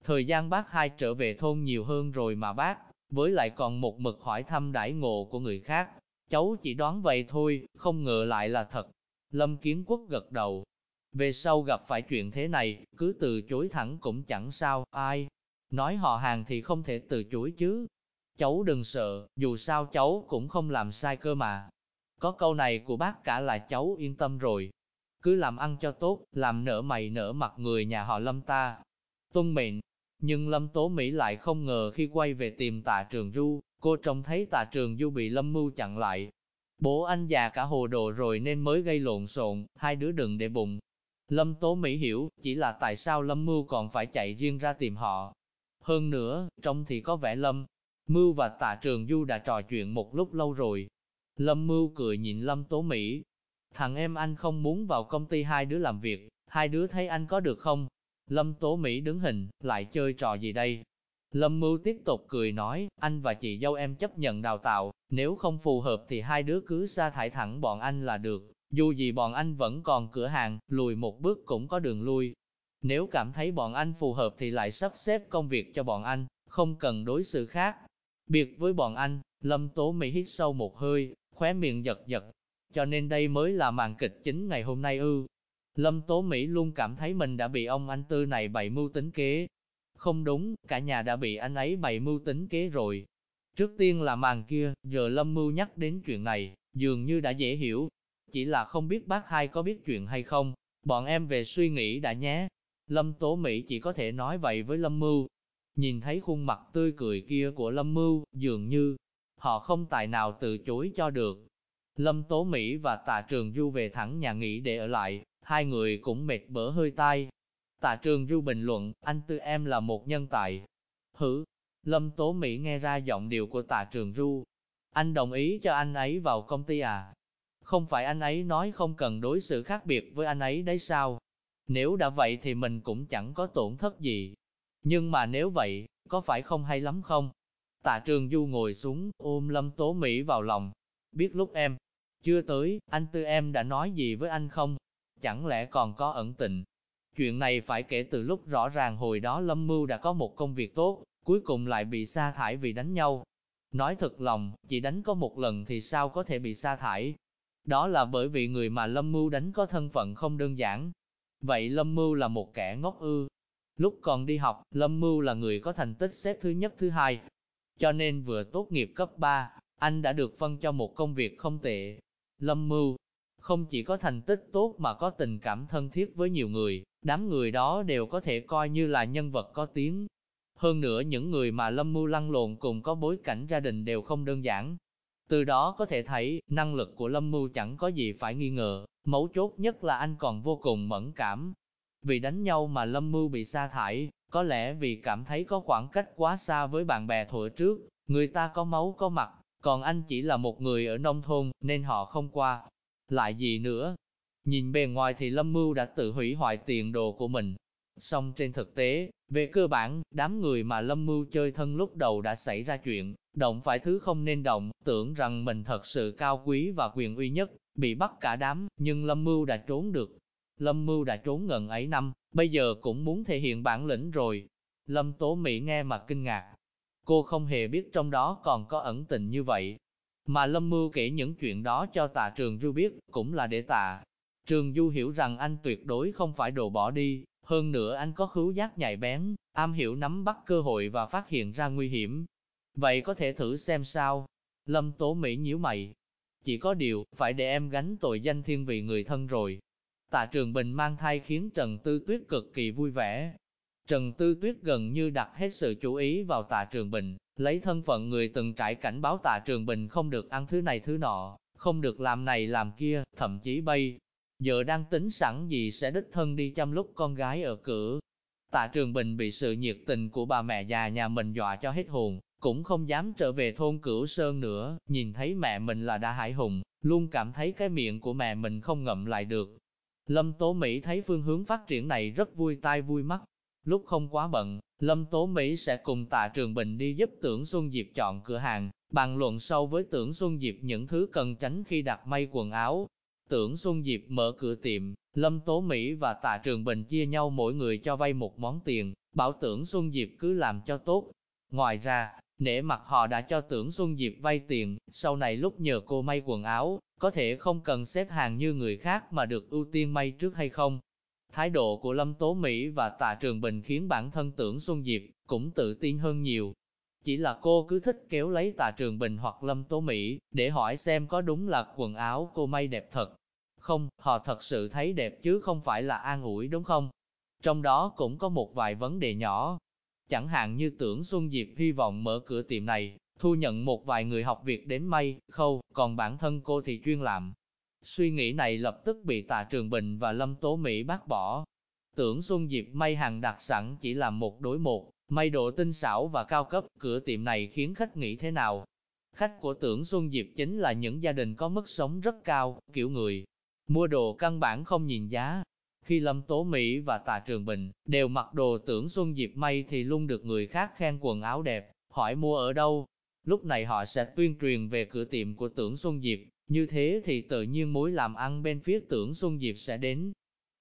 Thời gian bác hai trở về thôn nhiều hơn rồi mà bác, với lại còn một mực hỏi thăm đãi ngộ của người khác. Cháu chỉ đoán vậy thôi, không ngờ lại là thật. Lâm Kiến Quốc gật đầu. Về sau gặp phải chuyện thế này, cứ từ chối thẳng cũng chẳng sao, ai. Nói họ hàng thì không thể từ chối chứ. Cháu đừng sợ, dù sao cháu cũng không làm sai cơ mà. Có câu này của bác cả là cháu yên tâm rồi. Cứ làm ăn cho tốt, làm nở mày nở mặt người nhà họ Lâm ta. Tuân mệnh. Nhưng Lâm Tố Mỹ lại không ngờ khi quay về tìm tạ trường Du, cô trông thấy tạ trường Du bị Lâm Mưu chặn lại. Bố anh già cả hồ đồ rồi nên mới gây lộn xộn, hai đứa đừng để bụng. Lâm Tố Mỹ hiểu, chỉ là tại sao Lâm Mưu còn phải chạy riêng ra tìm họ. Hơn nữa, trông thì có vẻ Lâm Mưu và tạ trường Du đã trò chuyện một lúc lâu rồi. Lâm Mưu cười nhìn Lâm Tố Mỹ. Thằng em anh không muốn vào công ty hai đứa làm việc, hai đứa thấy anh có được không? Lâm Tố Mỹ đứng hình, lại chơi trò gì đây? Lâm Mưu tiếp tục cười nói, anh và chị dâu em chấp nhận đào tạo, nếu không phù hợp thì hai đứa cứ sa thải thẳng bọn anh là được, dù gì bọn anh vẫn còn cửa hàng, lùi một bước cũng có đường lui. Nếu cảm thấy bọn anh phù hợp thì lại sắp xếp công việc cho bọn anh, không cần đối xử khác. Biệt với bọn anh, Lâm Tố Mỹ hít sâu một hơi, khóe miệng giật giật. Cho nên đây mới là màn kịch chính ngày hôm nay ư. Lâm Tố Mỹ luôn cảm thấy mình đã bị ông anh Tư này bày mưu tính kế. Không đúng, cả nhà đã bị anh ấy bày mưu tính kế rồi. Trước tiên là màn kia, giờ Lâm Mưu nhắc đến chuyện này, dường như đã dễ hiểu. Chỉ là không biết bác hai có biết chuyện hay không, bọn em về suy nghĩ đã nhé. Lâm Tố Mỹ chỉ có thể nói vậy với Lâm Mưu. Nhìn thấy khuôn mặt tươi cười kia của Lâm Mưu, dường như họ không tài nào từ chối cho được. Lâm Tố Mỹ và Tạ Trường Du về thẳng nhà nghỉ để ở lại, hai người cũng mệt bở hơi tai. Tạ Trường Du bình luận, anh tư em là một nhân tài. Hử? Lâm Tố Mỹ nghe ra giọng điệu của Tạ Trường Du. Anh đồng ý cho anh ấy vào công ty à? Không phải anh ấy nói không cần đối xử khác biệt với anh ấy đấy sao? Nếu đã vậy thì mình cũng chẳng có tổn thất gì. Nhưng mà nếu vậy, có phải không hay lắm không? Tạ Trường Du ngồi xuống, ôm Lâm Tố Mỹ vào lòng. Biết lúc em chưa tới, anh tư em đã nói gì với anh không? Chẳng lẽ còn có ẩn tình? Chuyện này phải kể từ lúc rõ ràng hồi đó Lâm Mưu đã có một công việc tốt, cuối cùng lại bị sa thải vì đánh nhau. Nói thật lòng, chỉ đánh có một lần thì sao có thể bị sa thải? Đó là bởi vì người mà Lâm Mưu đánh có thân phận không đơn giản. Vậy Lâm Mưu là một kẻ ngốc ư. Lúc còn đi học, Lâm Mưu là người có thành tích xếp thứ nhất thứ hai. Cho nên vừa tốt nghiệp cấp 3, anh đã được phân cho một công việc không tệ. Lâm Mưu không chỉ có thành tích tốt mà có tình cảm thân thiết với nhiều người, đám người đó đều có thể coi như là nhân vật có tiếng. Hơn nữa những người mà Lâm Mưu lăn lộn cùng có bối cảnh gia đình đều không đơn giản. Từ đó có thể thấy, năng lực của Lâm Mưu chẳng có gì phải nghi ngờ, mấu chốt nhất là anh còn vô cùng mẫn cảm. Vì đánh nhau mà Lâm Mưu bị sa thải, có lẽ vì cảm thấy có khoảng cách quá xa với bạn bè thuở trước, người ta có máu có mặt, còn anh chỉ là một người ở nông thôn nên họ không qua. Lại gì nữa? Nhìn bề ngoài thì Lâm Mưu đã tự hủy hoại tiền đồ của mình. Song trên thực tế, về cơ bản, đám người mà Lâm Mưu chơi thân lúc đầu đã xảy ra chuyện, động phải thứ không nên động, tưởng rằng mình thật sự cao quý và quyền uy nhất, bị bắt cả đám, nhưng Lâm Mưu đã trốn được. Lâm Mưu đã trốn ngần ấy năm, bây giờ cũng muốn thể hiện bản lĩnh rồi. Lâm Tố Mỹ nghe mà kinh ngạc. Cô không hề biết trong đó còn có ẩn tình như vậy. Mà Lâm Mưu kể những chuyện đó cho tạ Trường Du biết, cũng là để tạ. Trường Du hiểu rằng anh tuyệt đối không phải đồ bỏ đi, hơn nữa anh có khứu giác nhạy bén, am hiểu nắm bắt cơ hội và phát hiện ra nguy hiểm. Vậy có thể thử xem sao? Lâm Tố Mỹ nhíu mày. Chỉ có điều, phải để em gánh tội danh thiên vị người thân rồi. Tạ Trường Bình mang thai khiến Trần Tư Tuyết cực kỳ vui vẻ. Trần Tư Tuyết gần như đặt hết sự chú ý vào Tạ Trường Bình, lấy thân phận người từng trải cảnh báo Tạ Trường Bình không được ăn thứ này thứ nọ, không được làm này làm kia, thậm chí bay. Giờ đang tính sẵn gì sẽ đích thân đi chăm lúc con gái ở cửa. Tạ Trường Bình bị sự nhiệt tình của bà mẹ già nhà mình dọa cho hết hồn, cũng không dám trở về thôn Cửu Sơn nữa, nhìn thấy mẹ mình là đã hải hùng, luôn cảm thấy cái miệng của mẹ mình không ngậm lại được. Lâm Tố Mỹ thấy phương hướng phát triển này rất vui tai vui mắt. Lúc không quá bận, Lâm Tố Mỹ sẽ cùng Tạ Trường Bình đi giúp Tưởng Xuân Diệp chọn cửa hàng, bàn luận sâu với Tưởng Xuân Diệp những thứ cần tránh khi đặt may quần áo. Tưởng Xuân Diệp mở cửa tiệm, Lâm Tố Mỹ và Tạ Trường Bình chia nhau mỗi người cho vay một món tiền, bảo tưởng Xuân Diệp cứ làm cho tốt. Ngoài ra, nể mặt họ đã cho tưởng Xuân Diệp vay tiền, sau này lúc nhờ cô may quần áo, có thể không cần xếp hàng như người khác mà được ưu tiên may trước hay không. Thái độ của Lâm Tố Mỹ và Tạ Trường Bình khiến bản thân tưởng Xuân Diệp cũng tự tin hơn nhiều. Chỉ là cô cứ thích kéo lấy Tạ Trường Bình hoặc Lâm Tố Mỹ để hỏi xem có đúng là quần áo cô may đẹp thật. Không, họ thật sự thấy đẹp chứ không phải là an ủi đúng không? Trong đó cũng có một vài vấn đề nhỏ. Chẳng hạn như tưởng Xuân Diệp hy vọng mở cửa tiệm này, thu nhận một vài người học việc đến may, khâu, còn bản thân cô thì chuyên làm. Suy nghĩ này lập tức bị Tạ Trường Bình và Lâm Tố Mỹ bác bỏ. Tưởng Xuân Diệp may hàng đặc sẵn chỉ là một đối một, may độ tinh xảo và cao cấp, cửa tiệm này khiến khách nghĩ thế nào? Khách của tưởng Xuân Diệp chính là những gia đình có mức sống rất cao, kiểu người. Mua đồ căn bản không nhìn giá, khi Lâm Tố Mỹ và Tạ Trường Bình đều mặc đồ tưởng Xuân Diệp may thì luôn được người khác khen quần áo đẹp, hỏi mua ở đâu. Lúc này họ sẽ tuyên truyền về cửa tiệm của tưởng Xuân Diệp, như thế thì tự nhiên mối làm ăn bên phía tưởng Xuân Diệp sẽ đến.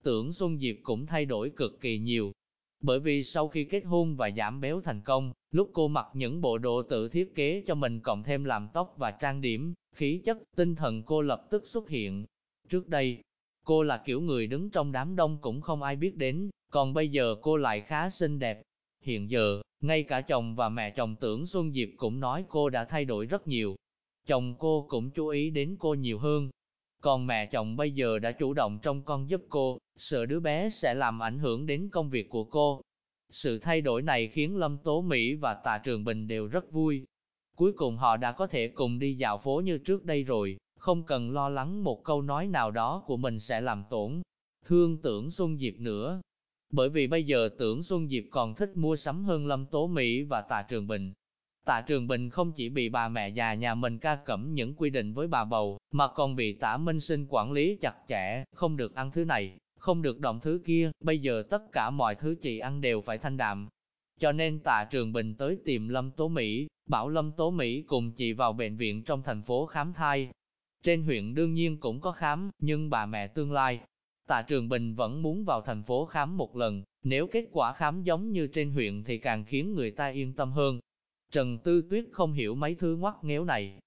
Tưởng Xuân Diệp cũng thay đổi cực kỳ nhiều. Bởi vì sau khi kết hôn và giảm béo thành công, lúc cô mặc những bộ đồ tự thiết kế cho mình cộng thêm làm tóc và trang điểm, khí chất, tinh thần cô lập tức xuất hiện. Trước đây, Cô là kiểu người đứng trong đám đông cũng không ai biết đến, còn bây giờ cô lại khá xinh đẹp. Hiện giờ, ngay cả chồng và mẹ chồng tưởng Xuân Diệp cũng nói cô đã thay đổi rất nhiều. Chồng cô cũng chú ý đến cô nhiều hơn. Còn mẹ chồng bây giờ đã chủ động trong con giúp cô, sợ đứa bé sẽ làm ảnh hưởng đến công việc của cô. Sự thay đổi này khiến Lâm Tố Mỹ và Tạ Trường Bình đều rất vui. Cuối cùng họ đã có thể cùng đi dạo phố như trước đây rồi không cần lo lắng một câu nói nào đó của mình sẽ làm tổn thương tưởng Xuân Diệp nữa. Bởi vì bây giờ tưởng Xuân Diệp còn thích mua sắm hơn Lâm Tố Mỹ và Tạ Trường Bình. Tạ Trường Bình không chỉ bị bà mẹ già nhà mình ca cẩm những quy định với bà bầu, mà còn bị Tạ Minh Sinh quản lý chặt chẽ, không được ăn thứ này, không được động thứ kia, bây giờ tất cả mọi thứ chị ăn đều phải thanh đạm. Cho nên Tạ Trường Bình tới tìm Lâm Tố Mỹ, bảo Lâm Tố Mỹ cùng chị vào bệnh viện trong thành phố khám thai, trên huyện đương nhiên cũng có khám, nhưng bà mẹ tương lai, Tạ Trường Bình vẫn muốn vào thành phố khám một lần, nếu kết quả khám giống như trên huyện thì càng khiến người ta yên tâm hơn. Trần Tư Tuyết không hiểu mấy thứ ngoắt nghéo này.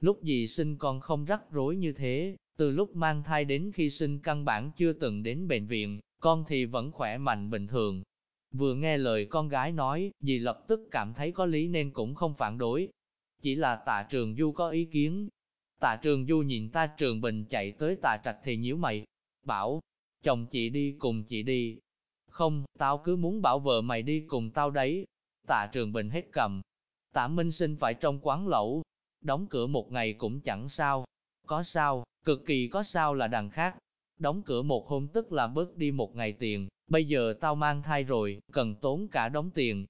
Lúc gì sinh con không rắc rối như thế, từ lúc mang thai đến khi sinh căn bản chưa từng đến bệnh viện, con thì vẫn khỏe mạnh bình thường. Vừa nghe lời con gái nói, dì lập tức cảm thấy có lý nên cũng không phản đối. Chỉ là tạ trường du có ý kiến, Tạ trường du nhìn ta trường bình chạy tới tạ trạch thì nhíu mày, bảo, chồng chị đi cùng chị đi. Không, tao cứ muốn bảo vợ mày đi cùng tao đấy. Tạ trường bình hết cầm. Tạ minh sinh phải trong quán lẩu, đóng cửa một ngày cũng chẳng sao. Có sao, cực kỳ có sao là đằng khác. Đóng cửa một hôm tức là bớt đi một ngày tiền, bây giờ tao mang thai rồi, cần tốn cả đóng tiền.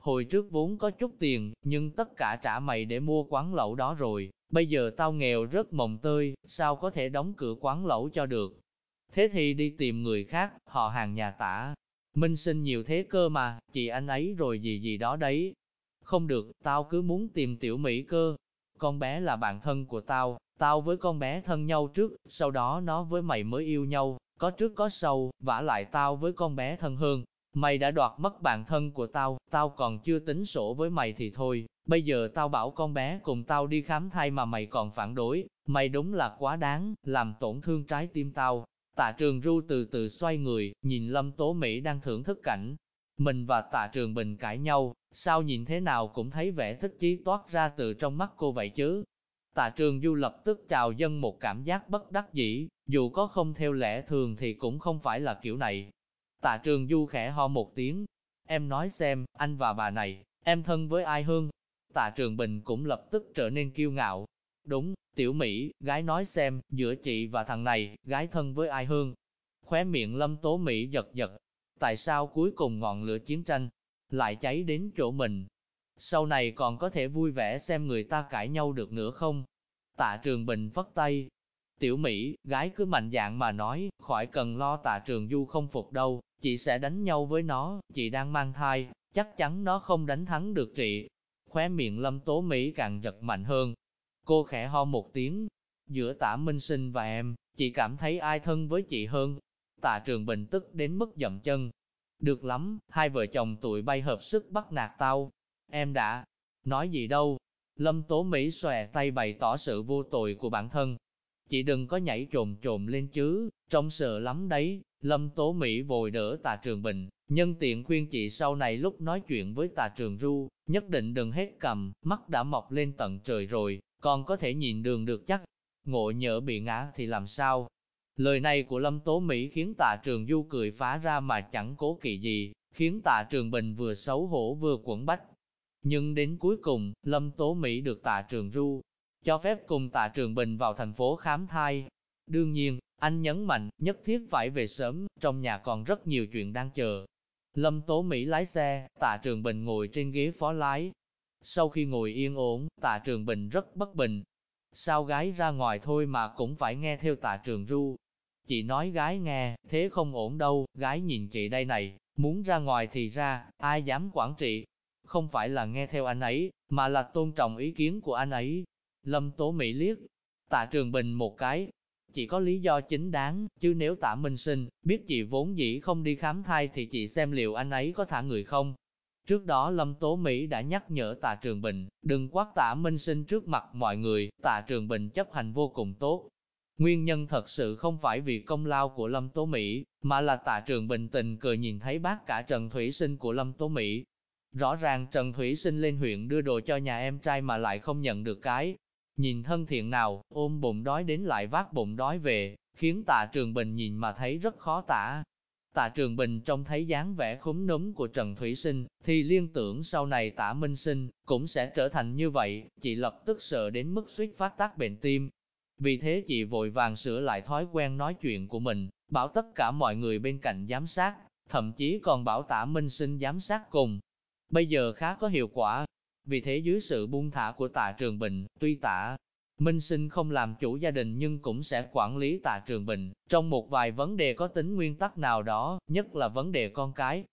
Hồi trước vốn có chút tiền, nhưng tất cả trả mày để mua quán lẩu đó rồi, Bây giờ tao nghèo rất mồng tơi, sao có thể đóng cửa quán lẩu cho được. Thế thì đi tìm người khác, họ hàng nhà tả. Minh sinh nhiều thế cơ mà, chị anh ấy rồi gì gì đó đấy. Không được, tao cứ muốn tìm tiểu Mỹ cơ. Con bé là bạn thân của tao, tao với con bé thân nhau trước, sau đó nó với mày mới yêu nhau, có trước có sau, vả lại tao với con bé thân hơn. Mày đã đoạt mất bạn thân của tao, tao còn chưa tính sổ với mày thì thôi, bây giờ tao bảo con bé cùng tao đi khám thai mà mày còn phản đối, mày đúng là quá đáng, làm tổn thương trái tim tao. Tạ trường ru từ từ xoay người, nhìn Lâm Tố Mỹ đang thưởng thức cảnh. Mình và tạ trường bình cãi nhau, sao nhìn thế nào cũng thấy vẻ thích chí toát ra từ trong mắt cô vậy chứ. Tạ trường du lập tức chào dân một cảm giác bất đắc dĩ, dù có không theo lẽ thường thì cũng không phải là kiểu này, Tạ trường du khẽ ho một tiếng. Em nói xem, anh và bà này, em thân với ai hơn? Tạ trường bình cũng lập tức trở nên kiêu ngạo. Đúng, tiểu Mỹ, gái nói xem, giữa chị và thằng này, gái thân với ai hơn? Khóe miệng lâm tố Mỹ giật giật. Tại sao cuối cùng ngọn lửa chiến tranh lại cháy đến chỗ mình? Sau này còn có thể vui vẻ xem người ta cãi nhau được nữa không? Tạ trường bình phất tay, Tiểu Mỹ, gái cứ mạnh dạng mà nói, khỏi cần lo tạ trường du không phục đâu, chị sẽ đánh nhau với nó, chị đang mang thai, chắc chắn nó không đánh thắng được chị. Khóe miệng lâm tố Mỹ càng giật mạnh hơn. Cô khẽ ho một tiếng, giữa tả minh sinh và em, chị cảm thấy ai thân với chị hơn. Tạ trường bình tức đến mức dậm chân. Được lắm, hai vợ chồng tụi bay hợp sức bắt nạt tao. Em đã, nói gì đâu. Lâm Tố Mỹ xòe tay bày tỏ sự vô tội của bản thân. Chị đừng có nhảy trồm trồm lên chứ, trông sợ lắm đấy. Lâm Tố Mỹ vội đỡ tà trường bình, nhân tiện khuyên chị sau này lúc nói chuyện với tà trường ru, nhất định đừng hết cầm, mắt đã mọc lên tận trời rồi, còn có thể nhìn đường được chắc. Ngộ nhỡ bị ngã thì làm sao? Lời này của Lâm Tố Mỹ khiến tạ trường du cười phá ra mà chẳng cố kỵ gì, khiến tạ trường bình vừa xấu hổ vừa quẩn bách. Nhưng đến cuối cùng, Lâm Tố Mỹ được tạ trường du cho phép cùng tạ trường bình vào thành phố khám thai. Đương nhiên, anh nhấn mạnh, nhất thiết phải về sớm, trong nhà còn rất nhiều chuyện đang chờ. Lâm Tố Mỹ lái xe, tạ trường bình ngồi trên ghế phó lái. Sau khi ngồi yên ổn, tạ trường bình rất bất bình. Sao gái ra ngoài thôi mà cũng phải nghe theo tạ trường ru, Chị nói gái nghe, thế không ổn đâu, gái nhìn chị đây này, muốn ra ngoài thì ra, ai dám quản trị. Không phải là nghe theo anh ấy, mà là tôn trọng ý kiến của anh ấy. Lâm Tố Mỹ liếc, tạ Trường Bình một cái, chỉ có lý do chính đáng, chứ nếu tạ Minh Sinh, biết chị vốn dĩ không đi khám thai thì chị xem liệu anh ấy có thả người không. Trước đó Lâm Tố Mỹ đã nhắc nhở tạ Trường Bình, đừng quát tạ Minh Sinh trước mặt mọi người, tạ Trường Bình chấp hành vô cùng tốt, Nguyên nhân thật sự không phải vì công lao của Lâm Tố Mỹ, mà là tạ trường bình tình cười nhìn thấy bác cả Trần Thủy Sinh của Lâm Tố Mỹ. Rõ ràng Trần Thủy Sinh lên huyện đưa đồ cho nhà em trai mà lại không nhận được cái. Nhìn thân thiện nào, ôm bụng đói đến lại vác bụng đói về, khiến tạ trường bình nhìn mà thấy rất khó tả. Tạ Trường Bình trông thấy dáng vẻ khúm núm của Trần Thủy Sinh, thì liên tưởng sau này tạ Minh Sinh cũng sẽ trở thành như vậy, chị lập tức sợ đến mức suýt phát tác bệnh tim, vì thế chị vội vàng sửa lại thói quen nói chuyện của mình, bảo tất cả mọi người bên cạnh giám sát, thậm chí còn bảo tả minh sinh giám sát cùng. Bây giờ khá có hiệu quả. Vì thế dưới sự buông thả của tạ Trường Bình, tuy tạ Minh Sinh không làm chủ gia đình nhưng cũng sẽ quản lý tạ Trường Bình, trong một vài vấn đề có tính nguyên tắc nào đó, nhất là vấn đề con cái.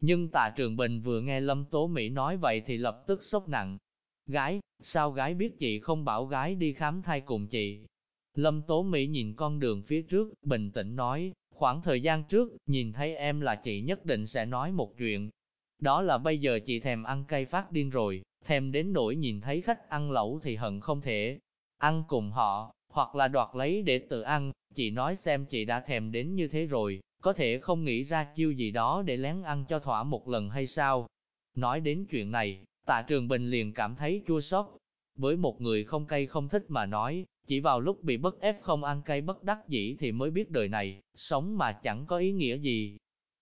Nhưng tạ Trường Bình vừa nghe Lâm Tố Mỹ nói vậy thì lập tức sốc nặng. Gái, sao gái biết chị không bảo gái đi khám thai cùng chị, Lâm Tố Mỹ nhìn con đường phía trước, bình tĩnh nói, khoảng thời gian trước, nhìn thấy em là chị nhất định sẽ nói một chuyện. Đó là bây giờ chị thèm ăn cay phát điên rồi, thèm đến nỗi nhìn thấy khách ăn lẩu thì hận không thể ăn cùng họ, hoặc là đoạt lấy để tự ăn. Chị nói xem chị đã thèm đến như thế rồi, có thể không nghĩ ra chiêu gì đó để lén ăn cho thỏa một lần hay sao? Nói đến chuyện này, tạ trường bình liền cảm thấy chua xót. Với một người không cay không thích mà nói, chỉ vào lúc bị bất ép không ăn cay bất đắc dĩ thì mới biết đời này, sống mà chẳng có ý nghĩa gì.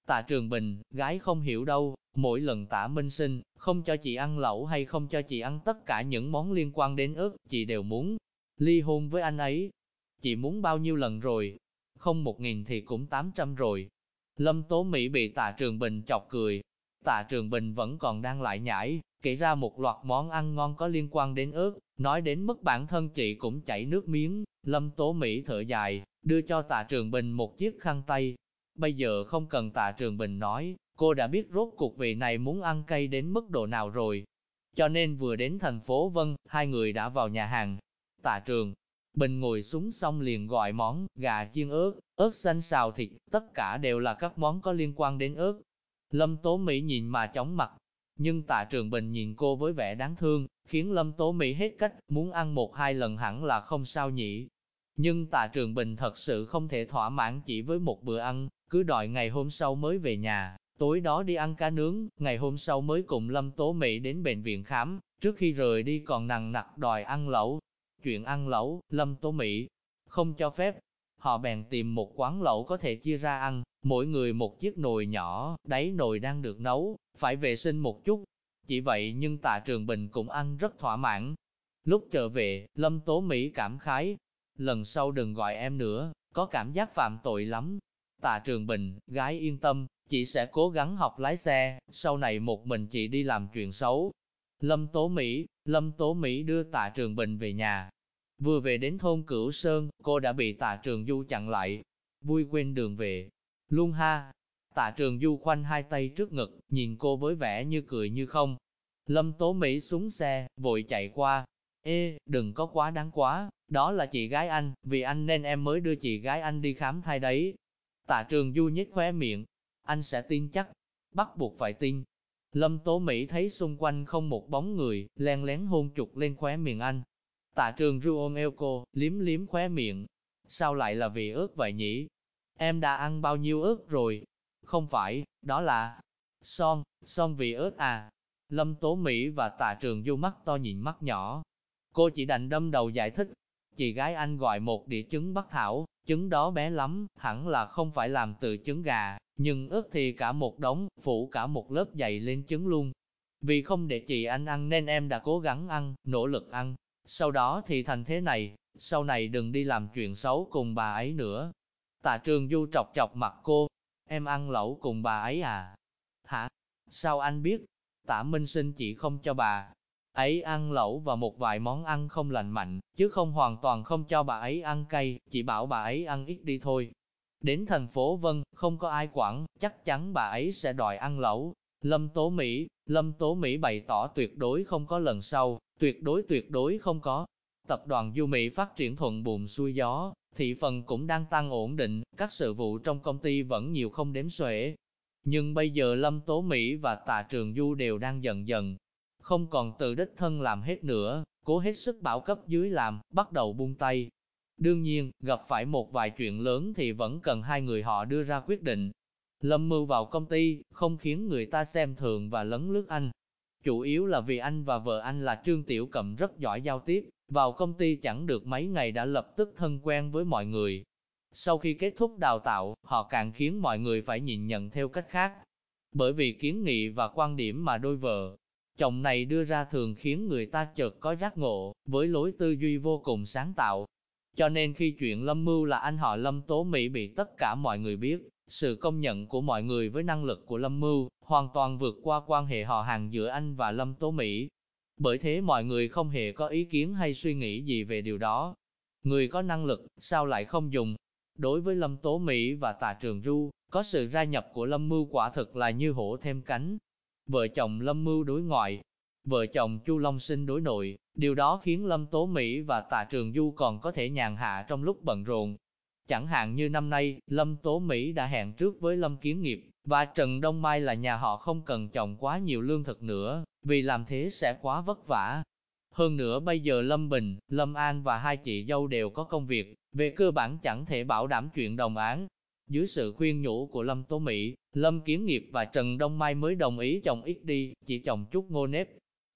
Tạ Trường Bình, gái không hiểu đâu, mỗi lần tạ Minh Sinh, không cho chị ăn lẩu hay không cho chị ăn tất cả những món liên quan đến ớt, chị đều muốn ly hôn với anh ấy. Chị muốn bao nhiêu lần rồi? Không một nghìn thì cũng tám trăm rồi. Lâm Tố Mỹ bị tạ Trường Bình chọc cười. Tạ Trường Bình vẫn còn đang lại nhảy, kể ra một loạt món ăn ngon có liên quan đến ớt, nói đến mức bản thân chị cũng chảy nước miếng, lâm tố Mỹ thở dài, đưa cho tạ trường bình một chiếc khăn tay. Bây giờ không cần tạ trường bình nói, cô đã biết rốt cuộc vị này muốn ăn cay đến mức độ nào rồi. Cho nên vừa đến thành phố Vân, hai người đã vào nhà hàng. Tạ trường, Bình ngồi xuống xong liền gọi món gà chiên ớt, ớt xanh xào thịt, tất cả đều là các món có liên quan đến ớt. Lâm Tố Mỹ nhìn mà chóng mặt, nhưng tạ trường bình nhìn cô với vẻ đáng thương, khiến Lâm Tố Mỹ hết cách, muốn ăn một hai lần hẳn là không sao nhỉ. Nhưng tạ trường bình thật sự không thể thỏa mãn chỉ với một bữa ăn, cứ đòi ngày hôm sau mới về nhà, tối đó đi ăn cá nướng, ngày hôm sau mới cùng Lâm Tố Mỹ đến bệnh viện khám, trước khi rời đi còn nặng nặc đòi ăn lẩu. Chuyện ăn lẩu, Lâm Tố Mỹ không cho phép. Họ bèn tìm một quán lẩu có thể chia ra ăn, mỗi người một chiếc nồi nhỏ, đáy nồi đang được nấu, phải vệ sinh một chút. Chỉ vậy nhưng tạ trường bình cũng ăn rất thỏa mãn. Lúc trở về, Lâm Tố Mỹ cảm khái, lần sau đừng gọi em nữa, có cảm giác phạm tội lắm. Tạ trường bình, gái yên tâm, chị sẽ cố gắng học lái xe, sau này một mình chị đi làm chuyện xấu. Lâm Tố Mỹ, Lâm Tố Mỹ đưa tạ trường bình về nhà. Vừa về đến thôn Cửu Sơn, cô đã bị tạ trường du chặn lại. Vui quên đường về. Luôn ha, Tạ trường du khoanh hai tay trước ngực, nhìn cô với vẻ như cười như không. Lâm Tố Mỹ xuống xe, vội chạy qua. Ê, đừng có quá đáng quá, đó là chị gái anh, vì anh nên em mới đưa chị gái anh đi khám thai đấy. Tạ trường du nhếch khóe miệng, anh sẽ tin chắc. bắt buộc phải tin. Lâm Tố Mỹ thấy xung quanh không một bóng người, len lén hôn chụt lên khóe miệng anh. Tạ trường ru ôm eo cô, liếm liếm khóe miệng. Sao lại là vì ớt vậy nhỉ? Em đã ăn bao nhiêu ớt rồi? Không phải, đó là son, son vì ớt à. Lâm Tố Mỹ và tạ trường du mắt to nhìn mắt nhỏ. Cô chỉ đành đâm đầu giải thích. Chị gái anh gọi một đĩa trứng bắc thảo, trứng đó bé lắm, hẳn là không phải làm từ trứng gà, nhưng ớt thì cả một đống, phủ cả một lớp dày lên trứng luôn. Vì không để chị anh ăn nên em đã cố gắng ăn, nỗ lực ăn. Sau đó thì thành thế này, sau này đừng đi làm chuyện xấu cùng bà ấy nữa. Tạ trường du chọc chọc mặt cô, em ăn lẩu cùng bà ấy à? Hả? Sao anh biết? Tạ Minh Sinh chỉ không cho bà ấy ăn lẩu và một vài món ăn không lành mạnh, chứ không hoàn toàn không cho bà ấy ăn cay, chỉ bảo bà ấy ăn ít đi thôi. Đến thành phố Vân, không có ai quản, chắc chắn bà ấy sẽ đòi ăn lẩu. Lâm Tố Mỹ, Lâm Tố Mỹ bày tỏ tuyệt đối không có lần sau, tuyệt đối tuyệt đối không có. Tập đoàn Du Mỹ phát triển thuận buồm xuôi gió, thị phần cũng đang tăng ổn định, các sự vụ trong công ty vẫn nhiều không đếm xuể. Nhưng bây giờ Lâm Tố Mỹ và Tạ Trường Du đều đang dần dần, không còn tự đích thân làm hết nữa, cố hết sức bảo cấp dưới làm, bắt đầu buông tay. Đương nhiên, gặp phải một vài chuyện lớn thì vẫn cần hai người họ đưa ra quyết định. Lâm mưu vào công ty, không khiến người ta xem thường và lấn lướt anh. Chủ yếu là vì anh và vợ anh là Trương Tiểu Cẩm rất giỏi giao tiếp, vào công ty chẳng được mấy ngày đã lập tức thân quen với mọi người. Sau khi kết thúc đào tạo, họ càng khiến mọi người phải nhìn nhận theo cách khác. Bởi vì kiến nghị và quan điểm mà đôi vợ, chồng này đưa ra thường khiến người ta chợt có giác ngộ, với lối tư duy vô cùng sáng tạo. Cho nên khi chuyện Lâm Mưu là anh họ Lâm Tố Mỹ bị tất cả mọi người biết, sự công nhận của mọi người với năng lực của Lâm Mưu hoàn toàn vượt qua quan hệ họ hàng giữa anh và Lâm Tố Mỹ. Bởi thế mọi người không hề có ý kiến hay suy nghĩ gì về điều đó. Người có năng lực, sao lại không dùng? Đối với Lâm Tố Mỹ và Tạ Trường Du, có sự gia nhập của Lâm Mưu quả thực là như hổ thêm cánh, vợ chồng Lâm Mưu đối ngoại, vợ chồng Chu Long Sinh đối nội, điều đó khiến Lâm Tố Mỹ và Tạ Trường Du còn có thể nhàn hạ trong lúc bận rộn. Chẳng hạn như năm nay, Lâm Tố Mỹ đã hẹn trước với Lâm Kiến Nghiệp, và Trần Đông Mai là nhà họ không cần trồng quá nhiều lương thực nữa, vì làm thế sẽ quá vất vả. Hơn nữa bây giờ Lâm Bình, Lâm An và hai chị dâu đều có công việc, về cơ bản chẳng thể bảo đảm chuyện đồng án, dưới sự khuyên nhủ của Lâm Tố Mỹ, Lâm Kiến Nghiệp và Trần Đông Mai mới đồng ý trồng ít đi, chỉ trồng chút ngô nếp.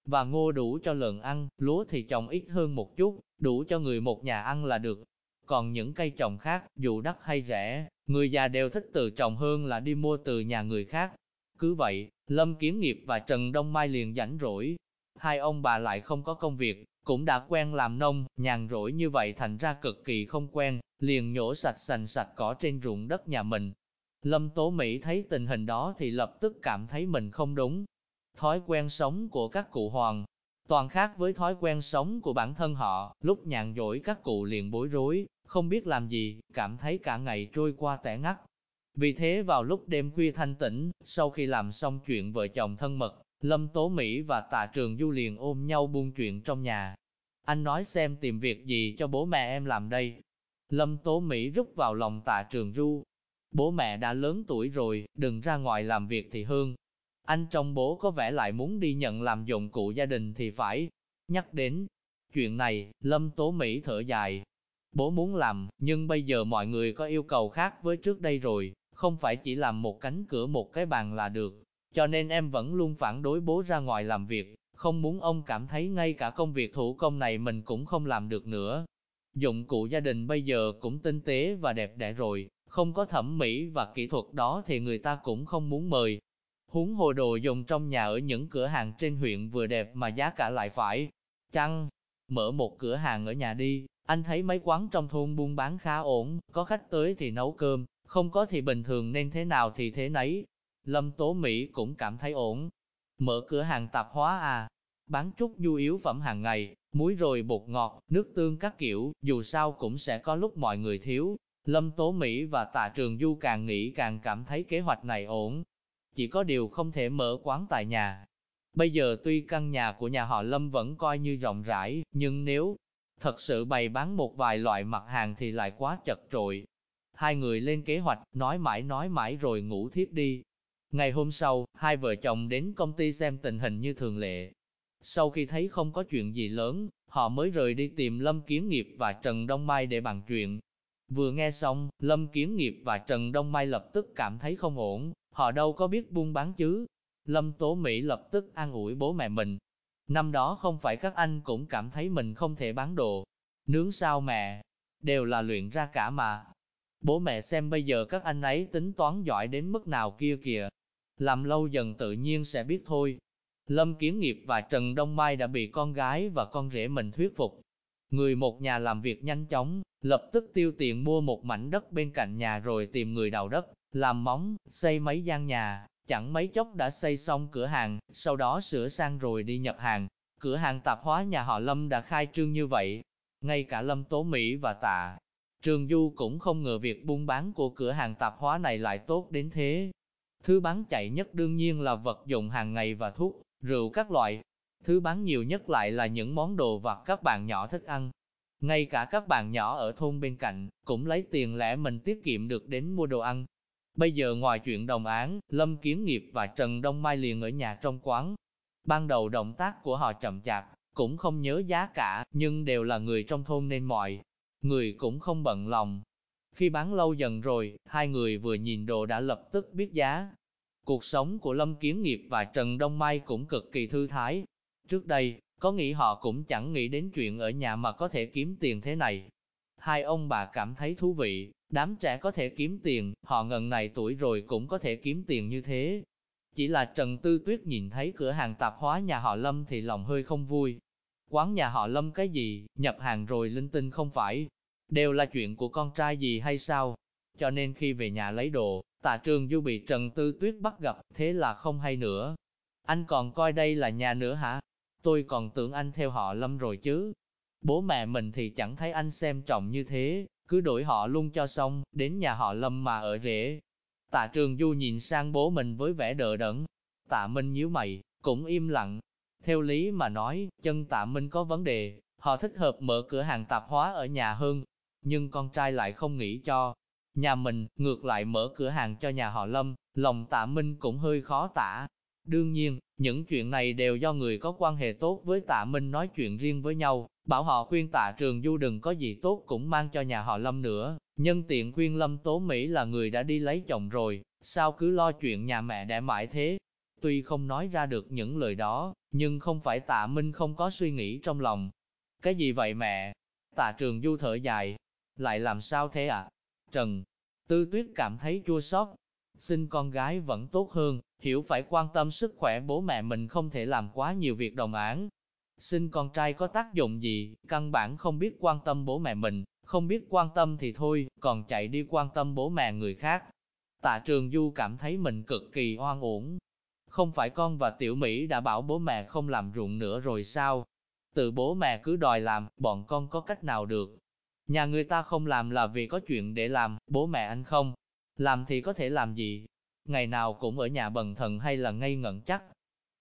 Và ngô đủ cho lợn ăn, lúa thì trồng ít hơn một chút, đủ cho người một nhà ăn là được. Còn những cây trồng khác, dù đắt hay rẻ, người già đều thích tự trồng hơn là đi mua từ nhà người khác. Cứ vậy, Lâm Kiến Nghiệp và Trần Đông Mai liền rảnh rỗi. Hai ông bà lại không có công việc, cũng đã quen làm nông, nhàn rỗi như vậy thành ra cực kỳ không quen, liền nhổ sạch sành sạch cỏ trên ruộng đất nhà mình. Lâm Tố Mỹ thấy tình hình đó thì lập tức cảm thấy mình không đúng. Thói quen sống của các cụ hoàng, toàn khác với thói quen sống của bản thân họ, lúc nhàn rỗi các cụ liền bối rối, không biết làm gì, cảm thấy cả ngày trôi qua tẻ ngắt. Vì thế vào lúc đêm khuya thanh tĩnh, sau khi làm xong chuyện vợ chồng thân mật, Lâm Tố Mỹ và Tạ Trường Du liền ôm nhau buông chuyện trong nhà. Anh nói xem tìm việc gì cho bố mẹ em làm đây. Lâm Tố Mỹ rút vào lòng Tạ Trường Du. Bố mẹ đã lớn tuổi rồi, đừng ra ngoài làm việc thì hơn. Anh trong bố có vẻ lại muốn đi nhận làm dụng cụ gia đình thì phải. Nhắc đến chuyện này, Lâm Tố Mỹ thở dài. Bố muốn làm, nhưng bây giờ mọi người có yêu cầu khác với trước đây rồi, không phải chỉ làm một cánh cửa một cái bàn là được. Cho nên em vẫn luôn phản đối bố ra ngoài làm việc, không muốn ông cảm thấy ngay cả công việc thủ công này mình cũng không làm được nữa. Dụng cụ gia đình bây giờ cũng tinh tế và đẹp đẽ rồi, không có thẩm mỹ và kỹ thuật đó thì người ta cũng không muốn mời. Huống hồ đồ dùng trong nhà ở những cửa hàng trên huyện vừa đẹp mà giá cả lại phải. Chăng, mở một cửa hàng ở nhà đi, anh thấy mấy quán trong thôn buôn bán khá ổn, có khách tới thì nấu cơm, không có thì bình thường nên thế nào thì thế nấy, Lâm Tố Mỹ cũng cảm thấy ổn. Mở cửa hàng tạp hóa à, bán chút nhu yếu phẩm hàng ngày, muối rồi bột ngọt, nước tương các kiểu, dù sao cũng sẽ có lúc mọi người thiếu. Lâm Tố Mỹ và Tạ Trường Du càng nghĩ càng cảm thấy kế hoạch này ổn. Chỉ có điều không thể mở quán tại nhà. Bây giờ tuy căn nhà của nhà họ Lâm vẫn coi như rộng rãi, nhưng nếu thật sự bày bán một vài loại mặt hàng thì lại quá chật trội. Hai người lên kế hoạch, nói mãi nói mãi rồi ngủ thiếp đi. Ngày hôm sau, hai vợ chồng đến công ty xem tình hình như thường lệ. Sau khi thấy không có chuyện gì lớn, họ mới rời đi tìm Lâm Kiến Nghiệp và Trần Đông Mai để bàn chuyện. Vừa nghe xong, Lâm Kiến Nghiệp và Trần Đông Mai lập tức cảm thấy không ổn, họ đâu có biết buôn bán chứ. Lâm Tố Mỹ lập tức an ủi bố mẹ mình. Năm đó không phải các anh cũng cảm thấy mình không thể bán đồ. Nướng sao mẹ? Đều là luyện ra cả mà. Bố mẹ xem bây giờ các anh ấy tính toán giỏi đến mức nào kia kìa. Làm lâu dần tự nhiên sẽ biết thôi. Lâm Kiến Nghiệp và Trần Đông Mai đã bị con gái và con rể mình thuyết phục. Người một nhà làm việc nhanh chóng, lập tức tiêu tiền mua một mảnh đất bên cạnh nhà rồi tìm người đào đất, làm móng, xây mấy gian nhà, chẳng mấy chốc đã xây xong cửa hàng, sau đó sửa sang rồi đi nhập hàng. Cửa hàng tạp hóa nhà họ Lâm đã khai trương như vậy. Ngay cả Lâm Tố Mỹ và Tạ Trường Du cũng không ngờ việc buôn bán của cửa hàng tạp hóa này lại tốt đến thế. Thứ bán chạy nhất đương nhiên là vật dụng hàng ngày và thuốc, rượu các loại. Thứ bán nhiều nhất lại là những món đồ vặt các bạn nhỏ thích ăn. Ngay cả các bạn nhỏ ở thôn bên cạnh, cũng lấy tiền lẻ mình tiết kiệm được đến mua đồ ăn. Bây giờ ngoài chuyện đồng án, Lâm Kiến Nghiệp và Trần Đông Mai liền ở nhà trong quán. Ban đầu động tác của họ chậm chạp, cũng không nhớ giá cả, nhưng đều là người trong thôn nên mọi người cũng không bận lòng. Khi bán lâu dần rồi, hai người vừa nhìn đồ đã lập tức biết giá. Cuộc sống của Lâm Kiến Nghiệp và Trần Đông Mai cũng cực kỳ thư thái. Trước đây, có nghĩ họ cũng chẳng nghĩ đến chuyện ở nhà mà có thể kiếm tiền thế này. Hai ông bà cảm thấy thú vị, đám trẻ có thể kiếm tiền, họ ngần này tuổi rồi cũng có thể kiếm tiền như thế. Chỉ là Trần Tư Tuyết nhìn thấy cửa hàng tạp hóa nhà họ Lâm thì lòng hơi không vui. Quán nhà họ Lâm cái gì, nhập hàng rồi linh tinh không phải, đều là chuyện của con trai gì hay sao? Cho nên khi về nhà lấy đồ, tạ trường du bị Trần Tư Tuyết bắt gặp, thế là không hay nữa. Anh còn coi đây là nhà nữa hả? Tôi còn tưởng anh theo họ Lâm rồi chứ. Bố mẹ mình thì chẳng thấy anh xem trọng như thế, cứ đổi họ luôn cho xong, đến nhà họ Lâm mà ở rễ. Tạ Trường Du nhìn sang bố mình với vẻ đờ đẫn. Tạ Minh nhíu mày, cũng im lặng. Theo lý mà nói, chân Tạ Minh có vấn đề, họ thích hợp mở cửa hàng tạp hóa ở nhà hơn. Nhưng con trai lại không nghĩ cho nhà mình, ngược lại mở cửa hàng cho nhà họ Lâm, lòng Tạ Minh cũng hơi khó tả. Đương nhiên, những chuyện này đều do người có quan hệ tốt với Tạ Minh nói chuyện riêng với nhau, bảo họ khuyên Tạ Trường Du đừng có gì tốt cũng mang cho nhà họ Lâm nữa. Nhân tiện khuyên Lâm Tố Mỹ là người đã đi lấy chồng rồi, sao cứ lo chuyện nhà mẹ đẻ mãi thế. Tuy không nói ra được những lời đó, nhưng không phải Tạ Minh không có suy nghĩ trong lòng. Cái gì vậy mẹ? Tạ Trường Du thở dài. Lại làm sao thế ạ? À? Trần Tư Tuyết cảm thấy chua xót. xin con gái vẫn tốt hơn, hiểu phải quan tâm sức khỏe bố mẹ mình không thể làm quá nhiều việc đồng án. Sinh con trai có tác dụng gì, căn bản không biết quan tâm bố mẹ mình, không biết quan tâm thì thôi, còn chạy đi quan tâm bố mẹ người khác. Tạ Trường Du cảm thấy mình cực kỳ oan uổng. Không phải con và Tiểu Mỹ đã bảo bố mẹ không làm ruộng nữa rồi sao? Tự bố mẹ cứ đòi làm, bọn con có cách nào được? Nhà người ta không làm là vì có chuyện để làm, bố mẹ anh không. Làm thì có thể làm gì? Ngày nào cũng ở nhà bần thần hay là ngây ngẩn chắc.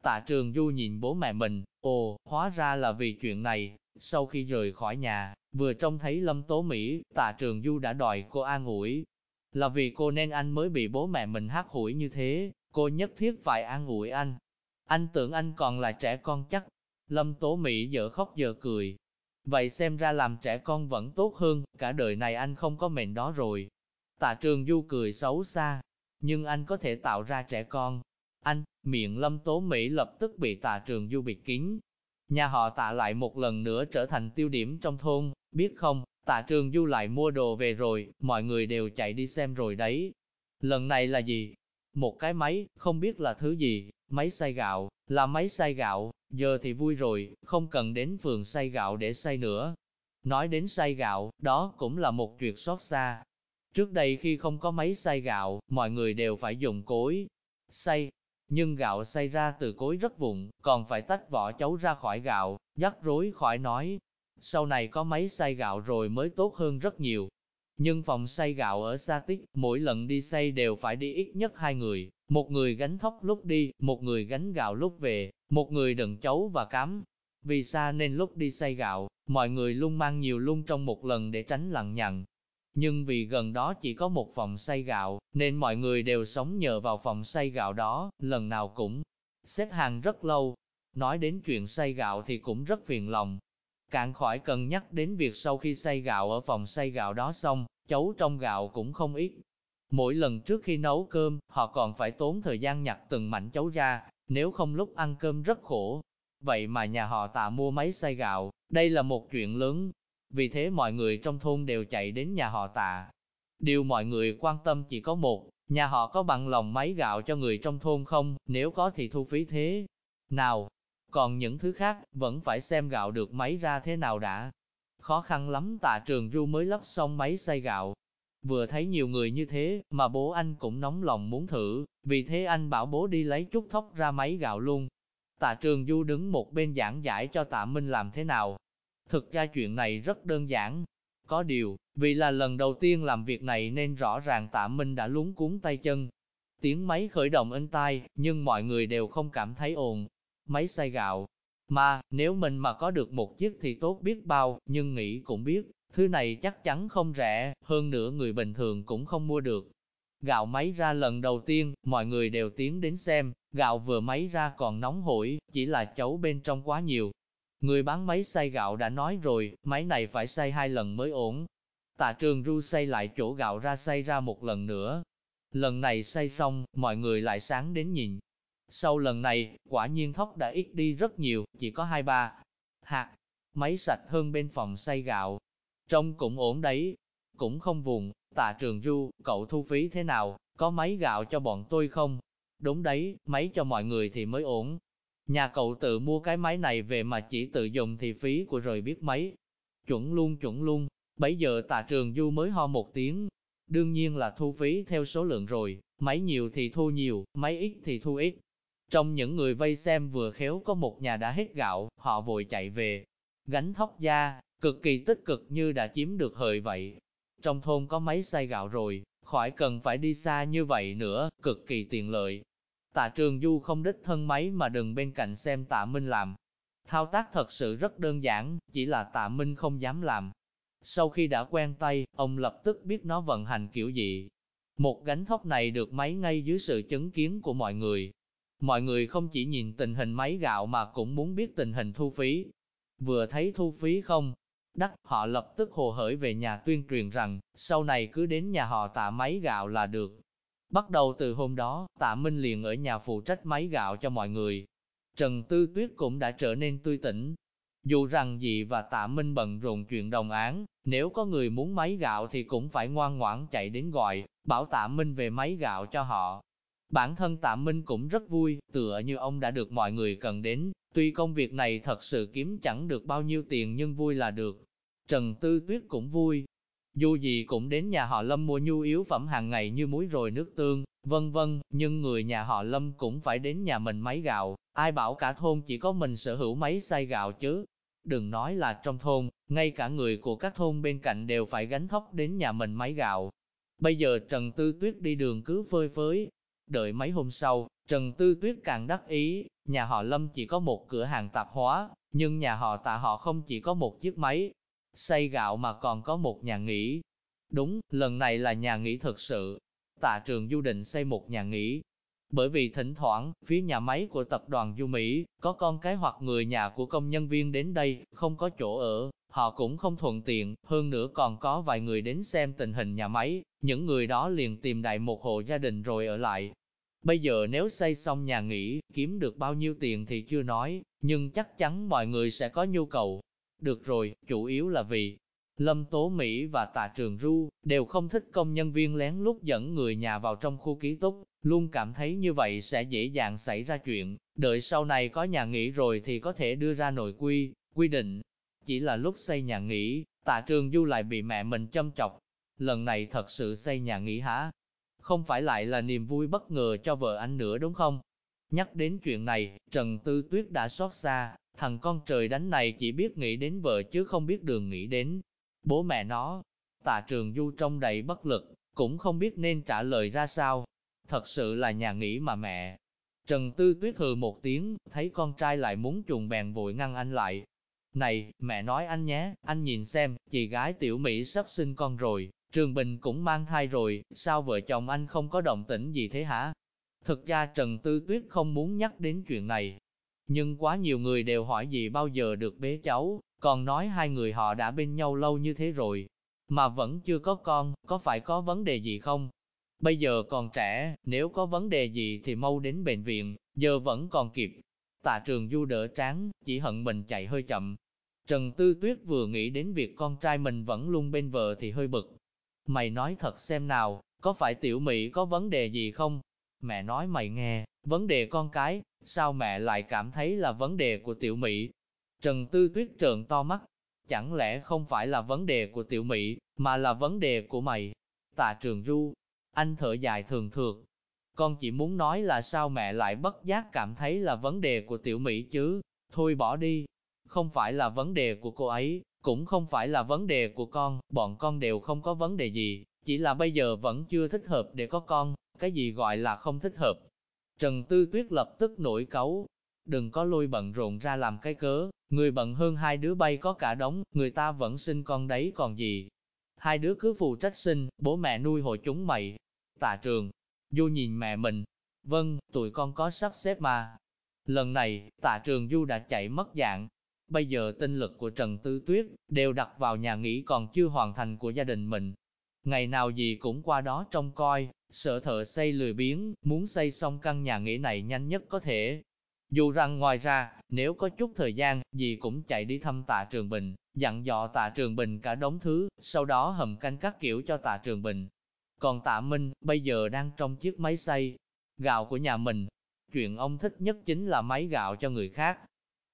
Tạ trường du nhìn bố mẹ mình, ồ, hóa ra là vì chuyện này. Sau khi rời khỏi nhà, vừa trông thấy Lâm Tố Mỹ, tạ trường du đã đòi cô an ủi. Là vì cô nên anh mới bị bố mẹ mình hát hủi như thế, cô nhất thiết phải an ủi anh. Anh tưởng anh còn là trẻ con chắc. Lâm Tố Mỹ dở khóc dở cười, Vậy xem ra làm trẻ con vẫn tốt hơn, cả đời này anh không có mệnh đó rồi. Tạ trường du cười xấu xa, nhưng anh có thể tạo ra trẻ con. Anh, miệng lâm tố Mỹ lập tức bị tạ trường du bịt kín. Nhà họ tạ lại một lần nữa trở thành tiêu điểm trong thôn, biết không, tạ trường du lại mua đồ về rồi, mọi người đều chạy đi xem rồi đấy. Lần này là gì? Một cái máy, không biết là thứ gì, máy xay gạo, là máy xay gạo, giờ thì vui rồi, không cần đến phường xay gạo để xay nữa. Nói đến xay gạo, đó cũng là một chuyện xót xa. Trước đây khi không có máy xay gạo, mọi người đều phải dùng cối xay. Nhưng gạo xay ra từ cối rất vụn, còn phải tách vỏ chấu ra khỏi gạo, dắt rối khỏi nói. Sau này có máy xay gạo rồi mới tốt hơn rất nhiều. Nhưng phòng xay gạo ở Sa Tích, mỗi lần đi xay đều phải đi ít nhất hai người, một người gánh thóc lúc đi, một người gánh gạo lúc về, một người đựng chấu và cám. Vì sao nên lúc đi xay gạo, mọi người luôn mang nhiều lung trong một lần để tránh lằng nhằng nhưng vì gần đó chỉ có một phòng xay gạo, nên mọi người đều sống nhờ vào phòng xay gạo đó, lần nào cũng xếp hàng rất lâu. Nói đến chuyện xay gạo thì cũng rất phiền lòng. Cạn khỏi cần nhắc đến việc sau khi xay gạo ở phòng xay gạo đó xong, chấu trong gạo cũng không ít. Mỗi lần trước khi nấu cơm, họ còn phải tốn thời gian nhặt từng mảnh chấu ra, nếu không lúc ăn cơm rất khổ. Vậy mà nhà họ tạ mua máy xay gạo, đây là một chuyện lớn. Vì thế mọi người trong thôn đều chạy đến nhà họ tạ. Điều mọi người quan tâm chỉ có một, nhà họ có bằng lòng máy gạo cho người trong thôn không, nếu có thì thu phí thế. Nào, còn những thứ khác, vẫn phải xem gạo được máy ra thế nào đã. Khó khăn lắm tạ trường du mới lắp xong máy xay gạo. Vừa thấy nhiều người như thế, mà bố anh cũng nóng lòng muốn thử, vì thế anh bảo bố đi lấy chút thóc ra máy gạo luôn. Tạ trường du đứng một bên giảng giải cho tạ Minh làm thế nào. Thực ra chuyện này rất đơn giản. Có điều, vì là lần đầu tiên làm việc này nên rõ ràng tạ Minh đã lúng cuốn tay chân. Tiếng máy khởi động inh tai, nhưng mọi người đều không cảm thấy ồn, máy xay gạo. Mà, nếu mình mà có được một chiếc thì tốt biết bao, nhưng nghĩ cũng biết, thứ này chắc chắn không rẻ, hơn nữa người bình thường cũng không mua được. Gạo máy ra lần đầu tiên, mọi người đều tiến đến xem, gạo vừa máy ra còn nóng hổi, chỉ là chấu bên trong quá nhiều. Người bán máy xay gạo đã nói rồi, máy này phải xay hai lần mới ổn. Tạ trường ru xay lại chỗ gạo ra xay ra một lần nữa. Lần này xay xong, mọi người lại sáng đến nhìn, sau lần này, quả nhiên thóc đã ít đi rất nhiều, chỉ có hai ba hạt, máy sạch hơn bên phòng xay gạo. Trông cũng ổn đấy, cũng không vùng, tạ trường du, cậu thu phí thế nào, có máy gạo cho bọn tôi không? Đúng đấy, máy cho mọi người thì mới ổn. Nhà cậu tự mua cái máy này về mà chỉ tự dùng thì phí của rồi biết mấy. Chuẩn luôn chuẩn luôn, bấy giờ tạ trường du mới ho một tiếng. Đương nhiên là thu phí theo số lượng rồi, máy nhiều thì thu nhiều, máy ít thì thu ít. Trong những người vây xem vừa khéo có một nhà đã hết gạo, họ vội chạy về, gánh thóc da, cực kỳ tích cực như đã chiếm được hời vậy. Trong thôn có máy xay gạo rồi, khỏi cần phải đi xa như vậy nữa, cực kỳ tiện lợi. Tạ Trường Du không đích thân máy mà đừng bên cạnh xem Tạ Minh làm. Thao tác thật sự rất đơn giản, chỉ là Tạ Minh không dám làm. Sau khi đã quen tay, ông lập tức biết nó vận hành kiểu gì. Một gánh thóc này được máy ngay dưới sự chứng kiến của mọi người, Mọi người không chỉ nhìn tình hình máy gạo mà cũng muốn biết tình hình thu phí. Vừa thấy thu phí không, đắt, họ lập tức hồ hởi về nhà tuyên truyền rằng, sau này cứ đến nhà họ tạ máy gạo là được. Bắt đầu từ hôm đó, tạ Minh liền ở nhà phụ trách máy gạo cho mọi người. Trần Tư Tuyết cũng đã trở nên tươi tỉnh. Dù rằng dì và tạ Minh bận rộn chuyện đồng án, nếu có người muốn máy gạo thì cũng phải ngoan ngoãn chạy đến gọi, bảo tạ Minh về máy gạo cho họ. Bản thân Tạ Minh cũng rất vui, tựa như ông đã được mọi người cần đến, tuy công việc này thật sự kiếm chẳng được bao nhiêu tiền nhưng vui là được. Trần Tư Tuyết cũng vui, dù gì cũng đến nhà họ Lâm mua nhu yếu phẩm hàng ngày như muối rồi nước tương, vân vân, nhưng người nhà họ Lâm cũng phải đến nhà mình máy gạo, ai bảo cả thôn chỉ có mình sở hữu máy xay gạo chứ. Đừng nói là trong thôn, ngay cả người của các thôn bên cạnh đều phải gánh thóc đến nhà mình máy gạo. Bây giờ Trần Tư Tuyết đi đường cứ phơi phới, Đợi mấy hôm sau, Trần Tư Tuyết càng đắc ý, nhà họ Lâm chỉ có một cửa hàng tạp hóa, nhưng nhà họ tạ họ không chỉ có một chiếc máy xây gạo mà còn có một nhà nghỉ. Đúng, lần này là nhà nghỉ thực sự. Tạ trường du định xây một nhà nghỉ. Bởi vì thỉnh thoảng, phía nhà máy của tập đoàn Du Mỹ, có con cái hoặc người nhà của công nhân viên đến đây, không có chỗ ở, họ cũng không thuận tiện, hơn nữa còn có vài người đến xem tình hình nhà máy, những người đó liền tìm đại một hộ gia đình rồi ở lại, Bây giờ nếu xây xong nhà nghỉ, kiếm được bao nhiêu tiền thì chưa nói, nhưng chắc chắn mọi người sẽ có nhu cầu. Được rồi, chủ yếu là vì Lâm Tố Mỹ và Tạ Trường Ru đều không thích công nhân viên lén lút dẫn người nhà vào trong khu ký túc, luôn cảm thấy như vậy sẽ dễ dàng xảy ra chuyện, đợi sau này có nhà nghỉ rồi thì có thể đưa ra nội quy, quy định. Chỉ là lúc xây nhà nghỉ, Tạ Trường Du lại bị mẹ mình châm chọc. Lần này thật sự xây nhà nghỉ hả? không phải lại là niềm vui bất ngờ cho vợ anh nữa đúng không? Nhắc đến chuyện này, Trần Tư Tuyết đã xót xa, thằng con trời đánh này chỉ biết nghĩ đến vợ chứ không biết đường nghĩ đến bố mẹ nó. Tạ trường du trong đầy bất lực, cũng không biết nên trả lời ra sao. Thật sự là nhà nghỉ mà mẹ. Trần Tư Tuyết hừ một tiếng, thấy con trai lại muốn chuồng bèn vội ngăn anh lại. Này, mẹ nói anh nhé, anh nhìn xem, chị gái tiểu Mỹ sắp sinh con rồi, Trường Bình cũng mang thai rồi, sao vợ chồng anh không có động tĩnh gì thế hả? Thực ra Trần Tư Tuyết không muốn nhắc đến chuyện này. Nhưng quá nhiều người đều hỏi gì bao giờ được bế cháu, còn nói hai người họ đã bên nhau lâu như thế rồi, mà vẫn chưa có con, có phải có vấn đề gì không? Bây giờ còn trẻ, nếu có vấn đề gì thì mau đến bệnh viện, giờ vẫn còn kịp. Tạ trường du đỡ tráng, chỉ hận mình chạy hơi chậm. Trần Tư Tuyết vừa nghĩ đến việc con trai mình vẫn luôn bên vợ thì hơi bực. Mày nói thật xem nào, có phải tiểu Mỹ có vấn đề gì không? Mẹ nói mày nghe, vấn đề con cái, sao mẹ lại cảm thấy là vấn đề của tiểu Mỹ? Trần Tư Tuyết trợn to mắt, chẳng lẽ không phải là vấn đề của tiểu Mỹ, mà là vấn đề của mày? Tạ trường du, anh thở dài thường thường Con chỉ muốn nói là sao mẹ lại bất giác cảm thấy là vấn đề của tiểu Mỹ chứ, thôi bỏ đi. Không phải là vấn đề của cô ấy, cũng không phải là vấn đề của con, bọn con đều không có vấn đề gì, chỉ là bây giờ vẫn chưa thích hợp để có con, cái gì gọi là không thích hợp. Trần Tư Tuyết lập tức nổi cấu, đừng có lôi bận rộn ra làm cái cớ, người bận hơn hai đứa bay có cả đống, người ta vẫn sinh con đấy còn gì. Hai đứa cứ phụ trách sinh, bố mẹ nuôi hộ chúng mày. Tạ trường, Du nhìn mẹ mình, vâng, tụi con có sắp xếp mà. Lần này, tạ trường Du đã chạy mất dạng. Bây giờ tinh lực của Trần Tư Tuyết đều đặt vào nhà nghỉ còn chưa hoàn thành của gia đình mình. Ngày nào gì cũng qua đó trông coi, sợ thợ xây lười biếng, muốn xây xong căn nhà nghỉ này nhanh nhất có thể. Dù rằng ngoài ra, nếu có chút thời gian, gì cũng chạy đi thăm tạ Trường Bình, dặn dò tạ Trường Bình cả đống thứ, sau đó hầm canh các kiểu cho tạ Trường Bình. Còn tạ Minh, bây giờ đang trong chiếc máy xay, gạo của nhà mình. Chuyện ông thích nhất chính là máy gạo cho người khác.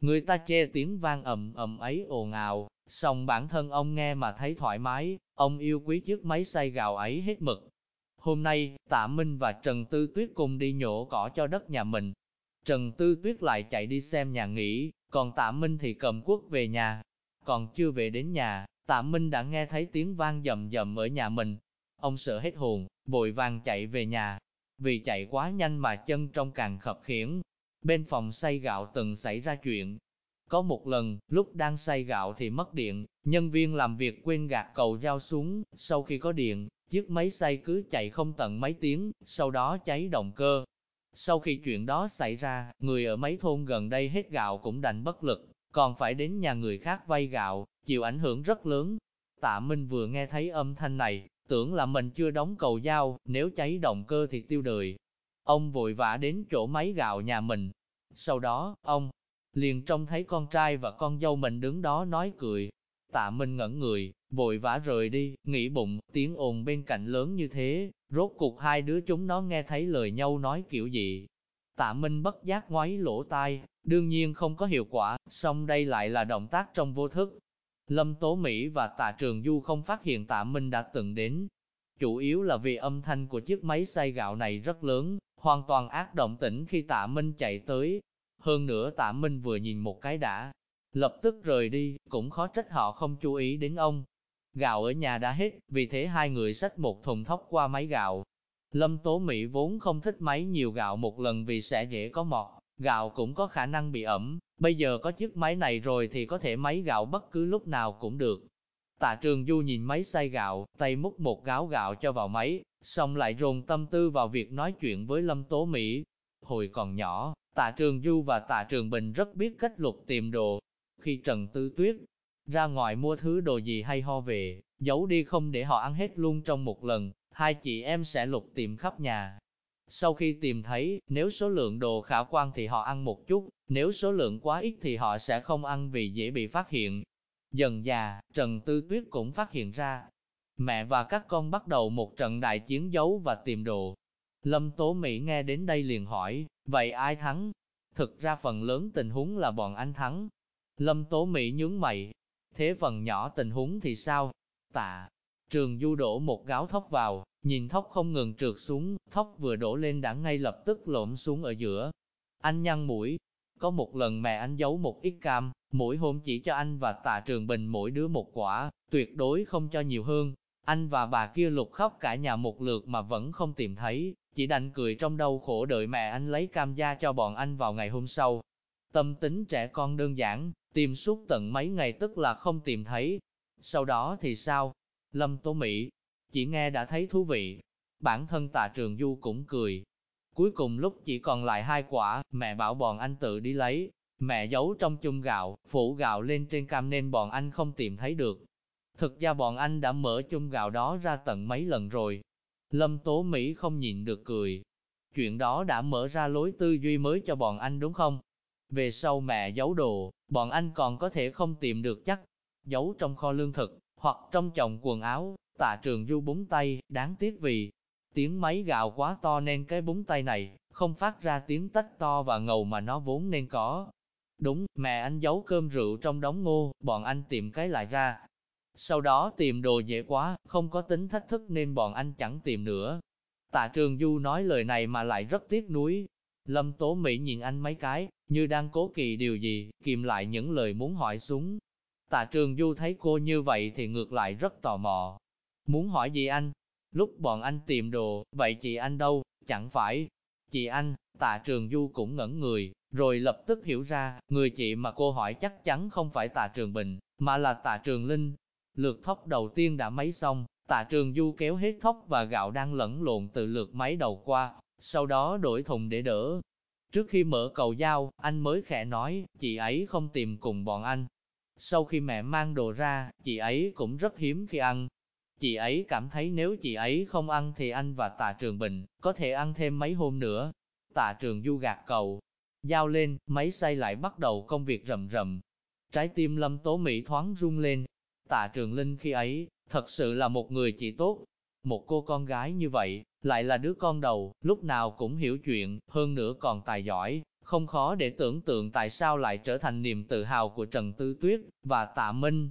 Người ta che tiếng vang ầm ầm ấy ồn ào, song bản thân ông nghe mà thấy thoải mái, ông yêu quý chiếc máy xay gạo ấy hết mực. Hôm nay, Tạ Minh và Trần Tư Tuyết cùng đi nhổ cỏ cho đất nhà mình. Trần Tư Tuyết lại chạy đi xem nhà nghỉ, còn Tạ Minh thì cầm quốc về nhà. Còn chưa về đến nhà, Tạ Minh đã nghe thấy tiếng vang dầm dầm ở nhà mình. Ông sợ hết hồn, vội vàng chạy về nhà. Vì chạy quá nhanh mà chân trong càng khập khiễng. Bên phòng xay gạo từng xảy ra chuyện. Có một lần, lúc đang xay gạo thì mất điện, nhân viên làm việc quên gạt cầu dao xuống, sau khi có điện, chiếc máy xay cứ chạy không tận mấy tiếng, sau đó cháy động cơ. Sau khi chuyện đó xảy ra, người ở mấy thôn gần đây hết gạo cũng đành bất lực, còn phải đến nhà người khác vay gạo, chịu ảnh hưởng rất lớn. Tạ Minh vừa nghe thấy âm thanh này, tưởng là mình chưa đóng cầu dao, nếu cháy động cơ thì tiêu đời. Ông vội vã đến chỗ máy gạo nhà mình. Sau đó, ông liền trông thấy con trai và con dâu mình đứng đó nói cười. Tạ Minh ngẩn người, vội vã rời đi, nghĩ bụng, tiếng ồn bên cạnh lớn như thế, rốt cuộc hai đứa chúng nó nghe thấy lời nhau nói kiểu gì. Tạ Minh bất giác ngoáy lỗ tai, đương nhiên không có hiệu quả, song đây lại là động tác trong vô thức. Lâm Tố Mỹ và Tạ Trường Du không phát hiện Tạ Minh đã từng đến. Chủ yếu là vì âm thanh của chiếc máy xay gạo này rất lớn, hoàn toàn ác động tĩnh khi Tạ Minh chạy tới. Hơn nữa Tạ Minh vừa nhìn một cái đã, lập tức rời đi, cũng khó trách họ không chú ý đến ông. Gạo ở nhà đã hết, vì thế hai người xách một thùng thóc qua máy gạo. Lâm Tố Mỹ vốn không thích máy nhiều gạo một lần vì sẽ dễ có mọt, gạo cũng có khả năng bị ẩm, bây giờ có chiếc máy này rồi thì có thể máy gạo bất cứ lúc nào cũng được. Tạ Trường Du nhìn máy xay gạo, tay múc một gáo gạo cho vào máy, xong lại rồn tâm tư vào việc nói chuyện với Lâm Tố Mỹ. Hồi còn nhỏ, Tạ Trường Du và Tạ Trường Bình rất biết cách lục tìm đồ, khi Trần Tư Tuyết ra ngoài mua thứ đồ gì hay ho về, giấu đi không để họ ăn hết luôn trong một lần, hai chị em sẽ lục tìm khắp nhà. Sau khi tìm thấy, nếu số lượng đồ khả quan thì họ ăn một chút, nếu số lượng quá ít thì họ sẽ không ăn vì dễ bị phát hiện. Dần già, Trần Tư Tuyết cũng phát hiện ra, mẹ và các con bắt đầu một trận đại chiến giấu và tìm đồ. Lâm Tố Mỹ nghe đến đây liền hỏi, vậy ai thắng? Thực ra phần lớn tình huống là bọn anh thắng, Lâm Tố Mỹ nhướng mày. Thế phần nhỏ tình huống thì sao? Tạ. Trường Du đổ một gáo thóc vào, nhìn thóc không ngừng trượt xuống, thóc vừa đổ lên đã ngay lập tức lộn xuống ở giữa. Anh nhăn mũi. Có một lần mẹ anh giấu một ít cam, mỗi hôm chỉ cho anh và tạ trường bình mỗi đứa một quả, tuyệt đối không cho nhiều hơn. Anh và bà kia lục khóc cả nhà một lượt mà vẫn không tìm thấy, chỉ đành cười trong đau khổ đợi mẹ anh lấy cam gia cho bọn anh vào ngày hôm sau. Tâm tính trẻ con đơn giản, tìm suốt tận mấy ngày tức là không tìm thấy. Sau đó thì sao? Lâm Tố Mỹ chỉ nghe đã thấy thú vị. Bản thân tạ trường du cũng cười. Cuối cùng lúc chỉ còn lại hai quả, mẹ bảo bọn anh tự đi lấy. Mẹ giấu trong chung gạo, phủ gạo lên trên cam nên bọn anh không tìm thấy được. Thực ra bọn anh đã mở chung gạo đó ra tận mấy lần rồi. Lâm Tố Mỹ không nhịn được cười. Chuyện đó đã mở ra lối tư duy mới cho bọn anh đúng không? Về sau mẹ giấu đồ, bọn anh còn có thể không tìm được chắc. Giấu trong kho lương thực, hoặc trong chồng quần áo, tạ trường du búng tay, đáng tiếc vì tiếng máy gạo quá to nên cái búng tay này, không phát ra tiếng tách to và ngầu mà nó vốn nên có. Đúng, mẹ anh giấu cơm rượu trong đống ngô, bọn anh tìm cái lại ra. Sau đó tìm đồ dễ quá, không có tính thách thức nên bọn anh chẳng tìm nữa. Tạ Trường Du nói lời này mà lại rất tiếc nuối. Lâm Tố Mỹ nhìn anh mấy cái, như đang cố kỳ điều gì, kìm lại những lời muốn hỏi xuống. Tạ Trường Du thấy cô như vậy thì ngược lại rất tò mò. Muốn hỏi gì anh? Lúc bọn anh tìm đồ, vậy chị anh đâu? Chẳng phải. Chị anh, Tạ Trường Du cũng ngẩn người, rồi lập tức hiểu ra, người chị mà cô hỏi chắc chắn không phải Tạ Trường Bình, mà là Tạ Trường Linh. Lượt thóc đầu tiên đã máy xong, Tạ Trường Du kéo hết thóc và gạo đang lẫn lộn từ lượt máy đầu qua, sau đó đổi thùng để đỡ. Trước khi mở cầu dao, anh mới khẽ nói, chị ấy không tìm cùng bọn anh. Sau khi mẹ mang đồ ra, chị ấy cũng rất hiếm khi ăn. Chị ấy cảm thấy nếu chị ấy không ăn thì anh và Tạ Trường Bình có thể ăn thêm mấy hôm nữa. Tạ Trường Du gạt cầu, dao lên, máy xay lại bắt đầu công việc rầm rầm. Trái tim Lâm Tố Mỹ thoáng rung lên. Tạ Trường Linh khi ấy, thật sự là một người chị tốt. Một cô con gái như vậy, lại là đứa con đầu, lúc nào cũng hiểu chuyện, hơn nữa còn tài giỏi, không khó để tưởng tượng tại sao lại trở thành niềm tự hào của Trần Tư Tuyết và Tạ Minh.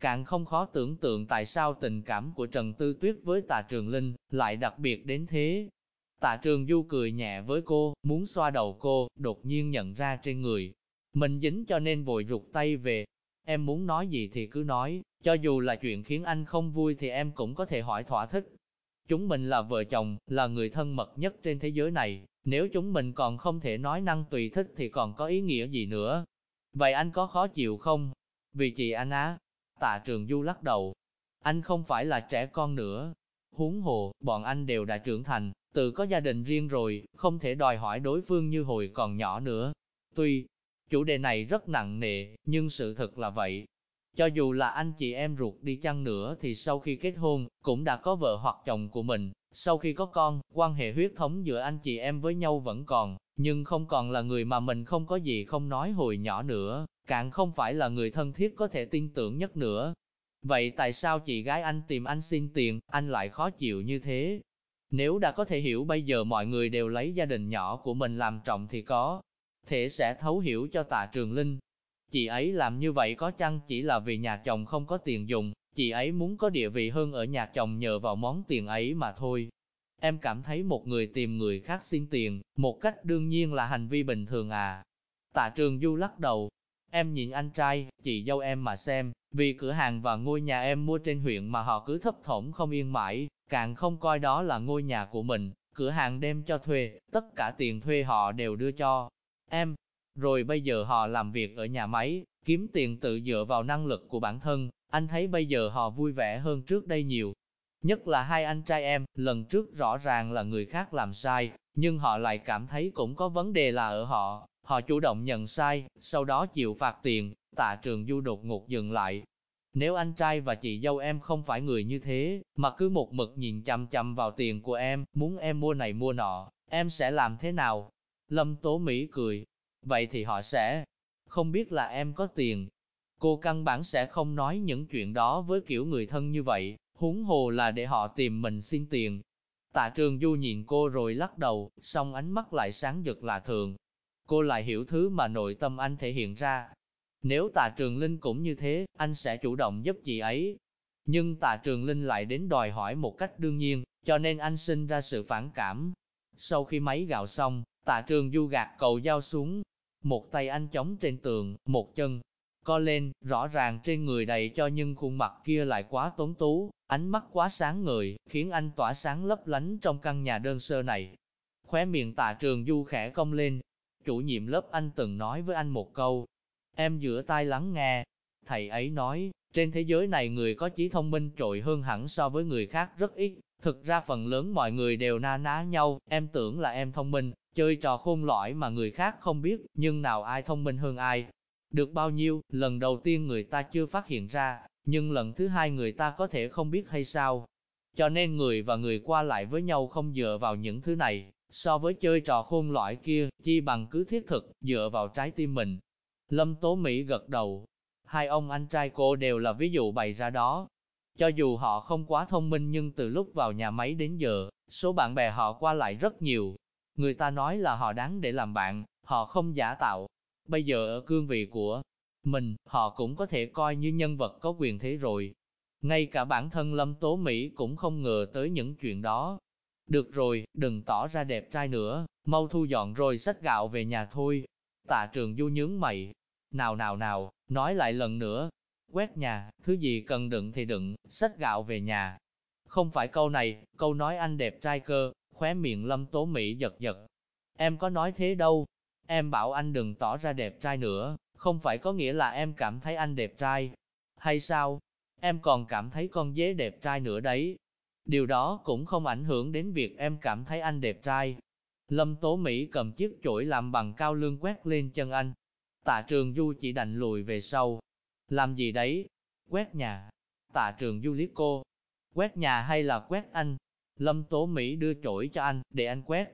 Càng không khó tưởng tượng tại sao tình cảm của Trần Tư Tuyết với Tạ Trường Linh lại đặc biệt đến thế. Tạ Trường Du cười nhẹ với cô, muốn xoa đầu cô, đột nhiên nhận ra trên người. Mình dính cho nên vội rụt tay về. Em muốn nói gì thì cứ nói, cho dù là chuyện khiến anh không vui thì em cũng có thể hỏi thỏa thích. Chúng mình là vợ chồng, là người thân mật nhất trên thế giới này, nếu chúng mình còn không thể nói năng tùy thích thì còn có ý nghĩa gì nữa. Vậy anh có khó chịu không? Vì chị anh á, tạ trường du lắc đầu. Anh không phải là trẻ con nữa. Huống hồ, bọn anh đều đã trưởng thành, tự có gia đình riêng rồi, không thể đòi hỏi đối phương như hồi còn nhỏ nữa. Tuy, chủ đề này rất nặng nề, nhưng sự thật là vậy. Cho dù là anh chị em ruột đi chăng nữa thì sau khi kết hôn, cũng đã có vợ hoặc chồng của mình. Sau khi có con, quan hệ huyết thống giữa anh chị em với nhau vẫn còn, nhưng không còn là người mà mình không có gì không nói hồi nhỏ nữa, càng không phải là người thân thiết có thể tin tưởng nhất nữa. Vậy tại sao chị gái anh tìm anh xin tiền, anh lại khó chịu như thế? Nếu đã có thể hiểu bây giờ mọi người đều lấy gia đình nhỏ của mình làm trọng thì có thể sẽ thấu hiểu cho tạ trường linh. Chị ấy làm như vậy có chăng chỉ là vì nhà chồng không có tiền dùng, chị ấy muốn có địa vị hơn ở nhà chồng nhờ vào món tiền ấy mà thôi. Em cảm thấy một người tìm người khác xin tiền, một cách đương nhiên là hành vi bình thường à. Tạ trường du lắc đầu, em nhìn anh trai, chị dâu em mà xem, vì cửa hàng và ngôi nhà em mua trên huyện mà họ cứ thấp thỏm không yên mãi, càng không coi đó là ngôi nhà của mình, cửa hàng đem cho thuê, tất cả tiền thuê họ đều đưa cho em. Rồi bây giờ họ làm việc ở nhà máy, kiếm tiền tự dựa vào năng lực của bản thân, anh thấy bây giờ họ vui vẻ hơn trước đây nhiều. Nhất là hai anh trai em, lần trước rõ ràng là người khác làm sai, nhưng họ lại cảm thấy cũng có vấn đề là ở họ. Họ chủ động nhận sai, sau đó chịu phạt tiền, tạ trường du đột ngột dừng lại, nếu anh trai và chị dâu em không phải người như thế, mà cứ một mực nhìn chăm chăm vào tiền của em, muốn em mua này mua nọ, em sẽ làm thế nào? Lâm Tố Mỹ cười. Vậy thì họ sẽ không biết là em có tiền. Cô căn bản sẽ không nói những chuyện đó với kiểu người thân như vậy, huống hồ là để họ tìm mình xin tiền. Tạ trường du nhìn cô rồi lắc đầu, song ánh mắt lại sáng rực lạ thường. Cô lại hiểu thứ mà nội tâm anh thể hiện ra, nếu tạ trường linh cũng như thế, anh sẽ chủ động giúp chị ấy. Nhưng tạ trường linh lại đến đòi hỏi một cách đương nhiên, cho nên anh sinh ra sự phản cảm. Sau khi máy gạo xong, tạ trường du gạt cầu dao xuống. Một tay anh chống trên tường, một chân co lên, rõ ràng trên người đầy cho nhưng khuôn mặt kia lại quá tốn tú, ánh mắt quá sáng người, khiến anh tỏa sáng lấp lánh trong căn nhà đơn sơ này. Khóe miệng tạ trường du khẽ cong lên, chủ nhiệm lớp anh từng nói với anh một câu, Em giữa tai lắng nghe. Thầy ấy nói, trên thế giới này người có trí thông minh trội hơn hẳn so với người khác rất ít. Thực ra phần lớn mọi người đều na ná nhau, em tưởng là em thông minh, chơi trò khôn lõi mà người khác không biết, nhưng nào ai thông minh hơn ai. Được bao nhiêu, lần đầu tiên người ta chưa phát hiện ra, nhưng lần thứ hai người ta có thể không biết hay sao. Cho nên người và người qua lại với nhau không dựa vào những thứ này, so với chơi trò khôn lõi kia, chi bằng cứ thiết thực, dựa vào trái tim mình. Lâm Tố Mỹ gật đầu, hai ông anh trai cô đều là ví dụ bày ra đó. Cho dù họ không quá thông minh nhưng từ lúc vào nhà máy đến giờ, số bạn bè họ qua lại rất nhiều. Người ta nói là họ đáng để làm bạn, họ không giả tạo. Bây giờ ở cương vị của mình, họ cũng có thể coi như nhân vật có quyền thế rồi. Ngay cả bản thân Lâm Tố Mỹ cũng không ngờ tới những chuyện đó. Được rồi, đừng tỏ ra đẹp trai nữa, mau thu dọn rồi xách gạo về nhà thôi. Tạ trường du nhướng mày. Nào nào nào, nói lại lần nữa. Quét nhà, thứ gì cần đựng thì đựng, xách gạo về nhà. Không phải câu này, câu nói anh đẹp trai cơ, khóe miệng Lâm Tố Mỹ giật giật. Em có nói thế đâu. Em bảo anh đừng tỏ ra đẹp trai nữa, không phải có nghĩa là em cảm thấy anh đẹp trai. Hay sao? Em còn cảm thấy con dế đẹp trai nữa đấy. Điều đó cũng không ảnh hưởng đến việc em cảm thấy anh đẹp trai. Lâm Tố Mỹ cầm chiếc chổi làm bằng cao lương quét lên chân anh. Tạ Trường Du chỉ đành lùi về sau. Làm gì đấy? Quét nhà. Tạ Trường Du liếc cô. Quét nhà hay là quét anh? Lâm Tố Mỹ đưa chổi cho anh, để anh quét.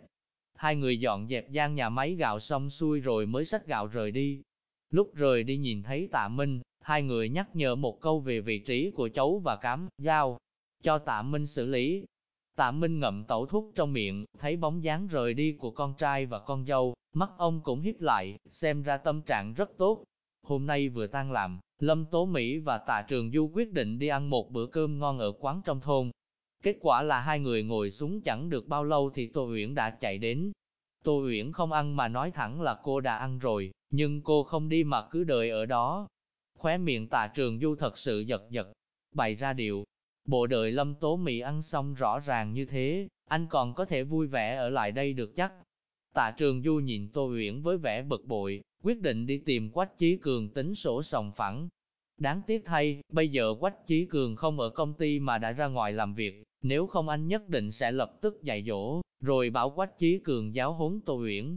Hai người dọn dẹp gian nhà máy gạo xong xuôi rồi mới xách gạo rời đi. Lúc rời đi nhìn thấy tạ Minh, hai người nhắc nhở một câu về vị trí của cháu và cám, dao, cho tạ Minh xử lý. Tạ Minh ngậm tẩu thuốc trong miệng, thấy bóng dáng rời đi của con trai và con dâu, mắt ông cũng híp lại, xem ra tâm trạng rất tốt. Hôm nay vừa tan làm, Lâm Tố Mỹ và Tạ Trường Du quyết định đi ăn một bữa cơm ngon ở quán trong thôn. Kết quả là hai người ngồi xuống chẳng được bao lâu thì Tô Uyển đã chạy đến. Tô Uyển không ăn mà nói thẳng là cô đã ăn rồi, nhưng cô không đi mà cứ đợi ở đó. Khóe miệng Tạ Trường Du thật sự giật giật, bày ra điệu, Bộ đợi Lâm Tố mì ăn xong rõ ràng như thế, anh còn có thể vui vẻ ở lại đây được chắc. Tạ Trường Du nhìn Tô Uyển với vẻ bực bội, quyết định đi tìm Quách Chí Cường tính sổ sòng phẳng. Đáng tiếc thay, bây giờ Quách Chí Cường không ở công ty mà đã ra ngoài làm việc, nếu không anh nhất định sẽ lập tức dạy dỗ, rồi bảo Quách Chí Cường giáo huấn Tô Uyển.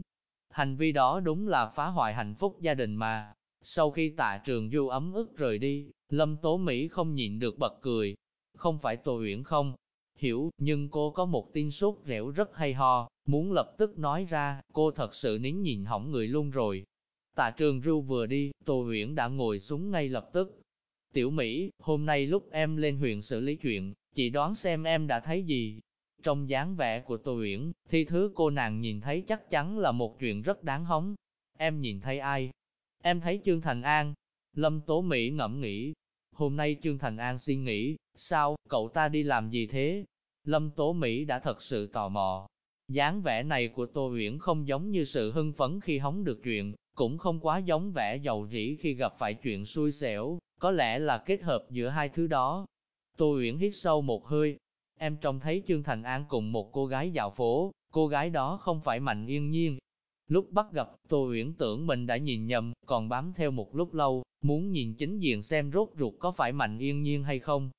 Hành vi đó đúng là phá hoại hạnh phúc gia đình mà. Sau khi tạ trường du ấm ức rời đi, Lâm Tố Mỹ không nhịn được bật cười, không phải Tô Uyển không hiểu, nhưng cô có một tin sốt rẻo rất hay ho, muốn lập tức nói ra, cô thật sự nín nhìn hỏng người luôn rồi. Tạ trường ru vừa đi, Tô Uyển đã ngồi xuống ngay lập tức. Tiểu Mỹ, hôm nay lúc em lên huyện xử lý chuyện, chị đoán xem em đã thấy gì? Trong dáng vẻ của Tô Uyển, thì thứ cô nàng nhìn thấy chắc chắn là một chuyện rất đáng hóng. Em nhìn thấy ai? Em thấy Trương Thành An. Lâm Tố Mỹ ngẫm nghĩ, Hôm nay Trương Thành An suy nghĩ, sao, cậu ta đi làm gì thế? Lâm Tố Mỹ đã thật sự tò mò. dáng vẻ này của Tô Uyển không giống như sự hưng phấn khi hóng được chuyện, cũng không quá giống vẻ giàu rỉ khi gặp phải chuyện xui xẻo, có lẽ là kết hợp giữa hai thứ đó. Tô Uyển hít sâu một hơi, em trông thấy Trương Thành An cùng một cô gái dạo phố, cô gái đó không phải Mạnh Yên Nhiên, Lúc bắt gặp, Tô Uyển tưởng mình đã nhìn nhầm, còn bám theo một lúc lâu, muốn nhìn chính diện xem rốt ruột có phải Mạnh Yên Nhiên hay không.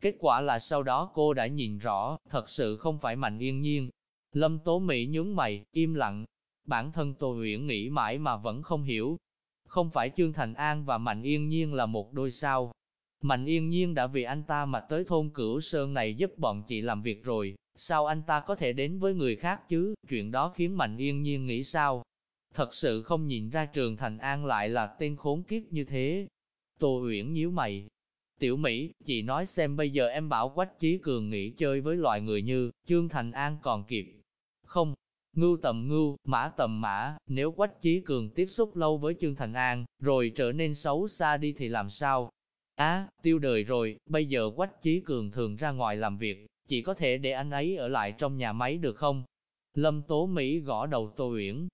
Kết quả là sau đó cô đã nhìn rõ, thật sự không phải Mạnh Yên Nhiên. Lâm Tố Mỹ nhướng mày, im lặng. Bản thân Tô Uyển nghĩ mãi mà vẫn không hiểu. Không phải Trương Thành An và Mạnh Yên Nhiên là một đôi sao. Mạnh Yên Nhiên đã vì anh ta mà tới thôn Cửu Sơn này giúp bọn chị làm việc rồi, Sao anh ta có thể đến với người khác chứ, chuyện đó khiến Mạnh Yên Nhiên nghĩ sao? Thật sự không nhìn ra Trường Thành An lại là tên khốn kiếp như thế. Tô Uyển nhíu mày. Tiểu Mỹ, chị nói xem bây giờ em bảo Quách Chí Cường nghỉ chơi với loại người như Trương Thành An còn kịp. Không, ngưu tầm ngưu, mã tầm mã, nếu Quách Chí Cường tiếp xúc lâu với Trương Thành An, rồi trở nên xấu xa đi thì làm sao? Á, tiêu đời rồi, bây giờ Quách Chí Cường thường ra ngoài làm việc, chỉ có thể để anh ấy ở lại trong nhà máy được không? Lâm Tố Mỹ gõ đầu Tô Uyển.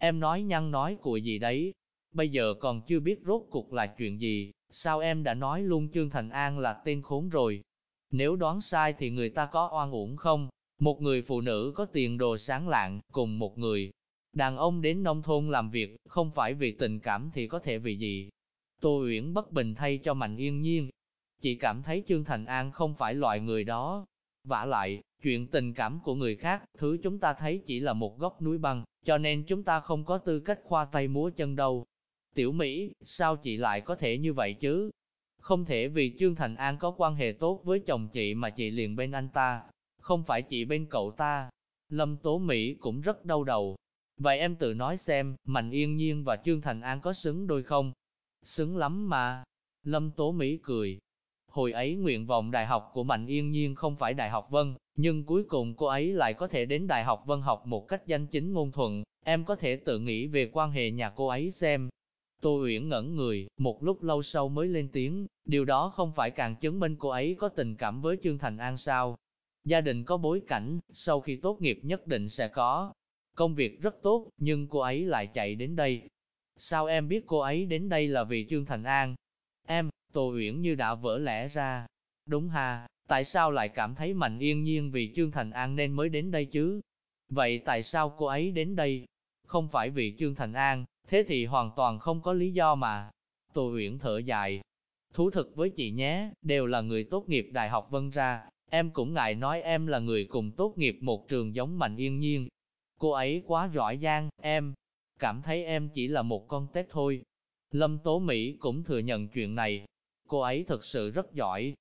Em nói nhăn nói của gì đấy? Bây giờ còn chưa biết rốt cuộc là chuyện gì, sao em đã nói luôn Trương Thành An là tên khốn rồi? Nếu đoán sai thì người ta có oan uổng không? Một người phụ nữ có tiền đồ sáng lạng, cùng một người đàn ông đến nông thôn làm việc, không phải vì tình cảm thì có thể vì gì? Tô Uyển bất bình thay cho Mạnh Yên Nhiên. Chị cảm thấy Trương Thành An không phải loại người đó. vả lại, chuyện tình cảm của người khác, thứ chúng ta thấy chỉ là một góc núi băng, cho nên chúng ta không có tư cách khoa tay múa chân đâu. Tiểu Mỹ, sao chị lại có thể như vậy chứ? Không thể vì Trương Thành An có quan hệ tốt với chồng chị mà chị liền bên anh ta, không phải chị bên cậu ta. Lâm Tố Mỹ cũng rất đau đầu. Vậy em tự nói xem, Mạnh Yên Nhiên và Trương Thành An có xứng đôi không? Xứng lắm mà. Lâm Tố Mỹ cười. Hồi ấy nguyện vọng đại học của Mạnh Yên Nhiên không phải Đại học Vân, nhưng cuối cùng cô ấy lại có thể đến Đại học Vân học một cách danh chính ngôn thuận. Em có thể tự nghĩ về quan hệ nhà cô ấy xem, Tô Uyển ngẩn người, một lúc lâu sau mới lên tiếng, điều đó không phải càng chứng minh cô ấy có tình cảm với Trương Thành An sao. Gia đình có bối cảnh, sau khi tốt nghiệp nhất định sẽ có. Công việc rất tốt, nhưng cô ấy lại chạy đến đây. Sao em biết cô ấy đến đây là vì Trương Thành An? Em, Tô Uyển như đã vỡ lẽ ra. Đúng ha, tại sao lại cảm thấy mạnh yên nhiên vì Trương Thành An nên mới đến đây chứ? Vậy tại sao cô ấy đến đây? Không phải vì Trương Thành An, Thế thì hoàn toàn không có lý do mà. Tô Uyển thở dài. Thú thực với chị nhé, đều là người tốt nghiệp Đại học Vân ra. Em cũng ngại nói em là người cùng tốt nghiệp một trường giống Mạnh Yên Nhiên. Cô ấy quá giỏi giang, em cảm thấy em chỉ là một con tét thôi. Lâm Tố Mỹ cũng thừa nhận chuyện này. Cô ấy thật sự rất giỏi.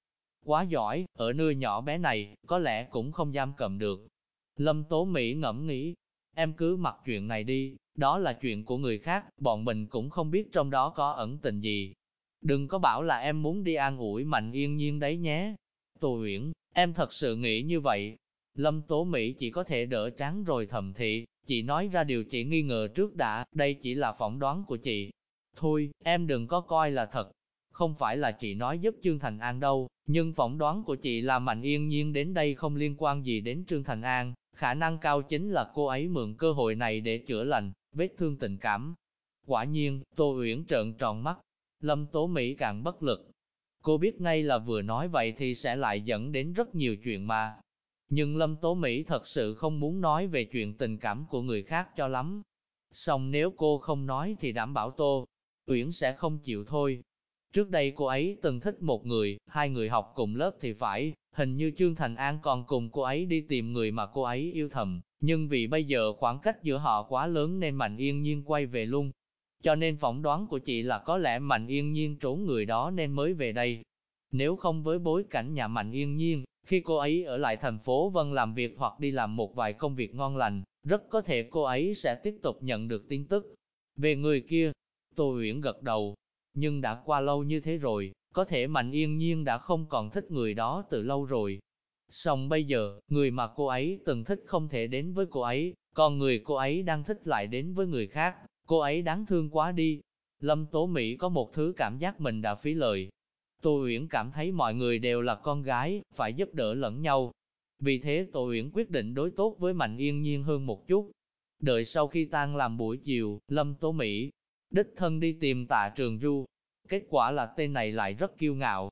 Quá giỏi, ở nơi nhỏ bé này, có lẽ cũng không giam cầm được. Lâm Tố Mỹ ngẫm nghĩ, em cứ mặc chuyện này đi, đó là chuyện của người khác, bọn mình cũng không biết trong đó có ẩn tình gì. Đừng có bảo là em muốn đi an ủi mạnh yên nhiên đấy nhé. Tô Uyển, em thật sự nghĩ như vậy. Lâm Tố Mỹ chỉ có thể đỡ trắng rồi thầm thị, chị nói ra điều chị nghi ngờ trước đã, đây chỉ là phỏng đoán của chị. Thôi, em đừng có coi là thật. Không phải là chị nói giúp Trương Thành An đâu, nhưng phỏng đoán của chị là Mạnh Yên Nhiên đến đây không liên quan gì đến Trương Thành An, khả năng cao chính là cô ấy mượn cơ hội này để chữa lành vết thương tình cảm. Quả nhiên, Tô Uyển trợn tròn mắt, Lâm Tố Mỹ càng bất lực. Cô biết ngay là vừa nói vậy thì sẽ lại dẫn đến rất nhiều chuyện mà. Nhưng Lâm Tố Mỹ thật sự không muốn nói về chuyện tình cảm của người khác cho lắm. Xong nếu cô không nói thì đảm bảo Tô Uyển sẽ không chịu thôi. Trước đây cô ấy từng thích một người, hai người học cùng lớp thì phải, hình như Trương Thành An còn cùng cô ấy đi tìm người mà cô ấy yêu thầm, nhưng vì bây giờ khoảng cách giữa họ quá lớn nên Mạnh Yên Nhiên quay về luôn. Cho nên phỏng đoán của chị là có lẽ Mạnh Yên Nhiên trốn người đó nên mới về đây. Nếu không với bối cảnh nhà Mạnh Yên Nhiên, khi cô ấy ở lại thành phố Vân làm việc hoặc đi làm một vài công việc ngon lành, rất có thể cô ấy sẽ tiếp tục nhận được tin tức. Về người kia, Tô Uyển gật đầu, nhưng đã qua lâu như thế rồi, có thể Mạnh Yên Nhiên đã không còn thích người đó từ lâu rồi, Xong bây giờ, người mà cô ấy từng thích không thể đến với cô ấy, còn người cô ấy đang thích lại đến với người khác, cô ấy đáng thương quá đi. Lâm Tố Mỹ có một thứ cảm giác mình đã phí lời. Tô Uyển cảm thấy mọi người đều là con gái, phải giúp đỡ lẫn nhau. Vì thế Tô Uyển quyết định đối tốt với Mạnh Yên Nhiên hơn một chút. Đợi sau khi tan làm buổi chiều, Lâm Tố Mỹ đích thân đi tìm tạ trường Du. Kết quả là tên này lại rất kiêu ngạo,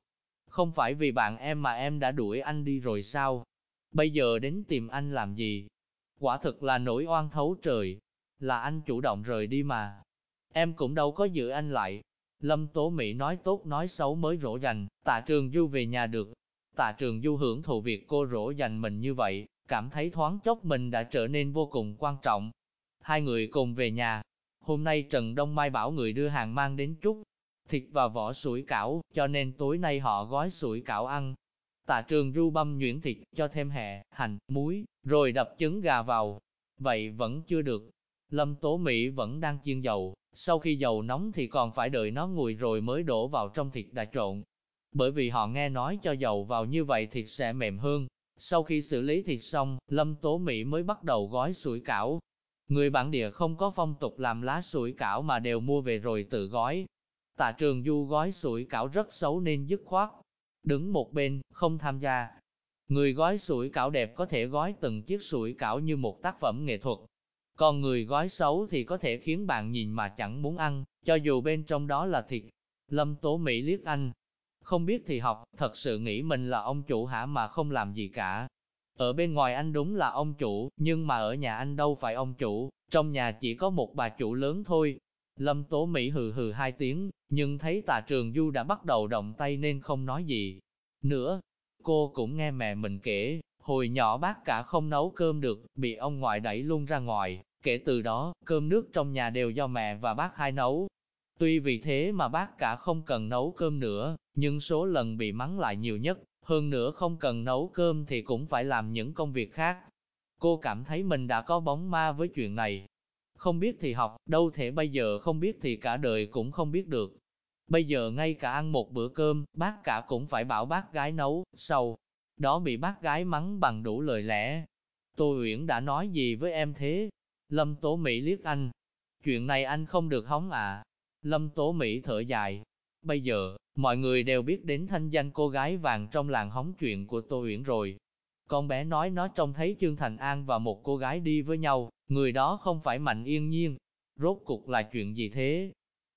không phải vì bạn em mà em đã đuổi anh đi rồi sao? Bây giờ đến tìm anh làm gì? Quả thực là nỗi oan thấu trời. Là anh chủ động rời đi mà. Em cũng đâu có giữ anh lại. Lâm Tố Mỹ nói tốt nói xấu mới rỗ dành, tạ trường du về nhà được. Tạ trường du hưởng thụ việc cô rỗ dành mình như vậy, cảm thấy thoáng chốc mình đã trở nên vô cùng quan trọng. Hai người cùng về nhà. Hôm nay Trần Đông Mai bảo người đưa hàng mang đến chút, thịt và vỏ sủi cảo, cho nên tối nay họ gói sủi cảo ăn. Tạ trường ru băm nhuyễn thịt, cho thêm hẹ, hành, muối, rồi đập trứng gà vào. Vậy vẫn chưa được. Lâm Tố Mỹ vẫn đang chiên dầu, sau khi dầu nóng thì còn phải đợi nó nguội rồi mới đổ vào trong thịt đã trộn. Bởi vì họ nghe nói cho dầu vào như vậy thịt sẽ mềm hơn. Sau khi xử lý thịt xong, Lâm Tố Mỹ mới bắt đầu gói sủi cảo. Người bản địa không có phong tục làm lá sủi cảo mà đều mua về rồi tự gói, Tạ trường du gói sủi cảo rất xấu nên dứt khoát. Đứng một bên, không tham gia. Người gói sủi cảo đẹp có thể gói từng chiếc sủi cảo như một tác phẩm nghệ thuật. Còn người gói xấu thì có thể khiến bạn nhìn mà chẳng muốn ăn, cho dù bên trong đó là thịt. Lâm Tố Mỹ liếc anh. Không biết thì học, thật sự nghĩ mình là ông chủ hả mà không làm gì cả. Ở bên ngoài anh đúng là ông chủ, nhưng mà ở nhà anh đâu phải ông chủ, trong nhà chỉ có một bà chủ lớn thôi. Lâm Tố Mỹ hừ hừ hai tiếng, nhưng thấy tà trường du đã bắt đầu động tay nên không nói gì. Nữa, cô cũng nghe mẹ mình kể, hồi nhỏ bác cả không nấu cơm được, bị ông ngoại đẩy luôn ra ngoài, kể từ đó, cơm nước trong nhà đều do mẹ và bác hai nấu. Tuy vì thế mà bác cả không cần nấu cơm nữa, nhưng số lần bị mắng lại nhiều nhất, hơn nữa không cần nấu cơm thì cũng phải làm những công việc khác. Cô cảm thấy mình đã có bóng ma với chuyện này. Không biết thì học, đâu thể bây giờ không biết thì cả đời cũng không biết được. Bây giờ ngay cả ăn một bữa cơm, bác cả cũng phải bảo bác gái nấu, sau đó bị bác gái mắng bằng đủ lời lẽ. Tô Uyển đã nói gì với em thế? Lâm Tố Mỹ liếc anh. Chuyện này anh không được hóng à? Lâm Tố Mỹ thở dài. Bây giờ, mọi người đều biết đến thanh danh cô gái vàng trong làng hóng chuyện của Tô Uyển rồi. Con bé nói nó trông thấy Trương Thành An và một cô gái đi với nhau, người đó không phải Mạnh Yên Nhiên. Rốt cuộc là chuyện gì thế?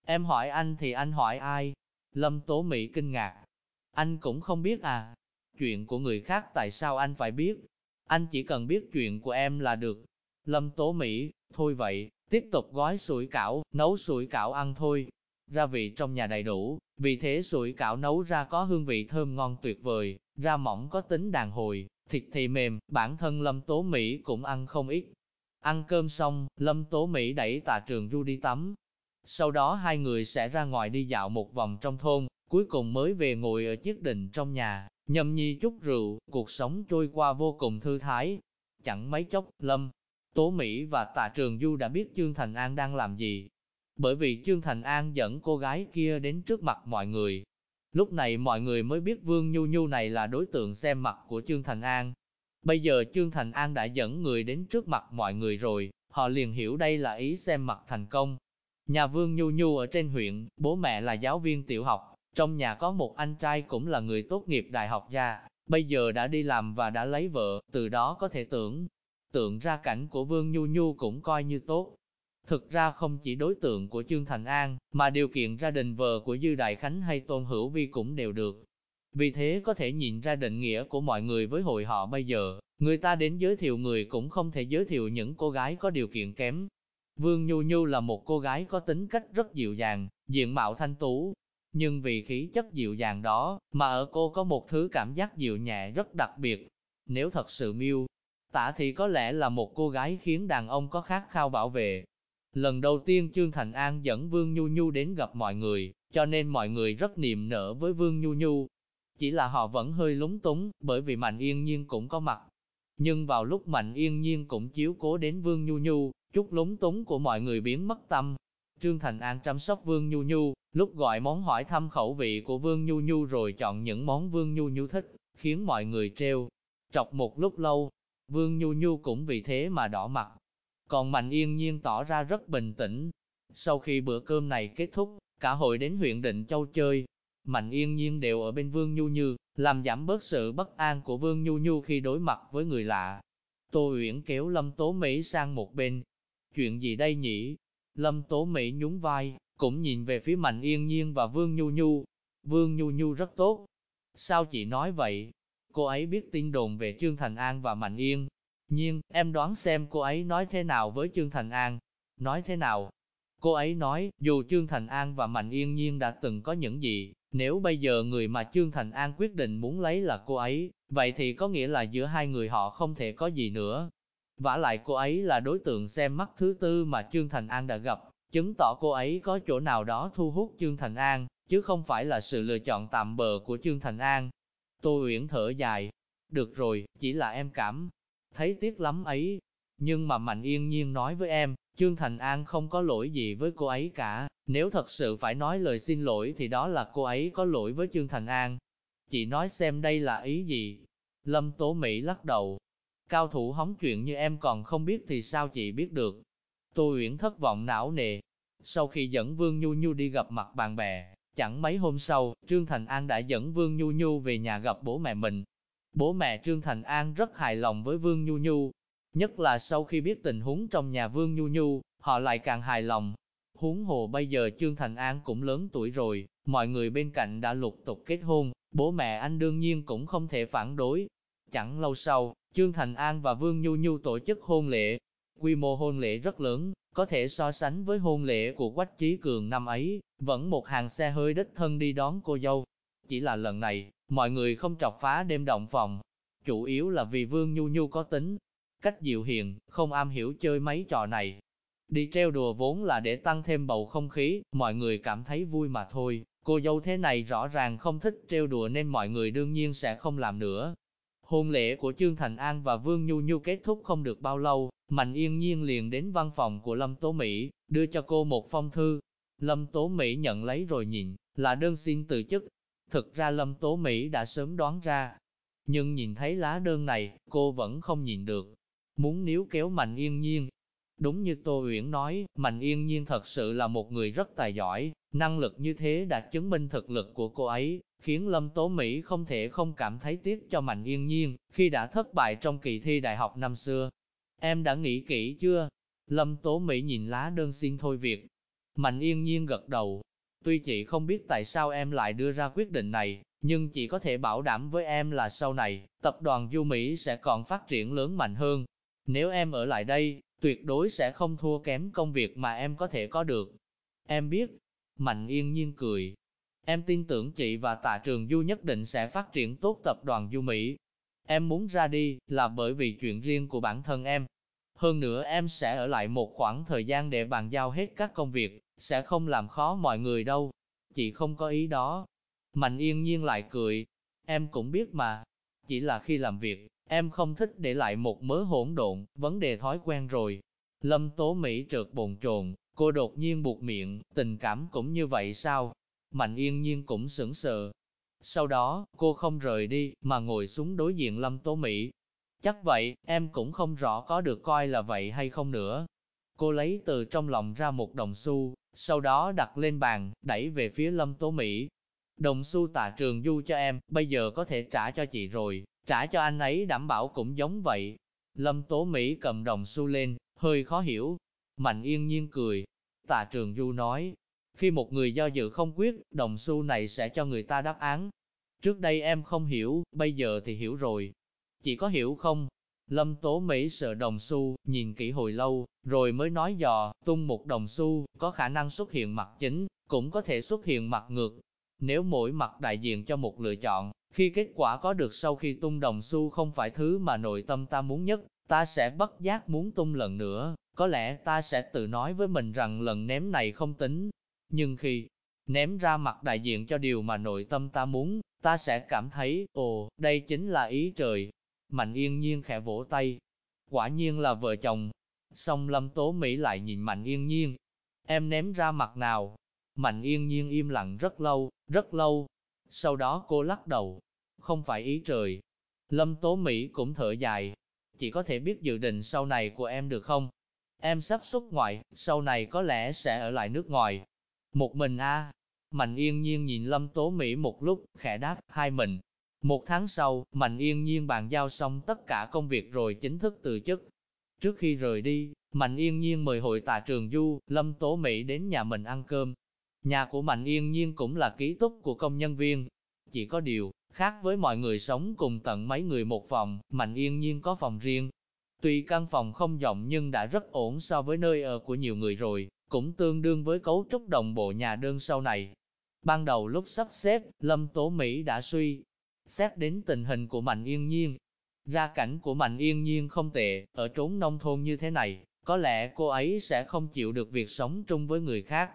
Em hỏi anh thì anh hỏi ai? Lâm Tố Mỹ kinh ngạc. Anh cũng không biết à? Chuyện của người khác tại sao anh phải biết? Anh chỉ cần biết chuyện của em là được. Lâm Tố Mỹ, thôi vậy, tiếp tục gói sủi cảo, nấu sủi cảo ăn thôi. Gia vị trong nhà đầy đủ, vì thế sủi cảo nấu ra có hương vị thơm ngon tuyệt vời, Ra mỏng có tính đàn hồi, thịt thì mềm, bản thân Lâm Tố Mỹ cũng ăn không ít. Ăn cơm xong, Lâm Tố Mỹ đẩy tà trường du đi tắm. Sau đó hai người sẽ ra ngoài đi dạo một vòng trong thôn, cuối cùng mới về ngồi ở chiếc đình trong nhà, nhâm nhi chút rượu, cuộc sống trôi qua vô cùng thư thái. Chẳng mấy chốc, Lâm, Tố Mỹ và Tạ Trường Du đã biết Trương Thành An đang làm gì. Bởi vì Trương Thành An dẫn cô gái kia đến trước mặt mọi người. Lúc này mọi người mới biết Vương Nhu Nhu này là đối tượng xem mặt của Trương Thành An. Bây giờ Trương Thành An đã dẫn người đến trước mặt mọi người rồi, họ liền hiểu đây là ý xem mặt thành công. Nhà Vương Nhu Nhu ở trên huyện, bố mẹ là giáo viên tiểu học, trong nhà có một anh trai cũng là người tốt nghiệp đại học gia, bây giờ đã đi làm và đã lấy vợ, từ đó có thể tưởng, tượng ra cảnh của Vương Nhu Nhu cũng coi như tốt. Thực ra không chỉ đối tượng của Trương Thành An, mà điều kiện gia đình vợ của Dư Đại Khánh hay Tôn Hữu Vi cũng đều được. Vì thế có thể nhìn ra định nghĩa của mọi người với hội họ bây giờ, người ta đến giới thiệu người cũng không thể giới thiệu những cô gái có điều kiện kém. Vương Nhu Nhu là một cô gái có tính cách rất dịu dàng, diện mạo thanh tú, nhưng vì khí chất dịu dàng đó, mà ở cô có một thứ cảm giác dịu nhẹ rất đặc biệt. Nếu thật sự miêu tả thì có lẽ là một cô gái khiến đàn ông có khát khao bảo vệ. Lần đầu tiên Trương Thành An dẫn Vương Nhu Nhu đến gặp mọi người, cho nên mọi người rất niềm nở với Vương Nhu Nhu. Chỉ là họ vẫn hơi lúng túng, bởi vì Mạnh Yên Nhiên cũng có mặt. Nhưng vào lúc Mạnh Yên Nhiên cũng chiếu cố đến Vương Nhu Nhu, chút lúng túng của mọi người biến mất tâm. Trương Thành An chăm sóc Vương Nhu Nhu, lúc gọi món hỏi thăm khẩu vị của Vương Nhu Nhu rồi chọn những món Vương Nhu Nhu thích, khiến mọi người treo. Trọc một lúc lâu, Vương Nhu Nhu cũng vì thế mà đỏ mặt. Còn Mạnh Yên Nhiên tỏ ra rất bình tĩnh. Sau khi bữa cơm này kết thúc, cả hội đến huyện Định Châu chơi. Mạnh Yên Nhiên đều ở bên Vương Nhu Như, làm giảm bớt sự bất an của Vương Nhu Nhu khi đối mặt với người lạ. Tô Uyển kéo Lâm Tố Mỹ sang một bên. Chuyện gì đây nhỉ? Lâm Tố Mỹ nhún vai, cũng nhìn về phía Mạnh Yên Nhiên và Vương Nhu Nhu. Vương Nhu Nhu rất tốt. Sao chị nói vậy? Cô ấy biết tin đồn về Trương Thành An và Mạnh Yên. Nhưng, em đoán xem cô ấy nói thế nào với Trương Thành An. Nói thế nào? Cô ấy nói, dù Trương Thành An và Mạnh Yên Nhiên đã từng có những gì, nếu bây giờ người mà Trương Thành An quyết định muốn lấy là cô ấy, vậy thì có nghĩa là giữa hai người họ không thể có gì nữa. vả lại cô ấy là đối tượng xem mắt thứ tư mà Trương Thành An đã gặp, chứng tỏ cô ấy có chỗ nào đó thu hút Trương Thành An, chứ không phải là sự lựa chọn tạm bờ của Trương Thành An. Tô Uyển thở dài, được rồi, chỉ là em cảm thấy tiếc lắm ấy. Nhưng mà Mạnh Yên Nhiên nói với em, Trương Thành An không có lỗi gì với cô ấy cả, nếu thật sự phải nói lời xin lỗi thì đó là cô ấy có lỗi với Trương Thành An. Chị nói xem đây là ý gì? Lâm Tố Mỹ lắc đầu. Cao thủ hóng chuyện như em còn không biết thì sao chị biết được? Tô Uyển thất vọng não nề. Sau khi dẫn Vương Nhu Nhu đi gặp mặt bạn bè, chẳng mấy hôm sau, Trương Thành An đã dẫn Vương Nhu Nhu về nhà gặp bố mẹ mình. Bố mẹ Trương Thành An rất hài lòng với Vương Nhu Nhu, nhất là sau khi biết tình huống trong nhà Vương Nhu Nhu, họ lại càng hài lòng. Huống hồ bây giờ Trương Thành An cũng lớn tuổi rồi, mọi người bên cạnh đã lục tục kết hôn, bố mẹ anh đương nhiên cũng không thể phản đối. Chẳng lâu sau, Trương Thành An và Vương Nhu Nhu tổ chức hôn lễ. Quy mô hôn lễ rất lớn, có thể so sánh với hôn lễ của Quách Chí Cường năm ấy, vẫn một hàng xe hơi đích thân đi đón cô dâu. Chỉ là lần này, mọi người không trọc phá đêm động phòng, chủ yếu là vì Vương Nhu Nhu có tính, cách dịu hiền, không am hiểu chơi mấy trò này. Đi treo đùa vốn là để tăng thêm bầu không khí, mọi người cảm thấy vui mà thôi, cô dâu thế này rõ ràng không thích treo đùa nên mọi người đương nhiên sẽ không làm nữa. Hôn lễ của Trương Thành An và Vương Nhu Nhu kết thúc không được bao lâu, Mạnh Yên Nhiên liền đến văn phòng của Lâm Tố Mỹ, đưa cho cô một phong thư. Lâm Tố Mỹ nhận lấy rồi nhìn, là đơn xin từ chức. Thực ra Lâm Tố Mỹ đã sớm đoán ra, nhưng nhìn thấy lá đơn này, cô vẫn không nhìn được. Muốn níu kéo Mạnh Yên Nhiên. Đúng như Tô Uyển nói, Mạnh Yên Nhiên thật sự là một người rất tài giỏi, năng lực như thế đã chứng minh thực lực của cô ấy, khiến Lâm Tố Mỹ không thể không cảm thấy tiếc cho Mạnh Yên Nhiên, khi đã thất bại trong kỳ thi đại học năm xưa. Em đã nghĩ kỹ chưa? Lâm Tố Mỹ nhìn lá đơn xin thôi việc. Mạnh Yên Nhiên gật đầu. Tuy chị không biết tại sao em lại đưa ra quyết định này, nhưng chị có thể bảo đảm với em là sau này, tập đoàn Du Mỹ sẽ còn phát triển lớn mạnh hơn. Nếu em ở lại đây, tuyệt đối sẽ không thua kém công việc mà em có thể có được. Em biết. Mạnh Yên Nhiên cười, Em tin tưởng chị và tạ trường Du nhất định sẽ phát triển tốt tập đoàn Du Mỹ. Em muốn ra đi, là bởi vì chuyện riêng của bản thân em. Hơn nữa em sẽ ở lại một khoảng thời gian để bàn giao hết các công việc, sẽ không làm khó mọi người đâu. Chị không có ý đó. Mạnh yên nhiên lại cười. Em cũng biết mà. Chỉ là khi làm việc, em không thích để lại một mớ hỗn độn, vấn đề thói quen rồi. Lâm Tố Mỹ trượt bồn chồn, cô đột nhiên buộc miệng, tình cảm cũng như vậy sao? Mạnh yên nhiên cũng sững sờ. Sau đó, cô không rời đi, mà ngồi xuống đối diện Lâm Tố Mỹ. Chắc vậy, em cũng không rõ có được coi là vậy hay không nữa. Cô lấy từ trong lòng ra một đồng xu, sau đó đặt lên bàn, đẩy về phía Lâm Tố Mỹ. Đồng xu tạ trường du cho em, bây giờ có thể trả cho chị rồi, trả cho anh ấy đảm bảo cũng giống vậy. Lâm Tố Mỹ cầm đồng xu lên, hơi khó hiểu. Mạnh yên nhiên cười. Tạ trường du nói, khi một người do dự không quyết, đồng xu này sẽ cho người ta đáp án. Trước đây em không hiểu, bây giờ thì hiểu rồi. Chị có hiểu không? Lâm Tố Mỹ sợ đồng xu, nhìn kỹ hồi lâu, rồi mới nói dò, tung một đồng xu, có khả năng xuất hiện mặt chính, cũng có thể xuất hiện mặt ngược. Nếu mỗi mặt đại diện cho một lựa chọn, khi kết quả có được sau khi tung đồng xu không phải thứ mà nội tâm ta muốn nhất, ta sẽ bất giác muốn tung lần nữa, có lẽ ta sẽ tự nói với mình rằng lần ném này không tính, nhưng khi ném ra mặt đại diện cho điều mà nội tâm ta muốn, ta sẽ cảm thấy, ồ, đây chính là ý trời. Mạnh yên nhiên khẽ vỗ tay. Quả nhiên là vợ chồng. song lâm tố Mỹ lại nhìn mạnh yên nhiên. Em ném ra mặt nào? Mạnh yên nhiên im lặng rất lâu, rất lâu. Sau đó cô lắc đầu. Không phải ý trời. Lâm tố Mỹ cũng thở dài. Chỉ có thể biết dự định sau này của em được không? Em sắp xuất ngoại, sau này có lẽ sẽ ở lại nước ngoài, một mình a Mạnh yên nhiên nhìn Lâm Tố Mỹ một lúc, khẽ đáp, hai mình. Một tháng sau, Mạnh yên nhiên bàn giao xong tất cả công việc rồi chính thức từ chức. Trước khi rời đi, Mạnh yên nhiên mời hội tạ trường Du, Lâm Tố Mỹ đến nhà mình ăn cơm. Nhà của Mạnh yên nhiên cũng là ký túc của công nhân viên. Chỉ có điều, khác với mọi người sống cùng tận mấy người một phòng, Mạnh yên nhiên có phòng riêng. Tuy căn phòng không rộng nhưng đã rất ổn so với nơi ở của nhiều người rồi, cũng tương đương với cấu trúc đồng bộ nhà đơn sau này. Ban đầu lúc sắp xếp, Lâm Tố Mỹ đã suy xét đến tình hình của Mạnh Yên Nhiên. Gia cảnh của Mạnh Yên Nhiên không tệ, ở trốn nông thôn như thế này, có lẽ cô ấy sẽ không chịu được việc sống chung với người khác.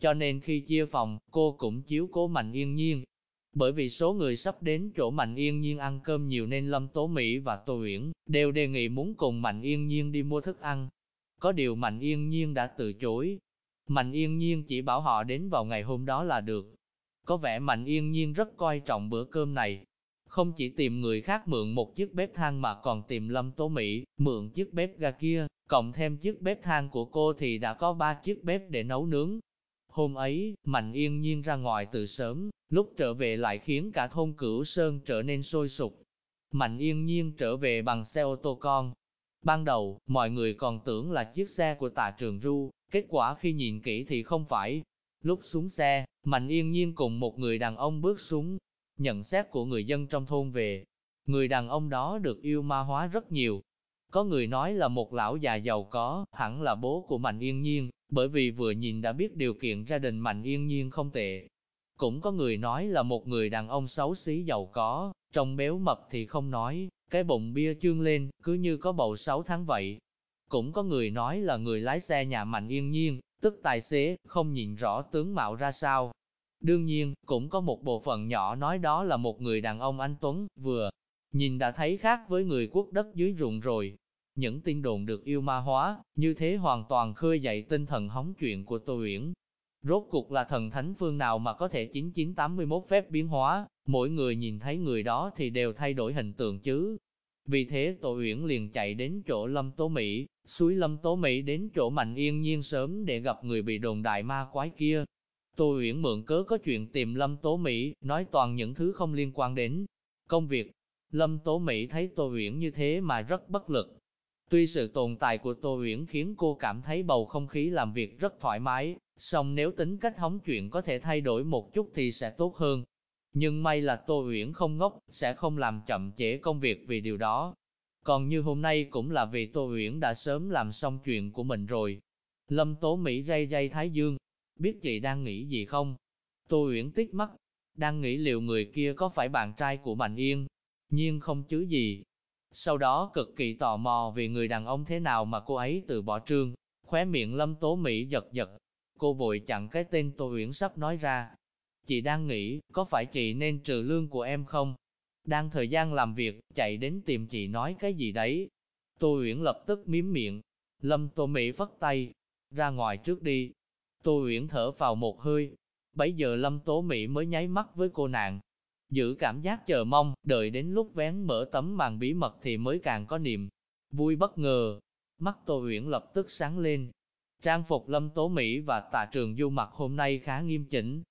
Cho nên khi chia phòng, cô cũng chiếu cố Mạnh Yên Nhiên. Bởi vì số người sắp đến chỗ Mạnh Yên Nhiên ăn cơm nhiều nên Lâm Tố Mỹ và Tô Uyển đều đề nghị muốn cùng Mạnh Yên Nhiên đi mua thức ăn, có điều Mạnh Yên Nhiên đã từ chối. Mạnh Yên Nhiên chỉ bảo họ đến vào ngày hôm đó là được. Có vẻ Mạnh Yên Nhiên rất coi trọng bữa cơm này. Không chỉ tìm người khác mượn một chiếc bếp than mà còn tìm Lâm Tố Mỹ, mượn chiếc bếp ga kia, cộng thêm chiếc bếp than của cô thì đã có ba chiếc bếp để nấu nướng. Hôm ấy, Mạnh Yên Nhiên ra ngoài từ sớm, lúc trở về lại khiến cả thôn Cửu Sơn trở nên sôi sục. Mạnh Yên Nhiên trở về bằng xe ô tô con, Ban đầu, mọi người còn tưởng là chiếc xe của tạ trường ru, kết quả khi nhìn kỹ thì không phải. Lúc xuống xe, Mạnh Yên Nhiên cùng một người đàn ông bước xuống. Nhận xét của người dân trong thôn về, người đàn ông đó được yêu ma hóa rất nhiều. Có người nói là một lão già giàu có, hẳn là bố của Mạnh Yên Nhiên, bởi vì vừa nhìn đã biết điều kiện gia đình Mạnh Yên Nhiên không tệ. Cũng có người nói là một người đàn ông xấu xí giàu có, trông béo mập thì không nói, cái bụng bia chương lên, cứ như có bầu 6 tháng vậy. Cũng có người nói là người lái xe nhà Mạnh Yên Nhiên, tức tài xế, không nhìn rõ tướng mạo ra sao. Đương nhiên, cũng có một bộ phận nhỏ nói đó là một người đàn ông anh Tuấn, vừa nhìn đã thấy khác với người quốc đất dưới ruộng rồi. Những tin đồn được yêu ma hóa, như thế hoàn toàn khơi dậy tinh thần hóng chuyện của Tô Uyển. Rốt cuộc là thần thánh phương nào mà có thể 9981 phép biến hóa, mỗi người nhìn thấy người đó thì đều thay đổi hình tượng chứ. Vì thế Tô Uyển liền chạy đến chỗ Lâm Tố Mỹ, suối Lâm Tố Mỹ đến chỗ Mạnh Yên Nhiên sớm để gặp người bị đồn đại ma quái kia. Tô Uyển mượn cớ có chuyện tìm Lâm Tố Mỹ, nói toàn những thứ không liên quan đến công việc. Lâm Tố Mỹ thấy Tô Uyển như thế mà rất bất lực. Tuy sự tồn tại của Tô Uyển khiến cô cảm thấy bầu không khí làm việc rất thoải mái, song nếu tính cách hóng chuyện có thể thay đổi một chút thì sẽ tốt hơn. Nhưng may là Tô Uyển không ngốc, sẽ không làm chậm trễ công việc vì điều đó. Còn như hôm nay cũng là vì Tô Uyển đã sớm làm xong chuyện của mình rồi. Lâm Tố Mỹ ray ray Thái Dương, biết chị đang nghĩ gì không? Tô Uyển tiếc mắt, đang nghĩ liệu người kia có phải bạn trai của Mạnh Yên, nhiên không chứ gì. Sau đó cực kỳ tò mò vì người đàn ông thế nào mà cô ấy từ bỏ trương, khóe miệng Lâm Tố Mỹ giật giật. Cô vội chặn cái tên Tô Uyển sắp nói ra. Chị đang nghĩ, có phải chị nên trừ lương của em không? Đang thời gian làm việc, chạy đến tìm chị nói cái gì đấy. Tô Uyển lập tức miếm miệng. Lâm Tô Mỹ phất tay. Ra ngoài trước đi. Tô Uyển thở vào một hơi. Bấy giờ Lâm Tố Mỹ mới nháy mắt với cô nàng. Giữ cảm giác chờ mong, đợi đến lúc vén mở tấm màn bí mật thì mới càng có niềm vui bất ngờ. Mắt Tô Uyển lập tức sáng lên. Trang phục Lâm Tố Mỹ và tạ trường du mặc hôm nay khá nghiêm chỉnh.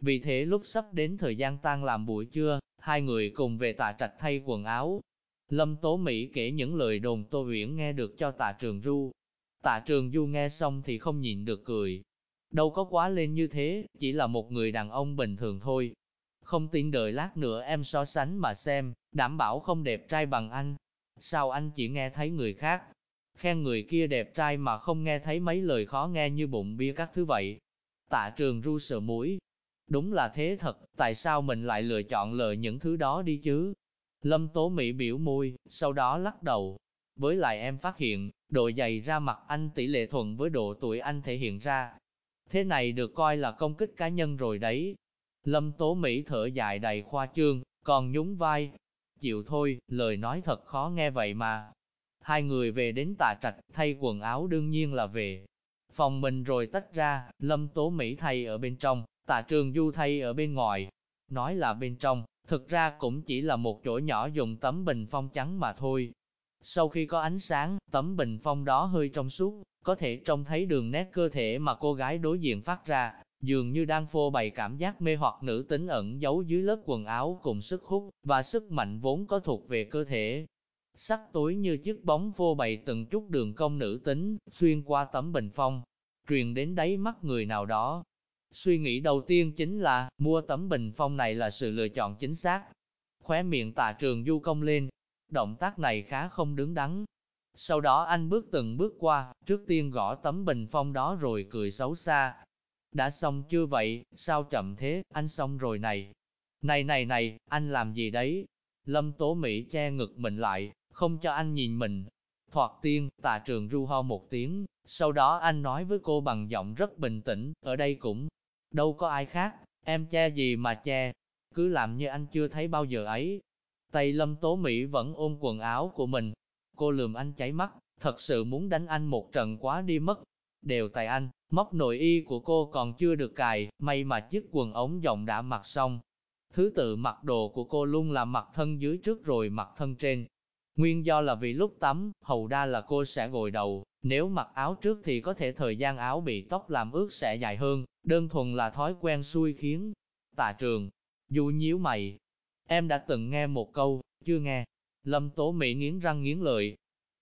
Vì thế lúc sắp đến thời gian tan làm buổi trưa, hai người cùng về tạ trạch thay quần áo. Lâm Tố Mỹ kể những lời đồn Tô Uyển nghe được cho tạ trường du. Tạ trường du nghe xong thì không nhịn được cười. Đâu có quá lên như thế, chỉ là một người đàn ông bình thường thôi. Không tin đợi lát nữa em so sánh mà xem, đảm bảo không đẹp trai bằng anh. Sao anh chỉ nghe thấy người khác? Khen người kia đẹp trai mà không nghe thấy mấy lời khó nghe như bụng bia các thứ vậy. Tạ trường ru sợ mũi. Đúng là thế thật, tại sao mình lại lựa chọn lời những thứ đó đi chứ? Lâm Tố Mỹ biểu môi, sau đó lắc đầu. Với lại em phát hiện, độ dày ra mặt anh tỷ lệ thuận với độ tuổi anh thể hiện ra. Thế này được coi là công kích cá nhân rồi đấy. Lâm Tố Mỹ thở dài đầy khoa trương, còn nhún vai. Chịu thôi, lời nói thật khó nghe vậy mà. Hai người về đến tà trạch, thay quần áo đương nhiên là về. Phòng mình rồi tách ra, Lâm Tố Mỹ thay ở bên trong, tà trường du thay ở bên ngoài. Nói là bên trong, thực ra cũng chỉ là một chỗ nhỏ dùng tấm bình phong trắng mà thôi. Sau khi có ánh sáng, tấm bình phong đó hơi trong suốt, có thể trông thấy đường nét cơ thể mà cô gái đối diện phát ra, dường như đang phô bày cảm giác mê hoặc nữ tính ẩn giấu dưới lớp quần áo cùng sức hút, và sức mạnh vốn có thuộc về cơ thể. Sắc tối như chiếc bóng vô bày từng chút đường cong nữ tính, xuyên qua tấm bình phong, truyền đến đáy mắt người nào đó. Suy nghĩ đầu tiên chính là, mua tấm bình phong này là sự lựa chọn chính xác. Khóe miệng tạ trường du công lên, động tác này khá không đứng đắn. Sau đó anh bước từng bước qua, trước tiên gõ tấm bình phong đó rồi cười xấu xa, đã xong chưa vậy, sao chậm thế, anh xong rồi này. Này này này, anh làm gì đấy? Lâm Tố Mỹ che ngực mình lại, không cho anh nhìn mình. Thoạt tiên, tạ trường ru ho một tiếng, sau đó anh nói với cô bằng giọng rất bình tĩnh, ở đây cũng đâu có ai khác, em che gì mà che, cứ làm như anh chưa thấy bao giờ ấy. Tay Lâm Tố Mỹ vẫn ôm quần áo của mình, cô lườm anh cháy mắt, thật sự muốn đánh anh một trận quá đi mất. Đều tại anh, Móc nội y của cô còn chưa được cài, may mà chiếc quần ống rộng đã mặc xong. Thứ tự mặc đồ của cô luôn là mặc thân dưới trước rồi mặc thân trên. Nguyên do là vì lúc tắm, hầu đa là cô sẽ gội đầu, nếu mặc áo trước thì có thể thời gian áo bị tóc làm ướt sẽ dài hơn, đơn thuần là thói quen xui khiến. Tạ trường, dù nhíu mày, em đã từng nghe một câu, chưa nghe. Lâm Tố Mỹ nghiến răng nghiến lợi.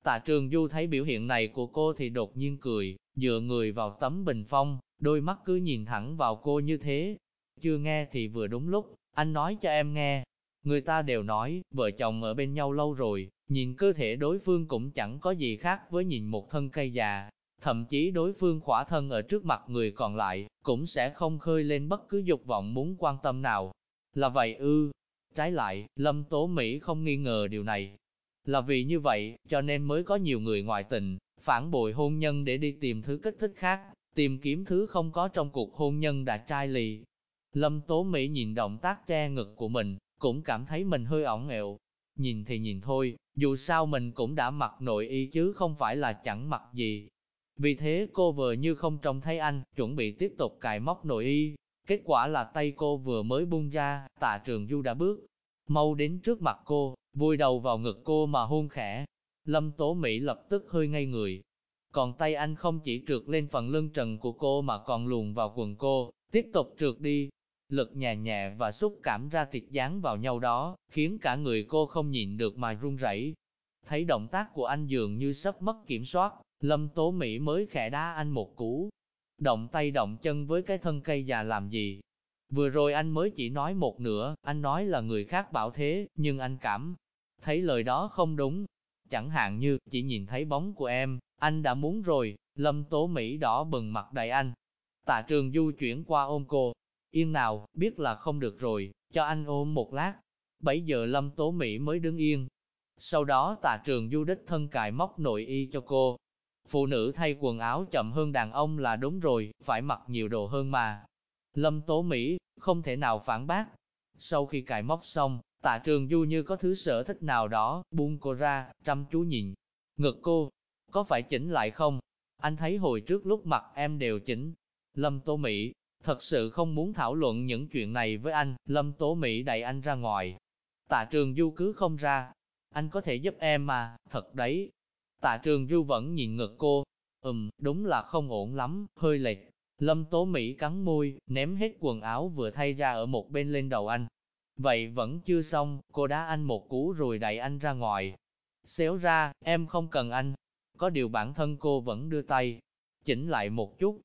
Tạ trường Du thấy biểu hiện này của cô thì đột nhiên cười, dựa người vào tấm bình phong, đôi mắt cứ nhìn thẳng vào cô như thế. Chưa nghe thì vừa đúng lúc, anh nói cho em nghe. Người ta đều nói, vợ chồng ở bên nhau lâu rồi, Nhìn cơ thể đối phương cũng chẳng có gì khác với nhìn một thân cây già, thậm chí đối phương khỏa thân ở trước mặt người còn lại, cũng sẽ không khơi lên bất cứ dục vọng muốn quan tâm nào. Là vậy ư, trái lại, Lâm Tố Mỹ không nghi ngờ điều này. Là vì như vậy, cho nên mới có nhiều người ngoại tình, phản bội hôn nhân để đi tìm thứ kích thích khác, tìm kiếm thứ không có trong cuộc hôn nhân đã trai lì. Lâm Tố Mỹ nhìn động tác che ngực của mình, cũng cảm thấy mình hơi ỏng ẹo. Nhìn thì nhìn thôi, dù sao mình cũng đã mặc nội y chứ không phải là chẳng mặc gì. Vì thế cô vừa như không trông thấy anh, chuẩn bị tiếp tục cài móc nội y. Kết quả là tay cô vừa mới buông ra, tạ trường du đã bước, mau đến trước mặt cô, vùi đầu vào ngực cô mà hôn khẽ. Lâm Tố Mỹ lập tức hơi ngây người. Còn tay anh không chỉ trượt lên phần lưng trần của cô mà còn luồn vào quần cô, tiếp tục trượt đi. Lực nhẹ nhẹ và xúc cảm ra thịt dán vào nhau đó, khiến cả người cô không nhịn được mà run rẩy. Thấy động tác của anh dường như sắp mất kiểm soát, Lâm Tố Mỹ mới khẽ đá anh một cú. Động tay động chân với cái thân cây già làm gì? Vừa rồi anh mới chỉ nói một nửa, anh nói là người khác bảo thế, nhưng anh cảm thấy lời đó không đúng. Chẳng hạn như, chỉ nhìn thấy bóng của em, anh đã muốn rồi, Lâm Tố Mỹ đỏ bừng mặt đầy anh. Tạ trường du chuyển qua ôm cô, yên nào, biết là không được rồi, cho anh ôm một lát. Bấy giờ Lâm Tố Mỹ mới đứng yên. Sau đó tạ trường du đích thân cài móc nội y cho cô. Phụ nữ thay quần áo chậm hơn đàn ông là đúng rồi, phải mặc nhiều đồ hơn mà. Lâm Tố Mỹ, không thể nào phản bác. Sau khi cài móc xong, tạ trường du như có thứ sở thích nào đó, buông cô ra, chăm chú nhìn. Ngực cô, có phải chỉnh lại không? Anh thấy hồi trước lúc mặt em đều chỉnh. Lâm Tố Mỹ, thật sự không muốn thảo luận những chuyện này với anh, Lâm Tố Mỹ đẩy anh ra ngoài. Tạ trường du cứ không ra. Anh có thể giúp em mà, thật đấy. Tạ trường du vẫn nhìn ngực cô. Ừm, đúng là không ổn lắm, hơi lệch. Lâm Tố Mỹ cắn môi, ném hết quần áo vừa thay ra ở một bên lên đầu anh. Vậy vẫn chưa xong, cô đá anh một cú rồi đẩy anh ra ngoài. Xéo ra, em không cần anh. Có điều bản thân cô vẫn đưa tay, chỉnh lại một chút.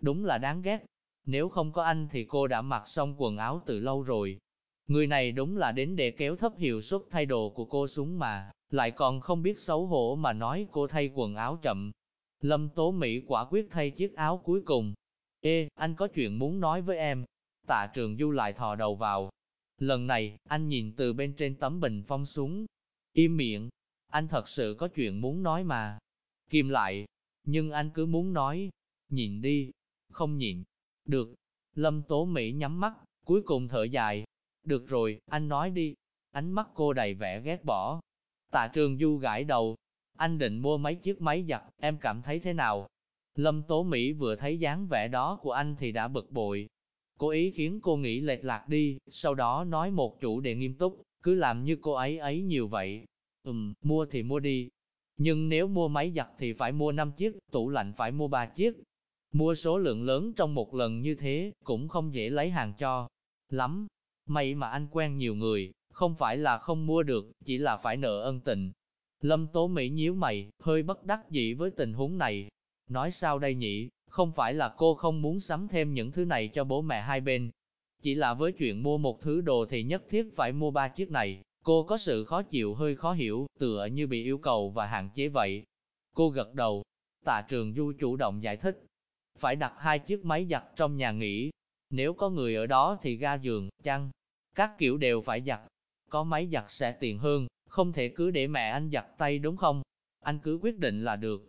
Đúng là đáng ghét. Nếu không có anh thì cô đã mặc xong quần áo từ lâu rồi. Người này đúng là đến để kéo thấp hiệu suất thay đồ của cô xuống mà, lại còn không biết xấu hổ mà nói cô thay quần áo chậm. Lâm Tố Mỹ quả quyết thay chiếc áo cuối cùng, Ê, anh có chuyện muốn nói với em. Tạ trường du lại thò đầu vào. Lần này, anh nhìn từ bên trên tấm bình phong xuống. Im miệng, anh thật sự có chuyện muốn nói mà. Kim lại, nhưng anh cứ muốn nói. Nhìn đi, không nhịn. Được. Lâm Tố Mỹ nhắm mắt, cuối cùng thở dài. Được rồi, anh nói đi. Ánh mắt cô đầy vẻ ghét bỏ. Tạ trường du gãi đầu. Anh định mua mấy chiếc máy giặt, em cảm thấy thế nào? Lâm Tố Mỹ vừa thấy dáng vẻ đó của anh thì đã bực bội. Cố ý khiến cô nghĩ lệch lạc đi, sau đó nói một chủ đề nghiêm túc, cứ làm như cô ấy ấy nhiều vậy. Ừm, mua thì mua đi. Nhưng nếu mua máy giặt thì phải mua 5 chiếc, tủ lạnh phải mua 3 chiếc. Mua số lượng lớn trong một lần như thế, cũng không dễ lấy hàng cho. Lắm. May mà anh quen nhiều người, không phải là không mua được, chỉ là phải nợ ân tình. Lâm Tố Mỹ nhíu mày, hơi bất đắc dĩ với tình huống này, Nói sao đây nhỉ, không phải là cô không muốn sắm thêm những thứ này cho bố mẹ hai bên. Chỉ là với chuyện mua một thứ đồ thì nhất thiết phải mua ba chiếc này, cô có sự khó chịu hơi khó hiểu, tựa như bị yêu cầu và hạn chế vậy. Cô gật đầu, tạ trường du chủ động giải thích. Phải đặt hai chiếc máy giặt trong nhà nghỉ. Nếu có người ở đó thì ga giường, chăn, các kiểu đều phải giặt. Có máy giặt sẽ tiện hơn, không thể cứ để mẹ anh giặt tay đúng không? Anh cứ quyết định là được.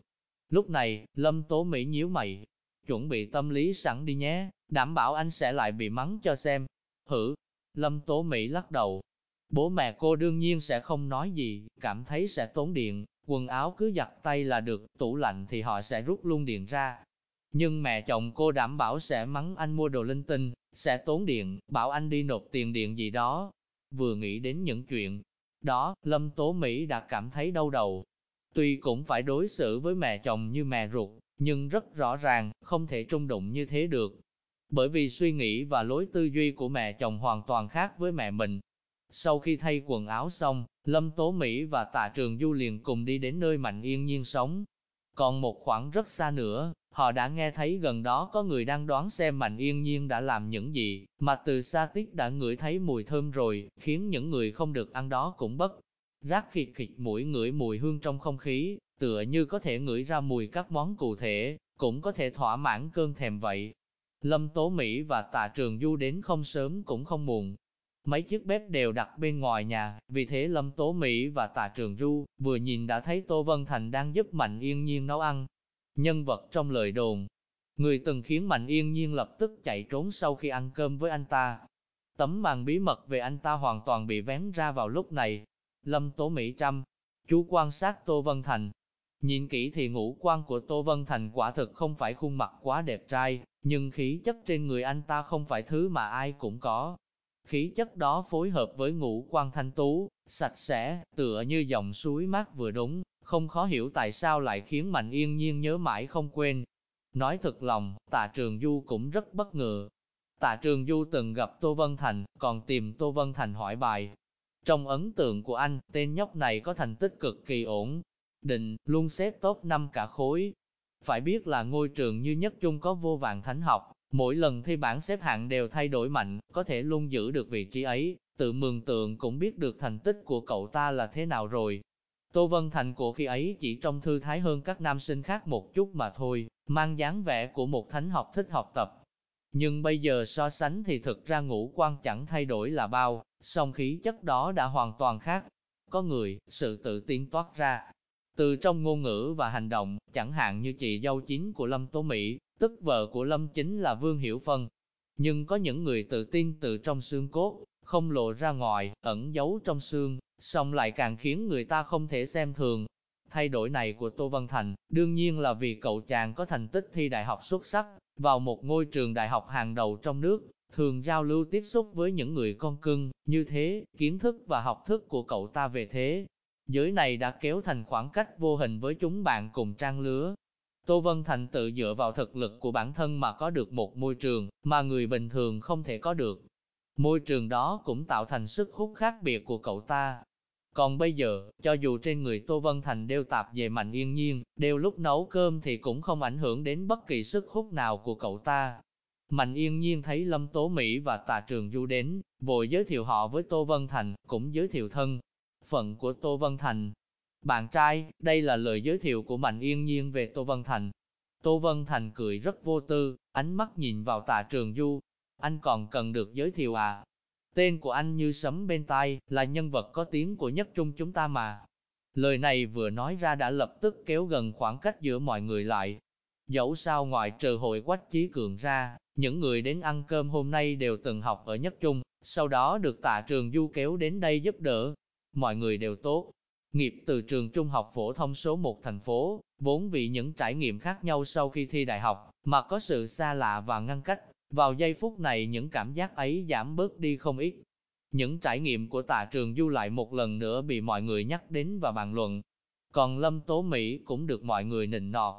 Lúc này, Lâm Tố Mỹ nhíu mày, chuẩn bị tâm lý sẵn đi nhé, đảm bảo anh sẽ lại bị mắng cho xem. Hử, Lâm Tố Mỹ lắc đầu. Bố mẹ cô đương nhiên sẽ không nói gì, cảm thấy sẽ tốn điện, quần áo cứ giặt tay là được, tủ lạnh thì họ sẽ rút luôn điện ra. Nhưng mẹ chồng cô đảm bảo sẽ mắng anh mua đồ linh tinh, sẽ tốn điện, bảo anh đi nộp tiền điện gì đó. Vừa nghĩ đến những chuyện đó, Lâm Tố Mỹ đã cảm thấy đau đầu, Tuy cũng phải đối xử với mẹ chồng như mẹ ruột, nhưng rất rõ ràng, không thể trung đụng như thế được. Bởi vì suy nghĩ và lối tư duy của mẹ chồng hoàn toàn khác với mẹ mình. Sau khi thay quần áo xong, Lâm Tố Mỹ và Tạ Trường Du liền cùng đi đến nơi Mạnh Yên Nhiên sống. Còn một khoảng rất xa nữa, họ đã nghe thấy gần đó có người đang đoán xem Mạnh Yên Nhiên đã làm những gì, mà từ xa tiết đã ngửi thấy mùi thơm rồi, khiến những người không được ăn đó cũng bất rác khịt khịt mũi ngửi mùi hương trong không khí, tựa như có thể ngửi ra mùi các món cụ thể, cũng có thể thỏa mãn cơn thèm vậy. Lâm Tố Mỹ và Tạ Trường Du đến không sớm cũng không muộn. Mấy chiếc bếp đều đặt bên ngoài nhà, vì thế Lâm Tố Mỹ và Tạ Trường Du vừa nhìn đã thấy Tô Vân Thành đang giúp Mạnh Yên Nhiên nấu ăn. Nhân vật trong lời đồn, người từng khiến Mạnh Yên Nhiên lập tức chạy trốn sau khi ăn cơm với anh ta. Tấm màn bí mật về anh ta hoàn toàn bị vén ra vào lúc này. Lâm Tố Mỹ Trâm, chú quan sát Tô Vân Thành, Nhìn kỹ thì ngũ quan của Tô Vân Thành quả thực không phải khuôn mặt quá đẹp trai, nhưng khí chất trên người anh ta không phải thứ mà ai cũng có. Khí chất đó phối hợp với ngũ quan thanh tú, sạch sẽ, tựa như dòng suối mát vừa đúng, không khó hiểu tại sao lại khiến Mạnh Yên Nhiên nhớ mãi không quên. Nói thật lòng, tạ trường Du cũng rất bất ngờ. Tạ trường Du từng gặp Tô Vân Thành, còn tìm Tô Vân Thành hỏi bài. Trong ấn tượng của anh, tên nhóc này có thành tích cực kỳ ổn, định, luôn xếp top 5 cả khối. Phải biết là ngôi trường như nhất trung có vô vàng thánh học, mỗi lần thi bảng xếp hạng đều thay đổi mạnh, có thể luôn giữ được vị trí ấy, tự mường tượng cũng biết được thành tích của cậu ta là thế nào rồi. Tô Vân Thành của khi ấy chỉ trông thư thái hơn các nam sinh khác một chút mà thôi, mang dáng vẻ của một thánh học thích học tập. Nhưng bây giờ so sánh thì thực ra ngũ quan chẳng thay đổi là bao, song khí chất đó đã hoàn toàn khác. Có người, sự tự tin toát ra, từ trong ngôn ngữ và hành động, chẳng hạn như chị dâu chính của Lâm Tố Mỹ, tức vợ của Lâm chính là Vương Hiểu Phân. Nhưng có những người tự tin từ trong xương cốt, không lộ ra ngoài, ẩn giấu trong xương, song lại càng khiến người ta không thể xem thường. Thay đổi này của Tô Văn Thành, đương nhiên là vì cậu chàng có thành tích thi đại học xuất sắc, vào một ngôi trường đại học hàng đầu trong nước, thường giao lưu tiếp xúc với những người con cưng, như thế, kiến thức và học thức của cậu ta về thế, giới này đã kéo thành khoảng cách vô hình với chúng bạn cùng trang lứa. Tô Vân Thành tự dựa vào thực lực của bản thân mà có được một môi trường mà người bình thường không thể có được. Môi trường đó cũng tạo thành sức hút khác biệt của cậu ta. Còn bây giờ, cho dù trên người Tô Vân Thành đều tạp về mạnh yên nhiên, đều lúc nấu cơm thì cũng không ảnh hưởng đến bất kỳ sức hút nào của cậu ta. Mạnh yên nhiên thấy Lâm Tố Mỹ và tà Trường Du đến, vội giới thiệu họ với Tô Vân Thành, cũng giới thiệu thân, phận của Tô Vân Thành. Bạn trai, đây là lời giới thiệu của Mạnh Yên Nhiên về Tô Vân Thành. Tô Vân Thành cười rất vô tư, ánh mắt nhìn vào tà trường du. Anh còn cần được giới thiệu à? Tên của anh như sấm bên tai, là nhân vật có tiếng của nhất trung chúng ta mà. Lời này vừa nói ra đã lập tức kéo gần khoảng cách giữa mọi người lại. Dẫu sao ngoài trừ hội quách chí cường ra, những người đến ăn cơm hôm nay đều từng học ở nhất trung, sau đó được tạ trường du kéo đến đây giúp đỡ, mọi người đều tốt. Nghiệp từ trường trung học phổ thông số 1 thành phố, vốn vì những trải nghiệm khác nhau sau khi thi đại học, mà có sự xa lạ và ngăn cách. Vào giây phút này những cảm giác ấy giảm bớt đi không ít. Những trải nghiệm của tạ trường du lại một lần nữa bị mọi người nhắc đến và bàn luận. Còn Lâm Tố Mỹ cũng được mọi người nịnh nọt.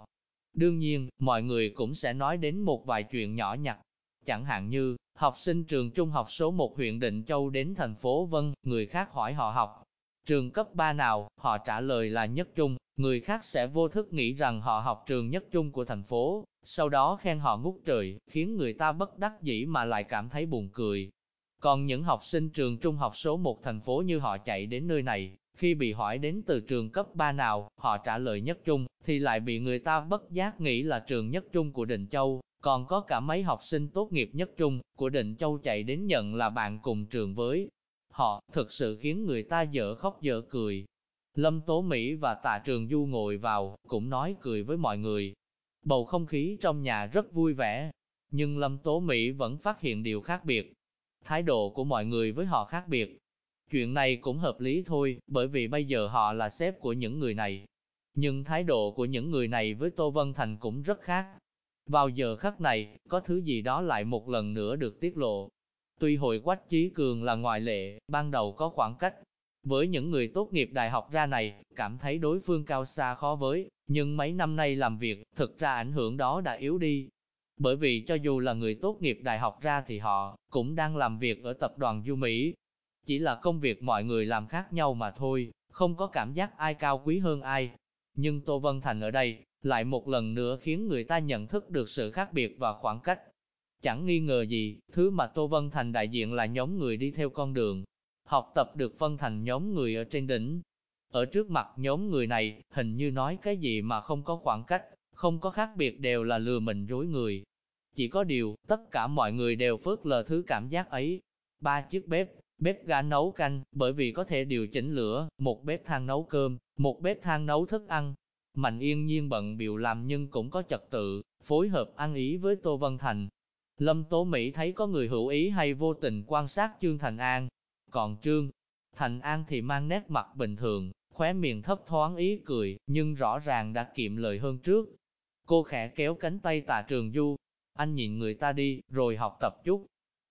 Đương nhiên, mọi người cũng sẽ nói đến một vài chuyện nhỏ nhặt. Chẳng hạn như, học sinh trường trung học số 1 huyện Định Châu đến thành phố Vân, người khác hỏi họ học. Trường cấp 3 nào, họ trả lời là nhất trung, người khác sẽ vô thức nghĩ rằng họ học trường nhất trung của thành phố, sau đó khen họ ngút trời, khiến người ta bất đắc dĩ mà lại cảm thấy buồn cười. Còn những học sinh trường trung học số 1 thành phố như họ chạy đến nơi này, khi bị hỏi đến từ trường cấp 3 nào, họ trả lời nhất trung, thì lại bị người ta bất giác nghĩ là trường nhất trung của Định Châu, còn có cả mấy học sinh tốt nghiệp nhất trung của Định Châu chạy đến nhận là bạn cùng trường với họ, thực sự khiến người ta dở khóc dở cười. Lâm Tố Mỹ và Tạ Trường Du ngồi vào, cũng nói cười với mọi người. Bầu không khí trong nhà rất vui vẻ, nhưng Lâm Tố Mỹ vẫn phát hiện điều khác biệt. Thái độ của mọi người với họ khác biệt. Chuyện này cũng hợp lý thôi, bởi vì bây giờ họ là sếp của những người này. Nhưng thái độ của những người này với Tô Vân Thành cũng rất khác. Vào giờ khắc này, có thứ gì đó lại một lần nữa được tiết lộ. Tuy hội quách chí cường là ngoại lệ, ban đầu có khoảng cách. Với những người tốt nghiệp đại học ra này, cảm thấy đối phương cao xa khó với, nhưng mấy năm nay làm việc, thực ra ảnh hưởng đó đã yếu đi. Bởi vì cho dù là người tốt nghiệp đại học ra thì họ cũng đang làm việc ở tập đoàn Du Mỹ. Chỉ là công việc mọi người làm khác nhau mà thôi, không có cảm giác ai cao quý hơn ai. Nhưng Tô Vân Thành ở đây, lại một lần nữa khiến người ta nhận thức được sự khác biệt và khoảng cách. Chẳng nghi ngờ gì, thứ mà Tô Vân Thành đại diện là nhóm người đi theo con đường. Học tập được phân thành nhóm người ở trên đỉnh, Ở trước mặt nhóm người này, hình như nói cái gì mà không có khoảng cách, không có khác biệt đều là lừa mình dối người. Chỉ có điều, tất cả mọi người đều phớt lờ thứ cảm giác ấy. Ba chiếc bếp, bếp ga nấu canh, bởi vì có thể điều chỉnh lửa, một bếp than nấu cơm, một bếp than nấu thức ăn. Mạnh yên nhiên bận biểu làm nhưng cũng có trật tự, phối hợp ăn ý với Tô Vân Thành. Lâm Tố Mỹ thấy có người hữu ý hay vô tình quan sát Trương Thành An, còn Trương Thành An thì mang nét mặt bình thường, khóe miệng thấp thoáng ý cười, nhưng rõ ràng đã kiệm lời hơn trước. Cô khẽ kéo cánh tay tạ trường du, anh nhìn người ta đi, rồi học tập chút.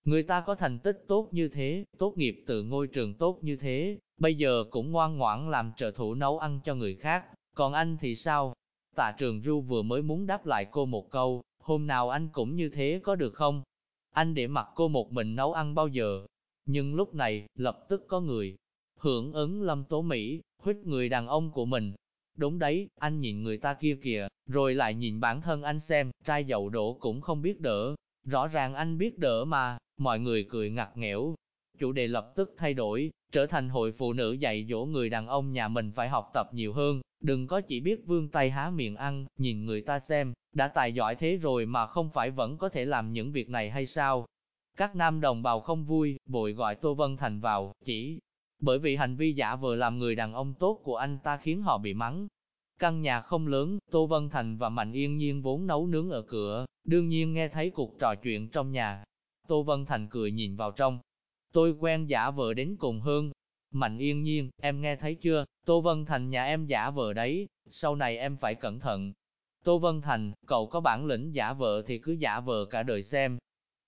Người ta có thành tích tốt như thế, tốt nghiệp từ ngôi trường tốt như thế, bây giờ cũng ngoan ngoãn làm trợ thủ nấu ăn cho người khác, còn anh thì sao? Tạ trường du vừa mới muốn đáp lại cô một câu, hôm nào anh cũng như thế có được không? Anh để mặc cô một mình nấu ăn bao giờ? Nhưng lúc này, lập tức có người hưởng ứng Lâm Tố Mỹ, huyết người đàn ông của mình. Đúng đấy, anh nhìn người ta kia kìa, rồi lại nhìn bản thân anh xem, trai dậu đổ cũng không biết đỡ. Rõ ràng anh biết đỡ mà, mọi người cười ngặt nghẽo. Chủ đề lập tức thay đổi, trở thành hội phụ nữ dạy dỗ người đàn ông nhà mình phải học tập nhiều hơn, đừng có chỉ biết vương tay há miệng ăn, nhìn người ta xem, đã tài giỏi thế rồi mà không phải vẫn có thể làm những việc này hay sao? Các nam đồng bào không vui, vội gọi Tô Vân Thành vào, chỉ bởi vì hành vi giả vờ làm người đàn ông tốt của anh ta khiến họ bị mắng. Căn nhà không lớn, Tô Vân Thành và Mạnh Yên Nhiên vốn nấu nướng ở cửa, đương nhiên nghe thấy cuộc trò chuyện trong nhà. Tô Vân Thành cười nhìn vào trong. Tôi quen giả vờ đến cùng hơn. Mạnh Yên Nhiên, em nghe thấy chưa, Tô Vân Thành nhà em giả vờ đấy, sau này em phải cẩn thận. Tô Vân Thành, cậu có bản lĩnh giả vờ thì cứ giả vờ cả đời xem.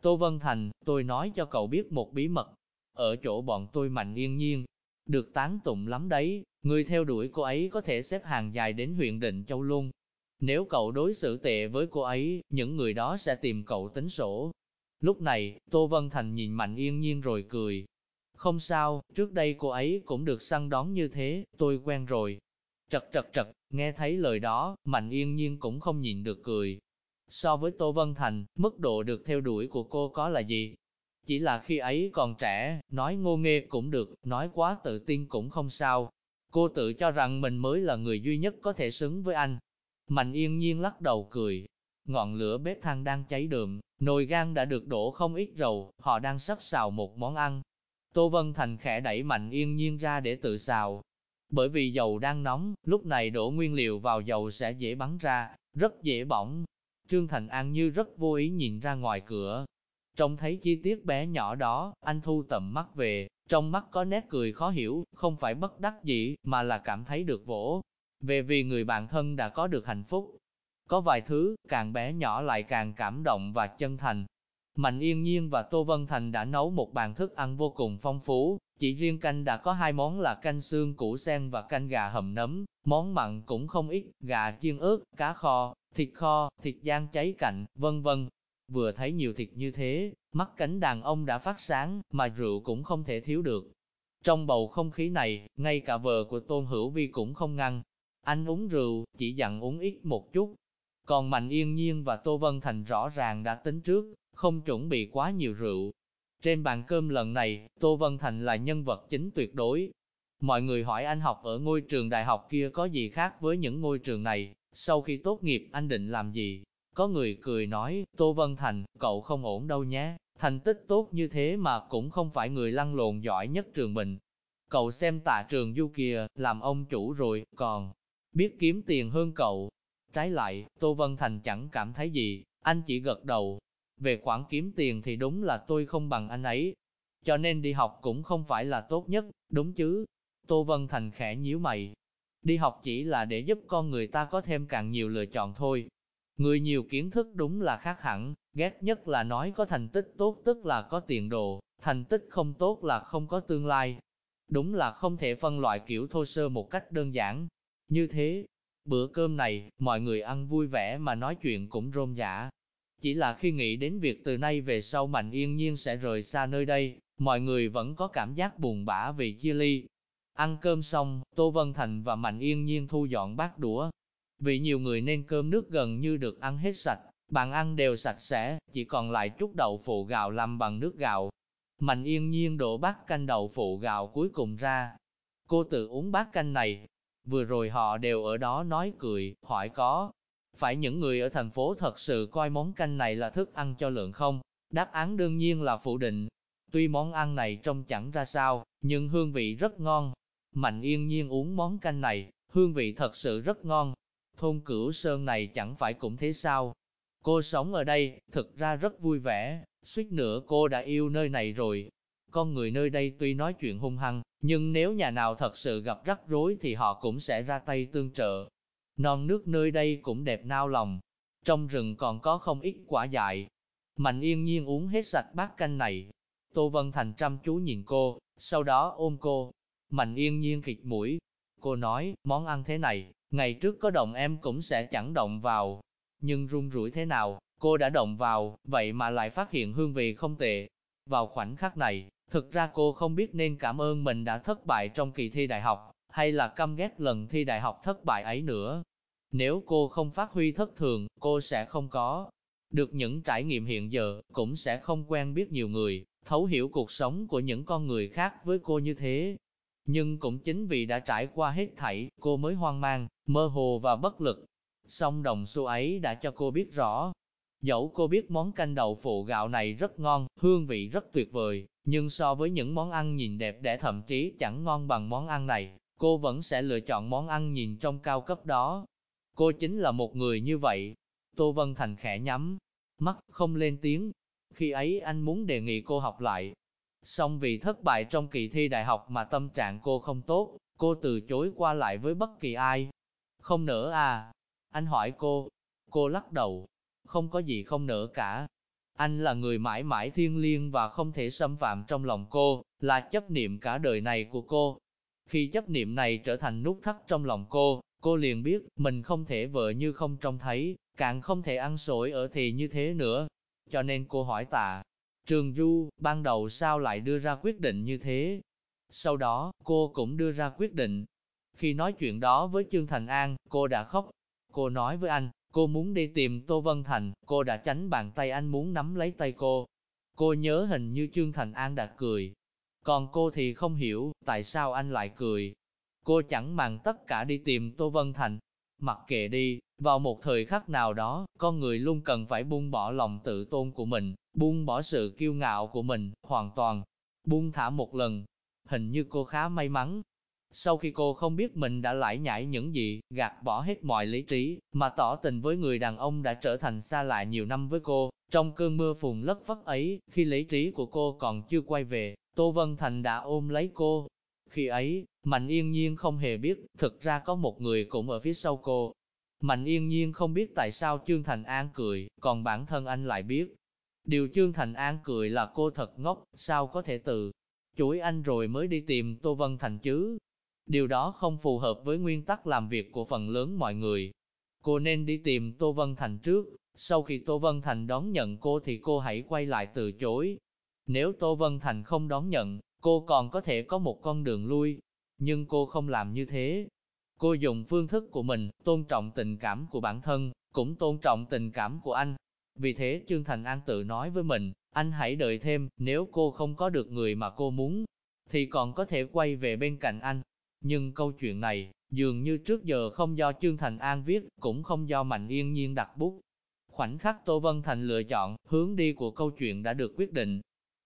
Tô Vân Thành, tôi nói cho cậu biết một bí mật, ở chỗ bọn tôi mạnh yên nhiên. Được tán tụng lắm đấy, người theo đuổi cô ấy có thể xếp hàng dài đến huyện Định Châu luôn. Nếu cậu đối xử tệ với cô ấy, những người đó sẽ tìm cậu tính sổ. Lúc này, Tô Vân Thành nhìn Mạnh Yên Nhiên rồi cười. Không sao, trước đây cô ấy cũng được săn đón như thế, tôi quen rồi. Trật trật trật, nghe thấy lời đó, Mạnh Yên Nhiên cũng không nhìn được cười. So với Tô Vân Thành, mức độ được theo đuổi của cô có là gì? Chỉ là khi ấy còn trẻ, nói ngô nghê cũng được, nói quá tự tin cũng không sao. Cô tự cho rằng mình mới là người duy nhất có thể xứng với anh. Mạnh yên nhiên lắc đầu cười. Ngọn lửa bếp than đang cháy đượm, nồi gan đã được đổ không ít dầu, họ đang sắp xào một món ăn. Tô Vân Thành khẽ đẩy Mạnh yên nhiên ra để tự xào. Bởi vì dầu đang nóng, lúc này đổ nguyên liệu vào dầu sẽ dễ bắn ra, rất dễ bỏng. Trương Thành An như rất vô ý nhìn ra ngoài cửa, Trông thấy chi tiết bé nhỏ đó, anh thu tầm mắt về, trong mắt có nét cười khó hiểu, không phải bất đắc dĩ, mà là cảm thấy được vỗ. Về vì người bạn thân đã có được hạnh phúc. Có vài thứ, càng bé nhỏ lại càng cảm động và chân thành. Mạnh Yên Nhiên và Tô Vân Thành đã nấu một bàn thức ăn vô cùng phong phú, chỉ riêng canh đã có hai món là canh xương củ sen và canh gà hầm nấm, món mặn cũng không ít, gà chiên ớt, cá kho, thịt kho, thịt giang cháy cạnh, vân vân. Vừa thấy nhiều thịt như thế, mắt cánh đàn ông đã phát sáng, mà rượu cũng không thể thiếu được. Trong bầu không khí này, ngay cả vợ của Tôn Hữu Vi cũng không ngăn. Anh uống rượu, chỉ dặn uống ít một chút. Còn Mạnh Yên Nhiên và Tô Vân Thành rõ ràng đã tính trước, không chuẩn bị quá nhiều rượu. Trên bàn cơm lần này, Tô Vân Thành là nhân vật chính tuyệt đối. Mọi người hỏi anh học ở ngôi trường đại học kia có gì khác với những ngôi trường này, sau khi tốt nghiệp anh định làm gì? Có người cười nói, Tô Vân Thành, cậu không ổn đâu nhé, thành tích tốt như thế mà cũng không phải người lăn lộn giỏi nhất trường mình. Cậu xem tạ trường du kìa, làm ông chủ rồi, còn biết kiếm tiền hơn cậu. Trái lại, Tô Vân Thành chẳng cảm thấy gì, anh chỉ gật đầu. Về khoản kiếm tiền thì đúng là tôi không bằng anh ấy. Cho nên đi học cũng không phải là tốt nhất, đúng chứ? Tô Vân Thành khẽ nhíu mày. Đi học chỉ là để giúp con người ta có thêm càng nhiều lựa chọn thôi, Người nhiều kiến thức đúng là khác hẳn, ghét nhất là nói có thành tích tốt tức là có tiền đồ, thành tích không tốt là không có tương lai. Đúng là không thể phân loại kiểu thô sơ một cách đơn giản. Như thế, bữa cơm này, mọi người ăn vui vẻ mà nói chuyện cũng rôm rã. Chỉ là khi nghĩ đến việc từ nay về sau Mạnh Yên Nhiên sẽ rời xa nơi đây, mọi người vẫn có cảm giác buồn bã vì chia ly. Ăn cơm xong, Tô Vân Thành và Mạnh Yên Nhiên thu dọn bát đũa, vì nhiều người nên cơm nước gần như được ăn hết sạch, bàn ăn đều sạch sẽ, chỉ còn lại chút đậu phụ gạo làm bằng nước gạo. Mạnh yên nhiên đổ bát canh đậu phụ gạo cuối cùng ra. Cô tự uống bát canh này. Vừa rồi họ đều ở đó nói cười, hỏi có. Phải những người ở thành phố thật sự coi món canh này là thức ăn cho lượng không? Đáp án đương nhiên là phủ định. Tuy món ăn này trông chẳng ra sao, nhưng hương vị rất ngon. Mạnh yên nhiên uống món canh này, hương vị thật sự rất ngon. Thôn cửu sơn này chẳng phải cũng thế sao? Cô sống ở đây, thực ra rất vui vẻ, suýt nữa cô đã yêu nơi này rồi. Con người nơi đây tuy nói chuyện hung hăng, nhưng nếu nhà nào thật sự gặp rắc rối thì họ cũng sẽ ra tay tương trợ. Non nước nơi đây cũng đẹp nao lòng. Trong rừng còn có không ít quả dại. Mạnh yên nhiên uống hết sạch bát canh này. Tô Vân Thành chăm chú nhìn cô, sau đó ôm cô. Mạnh yên nhiên khịt mũi. Cô nói, món ăn thế này, ngày trước có động em cũng sẽ chẳng động vào. Nhưng run rủi thế nào, cô đã động vào, vậy mà lại phát hiện hương vị không tệ. Vào khoảnh khắc này, thực ra cô không biết nên cảm ơn mình đã thất bại trong kỳ thi đại học, hay là căm ghét lần thi đại học thất bại ấy nữa. Nếu cô không phát huy thất thường, cô sẽ không có được những trải nghiệm hiện giờ, cũng sẽ không quen biết nhiều người, thấu hiểu cuộc sống của những con người khác với cô như thế. Nhưng cũng chính vì đã trải qua hết thảy, cô mới hoang mang, mơ hồ và bất lực. Song đồng xu ấy đã cho cô biết rõ. Dẫu cô biết món canh đậu phụ gạo này rất ngon, hương vị rất tuyệt vời, nhưng so với những món ăn nhìn đẹp đẽ thậm chí chẳng ngon bằng món ăn này, cô vẫn sẽ lựa chọn món ăn nhìn trong cao cấp đó. Cô chính là một người như vậy. Tô Vân Thành khẽ nhắm, mắt không lên tiếng. Khi ấy anh muốn đề nghị cô học lại. Song vì thất bại trong kỳ thi đại học mà tâm trạng cô không tốt, cô từ chối qua lại với bất kỳ ai. Không nữa à? Anh hỏi cô. Cô lắc đầu. Không có gì không nữa cả. Anh là người mãi mãi thiêng liêng và không thể xâm phạm trong lòng cô, là chấp niệm cả đời này của cô. Khi chấp niệm này trở thành nút thắt trong lòng cô, cô liền biết mình không thể vợ như không trông thấy, càng không thể ăn sổi ở thì như thế nữa. Cho nên cô hỏi tạ, Trường Du, ban đầu sao lại đưa ra quyết định như thế? Sau đó, cô cũng đưa ra quyết định. Khi nói chuyện đó với Trương Thành An, cô đã khóc. Cô nói với anh, cô muốn đi tìm Tô Vân Thành, cô đã tránh bàn tay anh muốn nắm lấy tay cô. Cô nhớ hình như Trương Thành An đã cười. Còn cô thì không hiểu, tại sao anh lại cười. Cô chẳng màng tất cả đi tìm Tô Vân Thành. Mặc kệ đi, vào một thời khắc nào đó, con người luôn cần phải buông bỏ lòng tự tôn của mình, buông bỏ sự kiêu ngạo của mình, hoàn toàn, buông thả một lần. Hình như cô khá may mắn. Sau khi cô không biết mình đã lải nhải những gì, gạt bỏ hết mọi lý trí, mà tỏ tình với người đàn ông đã trở thành xa lạ nhiều năm với cô, trong cơn mưa phùn lất phất ấy, khi lý trí của cô còn chưa quay về, Tô Vân Thành đã ôm lấy cô. Khi ấy, Mạnh Yên Nhiên không hề biết, thực ra có một người cũng ở phía sau cô, Mạnh yên nhiên không biết tại sao Trương Thành An cười, còn bản thân anh lại biết. Điều Trương Thành An cười là cô thật ngốc, sao có thể từ chối anh rồi mới đi tìm Tô Vân Thành chứ. Điều đó không phù hợp với nguyên tắc làm việc của phần lớn mọi người. Cô nên đi tìm Tô Vân Thành trước, sau khi Tô Vân Thành đón nhận cô thì cô hãy quay lại từ chối. Nếu Tô Vân Thành không đón nhận, cô còn có thể có một con đường lui, nhưng cô không làm như thế, Cô dùng phương thức của mình, tôn trọng tình cảm của bản thân, cũng tôn trọng tình cảm của anh. Vì thế Trương Thành An tự nói với mình, anh hãy đợi thêm, nếu cô không có được người mà cô muốn, thì còn có thể quay về bên cạnh anh. Nhưng câu chuyện này, dường như trước giờ không do Trương Thành An viết, cũng không do Mạnh Yên Nhiên đặt bút. Khoảnh khắc Tô Vân Thành lựa chọn, hướng đi của câu chuyện đã được quyết định.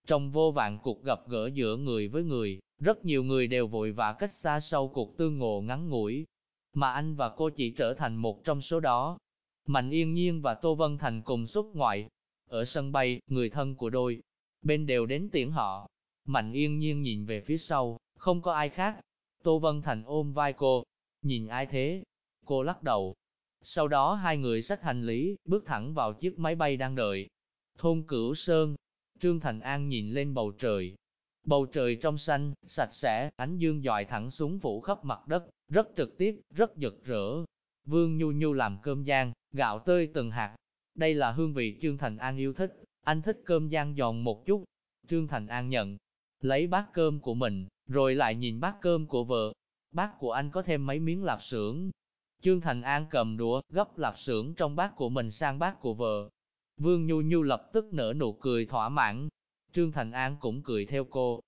Trong vô vạn cuộc gặp gỡ giữa người với người, rất nhiều người đều vội vã cách xa sau cuộc tương ngộ ngắn ngủi, mà anh và cô chỉ trở thành một trong số đó. Mạnh Yên Nhiên và Tô Vân Thành cùng xuất ngoại. Ở sân bay, người thân của đôi bên đều đến tiễn họ. Mạnh Yên Nhiên nhìn về phía sau, không có ai khác. Tô Vân Thành ôm vai cô. Nhìn ai thế? Cô lắc đầu. Sau đó hai người xách hành lý, bước thẳng vào chiếc máy bay đang đợi. Thôn Cửu Sơn. Trương Thành An nhìn lên bầu trời, Bầu trời trong xanh, sạch sẽ, ánh dương dọi thẳng xuống phủ khắp mặt đất, rất trực tiếp, rất rực rỡ. Vương Nhu Nhu làm cơm giang, gạo tươi từng hạt. Đây là hương vị Trương Thành An yêu thích, anh thích cơm giang giòn một chút. Trương Thành An nhận, lấy bát cơm của mình, rồi lại nhìn bát cơm của vợ. Bát của anh có thêm mấy miếng lạp xưởng. Trương Thành An cầm đũa, gấp lạp xưởng trong bát của mình sang bát của vợ. Vương Nhu Nhu lập tức nở nụ cười thỏa mãn, Trương Thành An cũng cười theo cô.